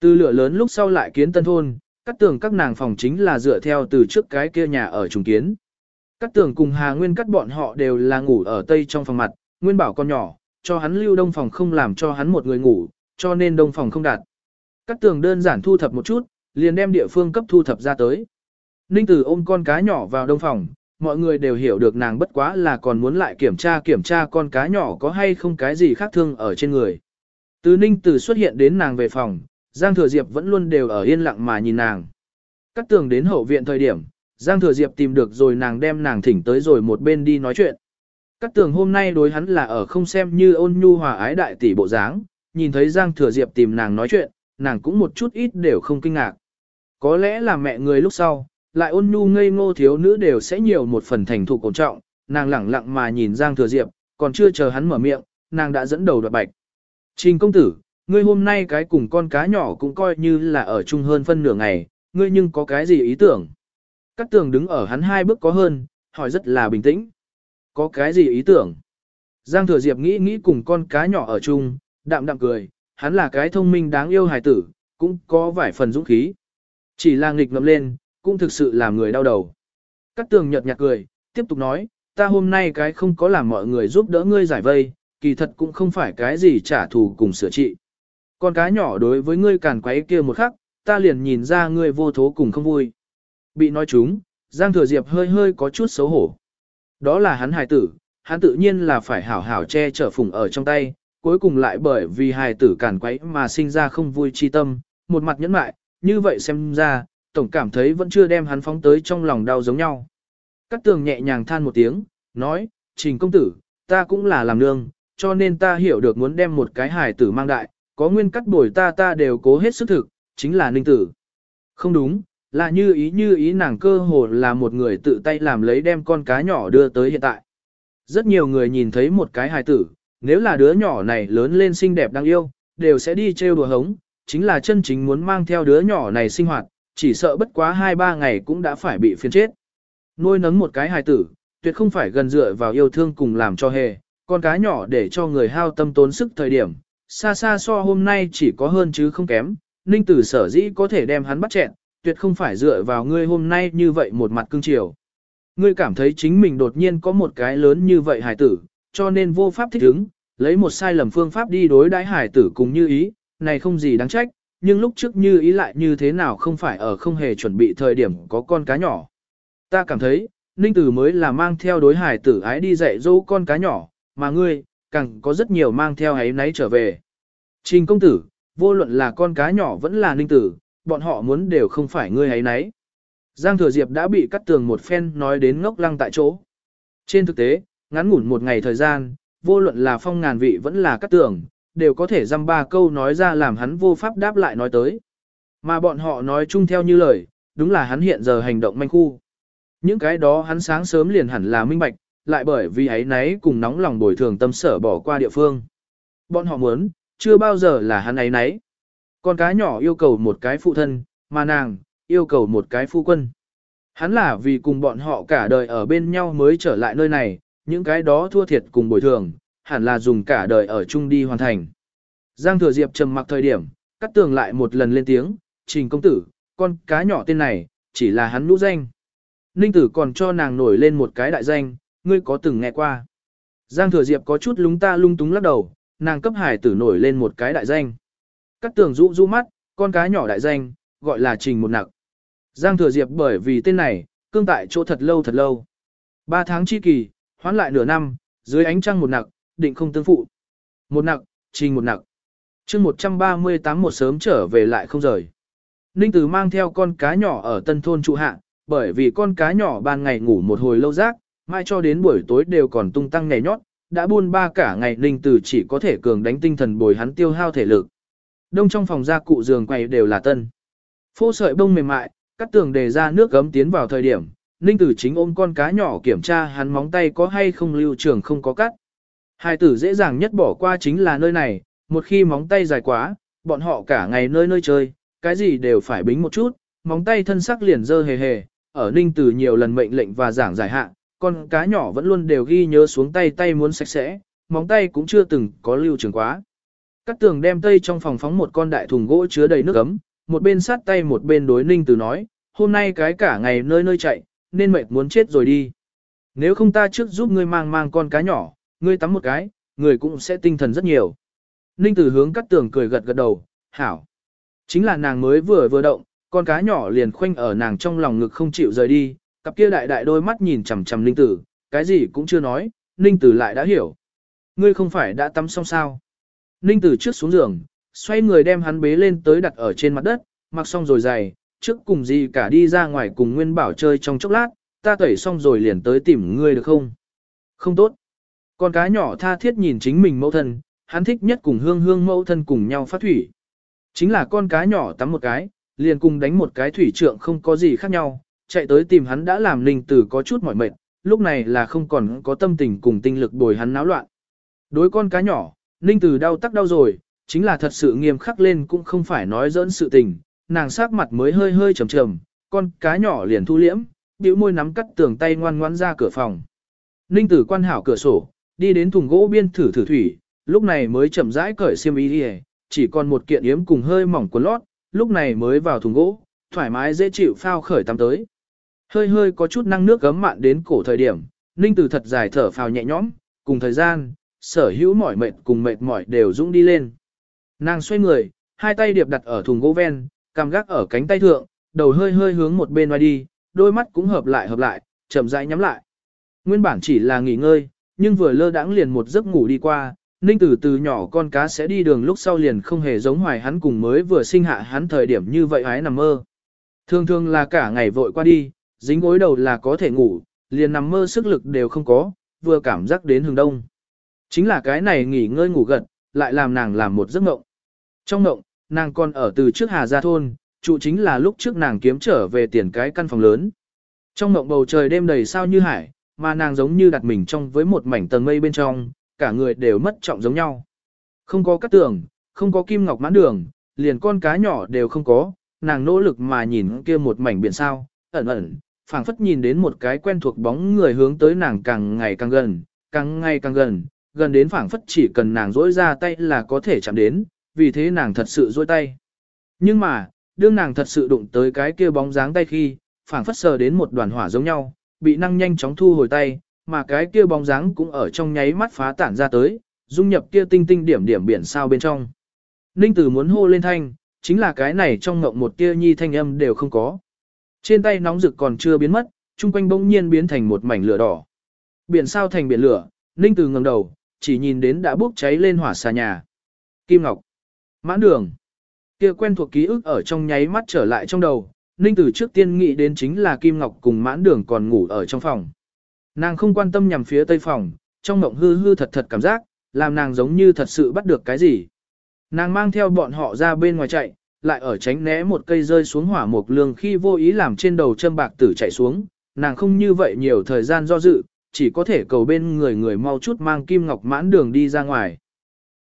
Từ lửa lớn lúc sau lại kiến tân thôn, cắt tường các nàng phòng chính là dựa theo từ trước cái kia nhà ở trùng kiến. Cát tường cùng Hà Nguyên cắt bọn họ đều là ngủ ở tây trong phòng mặt, Nguyên bảo con nhỏ, cho hắn lưu đông phòng không làm cho hắn một người ngủ, cho nên đông phòng không đạt. Các tường đơn giản thu thập một chút, liền đem địa phương cấp thu thập ra tới. Ninh Tử ôm con cá nhỏ vào đông phòng, mọi người đều hiểu được nàng bất quá là còn muốn lại kiểm tra kiểm tra con cá nhỏ có hay không cái gì khác thương ở trên người. Từ Ninh Tử xuất hiện đến nàng về phòng, Giang Thừa Diệp vẫn luôn đều ở yên lặng mà nhìn nàng. Cát tường đến hậu viện thời điểm, Giang Thừa Diệp tìm được rồi nàng đem nàng thỉnh tới rồi một bên đi nói chuyện. Cát tường hôm nay đối hắn là ở không xem như ôn nhu hòa ái đại tỷ bộ dáng, nhìn thấy Giang Thừa Diệp tìm nàng nói chuyện, nàng cũng một chút ít đều không kinh ngạc. Có lẽ là mẹ người lúc sau, lại ôn nhu ngây ngô thiếu nữ đều sẽ nhiều một phần thành thục cổ trọng, nàng lẳng lặng mà nhìn Giang Thừa Diệp, còn chưa chờ hắn mở miệng, nàng đã dẫn đầu đoạt bạch. Trình công tử, ngươi hôm nay cái cùng con cá nhỏ cũng coi như là ở chung hơn phân nửa ngày, ngươi nhưng có cái gì ý tưởng? Cát tường đứng ở hắn hai bước có hơn, hỏi rất là bình tĩnh. Có cái gì ý tưởng? Giang thừa diệp nghĩ nghĩ cùng con cá nhỏ ở chung, đạm đạm cười, hắn là cái thông minh đáng yêu hài tử, cũng có vài phần dũng khí. Chỉ là nghịch ngậm lên, cũng thực sự làm người đau đầu. Cát tường nhợt nhạt cười, tiếp tục nói, ta hôm nay cái không có làm mọi người giúp đỡ ngươi giải vây, kỳ thật cũng không phải cái gì trả thù cùng sửa trị. Con cá nhỏ đối với ngươi càn quấy kia một khắc, ta liền nhìn ra ngươi vô thố cùng không vui. Bị nói chúng, Giang Thừa Diệp hơi hơi có chút xấu hổ. Đó là hắn hài tử, hắn tự nhiên là phải hảo hảo che chở phùng ở trong tay, cuối cùng lại bởi vì hài tử cản quấy mà sinh ra không vui chi tâm, một mặt nhẫn mại, như vậy xem ra, tổng cảm thấy vẫn chưa đem hắn phóng tới trong lòng đau giống nhau. Cát tường nhẹ nhàng than một tiếng, nói, trình công tử, ta cũng là làm nương, cho nên ta hiểu được muốn đem một cái hài tử mang đại, có nguyên cắt bồi ta ta đều cố hết sức thực, chính là ninh tử. Không đúng, là như ý như ý nàng cơ hồ là một người tự tay làm lấy đem con cá nhỏ đưa tới hiện tại. Rất nhiều người nhìn thấy một cái hài tử, nếu là đứa nhỏ này lớn lên xinh đẹp đáng yêu, đều sẽ đi trêu đùa hống, chính là chân chính muốn mang theo đứa nhỏ này sinh hoạt, chỉ sợ bất quá 2-3 ngày cũng đã phải bị phiền chết. Nuôi nấng một cái hài tử, tuyệt không phải gần dựa vào yêu thương cùng làm cho hề, con cá nhỏ để cho người hao tâm tốn sức thời điểm, xa xa so hôm nay chỉ có hơn chứ không kém, ninh tử sở dĩ có thể đem hắn bắt chẹn, tuyệt không phải dựa vào ngươi hôm nay như vậy một mặt cương chiều. Ngươi cảm thấy chính mình đột nhiên có một cái lớn như vậy hải tử, cho nên vô pháp thích ứng, lấy một sai lầm phương pháp đi đối đãi hải tử cùng như ý, này không gì đáng trách, nhưng lúc trước như ý lại như thế nào không phải ở không hề chuẩn bị thời điểm có con cá nhỏ. Ta cảm thấy, Ninh Tử mới là mang theo đối hải tử ái đi dạy dỗ con cá nhỏ, mà ngươi, càng có rất nhiều mang theo ấy nấy trở về. Trình công tử, vô luận là con cá nhỏ vẫn là Ninh Tử, bọn họ muốn đều không phải ngươi ấy nấy. Giang Thừa Diệp đã bị cắt tường một phen nói đến ngốc lăng tại chỗ. Trên thực tế, ngắn ngủn một ngày thời gian, vô luận là phong ngàn vị vẫn là cắt tường, đều có thể dăm ba câu nói ra làm hắn vô pháp đáp lại nói tới. Mà bọn họ nói chung theo như lời, đúng là hắn hiện giờ hành động manh khu. Những cái đó hắn sáng sớm liền hẳn là minh bạch, lại bởi vì ấy nấy cùng nóng lòng bồi thường tâm sở bỏ qua địa phương. Bọn họ muốn, chưa bao giờ là hắn ấy nấy. Con cá nhỏ yêu cầu một cái phụ thân, mà nàng, yêu cầu một cái phu quân. Hắn là vì cùng bọn họ cả đời ở bên nhau mới trở lại nơi này, những cái đó thua thiệt cùng bồi thường, hẳn là dùng cả đời ở chung đi hoàn thành. Giang Thừa Diệp trầm mặc thời điểm, cắt tường lại một lần lên tiếng, trình công tử, con cá nhỏ tên này, chỉ là hắn lũ danh. Ninh tử còn cho nàng nổi lên một cái đại danh, ngươi có từng nghe qua. Giang Thừa Diệp có chút lúng ta lung túng lắc đầu, nàng cấp hải tử nổi lên một cái đại danh. Cắt tường rũ rũ mắt, con cá nhỏ đại danh, gọi là trình một nặc. Giang Thừa Diệp bởi vì tên này, cương tại chỗ thật lâu thật lâu. Ba tháng chi kỳ, hoán lại nửa năm, dưới ánh trăng một nặc, định không tương phụ. Một nặc, trình một nặc. chương 138 một sớm trở về lại không rời. Ninh Tử mang theo con cá nhỏ ở tân thôn trụ hạ, bởi vì con cá nhỏ ban ngày ngủ một hồi lâu rác, mai cho đến buổi tối đều còn tung tăng nhảy nhót, đã buôn ba cả ngày Ninh Tử chỉ có thể cường đánh tinh thần bồi hắn tiêu hao thể lực. Đông trong phòng gia cụ giường quầy đều là tân. Phô sợi bông mềm mại, cắt tường đề ra nước gấm tiến vào thời điểm, Ninh Tử chính ôm con cá nhỏ kiểm tra hắn móng tay có hay không lưu trường không có cắt. Hai tử dễ dàng nhất bỏ qua chính là nơi này, một khi móng tay dài quá, bọn họ cả ngày nơi nơi chơi, cái gì đều phải bính một chút, móng tay thân sắc liền dơ hề hề, ở Ninh Tử nhiều lần mệnh lệnh và giảng giải hạn, con cá nhỏ vẫn luôn đều ghi nhớ xuống tay tay muốn sạch sẽ, móng tay cũng chưa từng có lưu trường quá. Cát tường đem tây trong phòng phóng một con đại thùng gỗ chứa đầy nước ấm, một bên sát tay một bên đối ninh từ nói, hôm nay cái cả ngày nơi nơi chạy, nên mệt muốn chết rồi đi. Nếu không ta trước giúp ngươi mang mang con cá nhỏ, ngươi tắm một cái, người cũng sẽ tinh thần rất nhiều. Ninh Tử hướng cắt tường cười gật gật đầu, hảo. Chính là nàng mới vừa vừa động, con cá nhỏ liền khoanh ở nàng trong lòng ngực không chịu rời đi, cặp kia đại đại đôi mắt nhìn chằm chằm Ninh Tử, cái gì cũng chưa nói, Ninh Tử lại đã hiểu. Ngươi không phải đã tắm xong sao? Ninh Tử trước xuống giường, xoay người đem hắn bế lên tới đặt ở trên mặt đất, mặc xong rồi giày, trước cùng gì cả đi ra ngoài cùng Nguyên Bảo chơi trong chốc lát, ta tẩy xong rồi liền tới tìm ngươi được không? Không tốt. Con cá nhỏ tha thiết nhìn chính mình mẫu thân, hắn thích nhất cùng hương hương mẫu thân cùng nhau phát thủy. Chính là con cá nhỏ tắm một cái, liền cùng đánh một cái thủy trượng không có gì khác nhau, chạy tới tìm hắn đã làm Ninh tử có chút mỏi mệt, lúc này là không còn có tâm tình cùng tinh lực bồi hắn náo loạn. Đối con cá nhỏ, Ninh tử đau tắc đau rồi, chính là thật sự nghiêm khắc lên cũng không phải nói dỡn sự tình, nàng sắc mặt mới hơi hơi trầm trầm, con cá nhỏ liền thu liễm, bĩu môi nắm cắt tường tay ngoan ngoãn ra cửa phòng. Ninh tử quan hảo cửa sổ, đi đến thùng gỗ biên thử thử thủy, lúc này mới chậm rãi cởi xiêm y đi chỉ còn một kiện yếm cùng hơi mỏng quần lót, lúc này mới vào thùng gỗ, thoải mái dễ chịu phao khởi tắm tới. Hơi hơi có chút năng nước gấm mạn đến cổ thời điểm, Ninh Tử thật dài thở phào nhẹ nhõm, cùng thời gian, sở hữu mỏi mệt cùng mệt mỏi đều dũng đi lên. Nàng xoay người, hai tay điệp đặt ở thùng gỗ ven, cằm gác ở cánh tay thượng, đầu hơi hơi hướng một bên ngoài đi, đôi mắt cũng hợp lại hợp lại, chậm rãi nhắm lại. Nguyên bản chỉ là nghỉ ngơi, nhưng vừa lơ đãng liền một giấc ngủ đi qua, Ninh Tử từ nhỏ con cá sẽ đi đường lúc sau liền không hề giống hoài hắn cùng mới vừa sinh hạ hắn thời điểm như vậy hái nằm mơ. Thường thường là cả ngày vội qua đi, dính gối đầu là có thể ngủ, liền nằm mơ sức lực đều không có, vừa cảm giác đến hừng đông. Chính là cái này nghỉ ngơi ngủ gật, lại làm nàng làm một giấc mộng. Trong mộng, nàng còn ở từ trước Hà Gia Thôn, trụ chính là lúc trước nàng kiếm trở về tiền cái căn phòng lớn. Trong mộng bầu trời đêm đầy sao như hải, mà nàng giống như đặt mình trong với một mảnh tầng mây bên trong, cả người đều mất trọng giống nhau. Không có cắt tường, không có kim ngọc mãn đường, liền con cá nhỏ đều không có, nàng nỗ lực mà nhìn kia một mảnh biển sao, ẩn ẩn, phảng phất nhìn đến một cái quen thuộc bóng người hướng tới nàng càng ngày càng gần, càng ngày càng gần, gần đến phảng phất chỉ cần nàng dỗi ra tay là có thể chạm đến, vì thế nàng thật sự dỗi tay. Nhưng mà, đương nàng thật sự đụng tới cái kia bóng dáng tay khi, phảng phất sờ đến một đoàn hỏa giống nhau, bị năng nhanh chóng thu hồi tay, mà cái kia bóng dáng cũng ở trong nháy mắt phá tản ra tới, dung nhập kia tinh tinh điểm điểm biển sao bên trong. Ninh Tử muốn hô lên thanh, chính là cái này trong ngộng một tia nhi thanh âm đều không có. Trên tay nóng rực còn chưa biến mất, chung quanh bỗng nhiên biến thành một mảnh lửa đỏ. Biển sao thành biển lửa, Ninh Tử ngẩng đầu, chỉ nhìn đến đã bốc cháy lên hỏa xà nhà. Kim Ngọc, mãn đường, kia quen thuộc ký ức ở trong nháy mắt trở lại trong đầu. Ninh Tử trước tiên nghĩ đến chính là Kim Ngọc cùng mãn đường còn ngủ ở trong phòng. Nàng không quan tâm nhằm phía tây phòng, trong mộng hư hư thật thật cảm giác, làm nàng giống như thật sự bắt được cái gì. Nàng mang theo bọn họ ra bên ngoài chạy, lại ở tránh né một cây rơi xuống hỏa mục lương khi vô ý làm trên đầu châm bạc tử chạy xuống, nàng không như vậy nhiều thời gian do dự, chỉ có thể cầu bên người người mau chút mang kim ngọc mãn đường đi ra ngoài.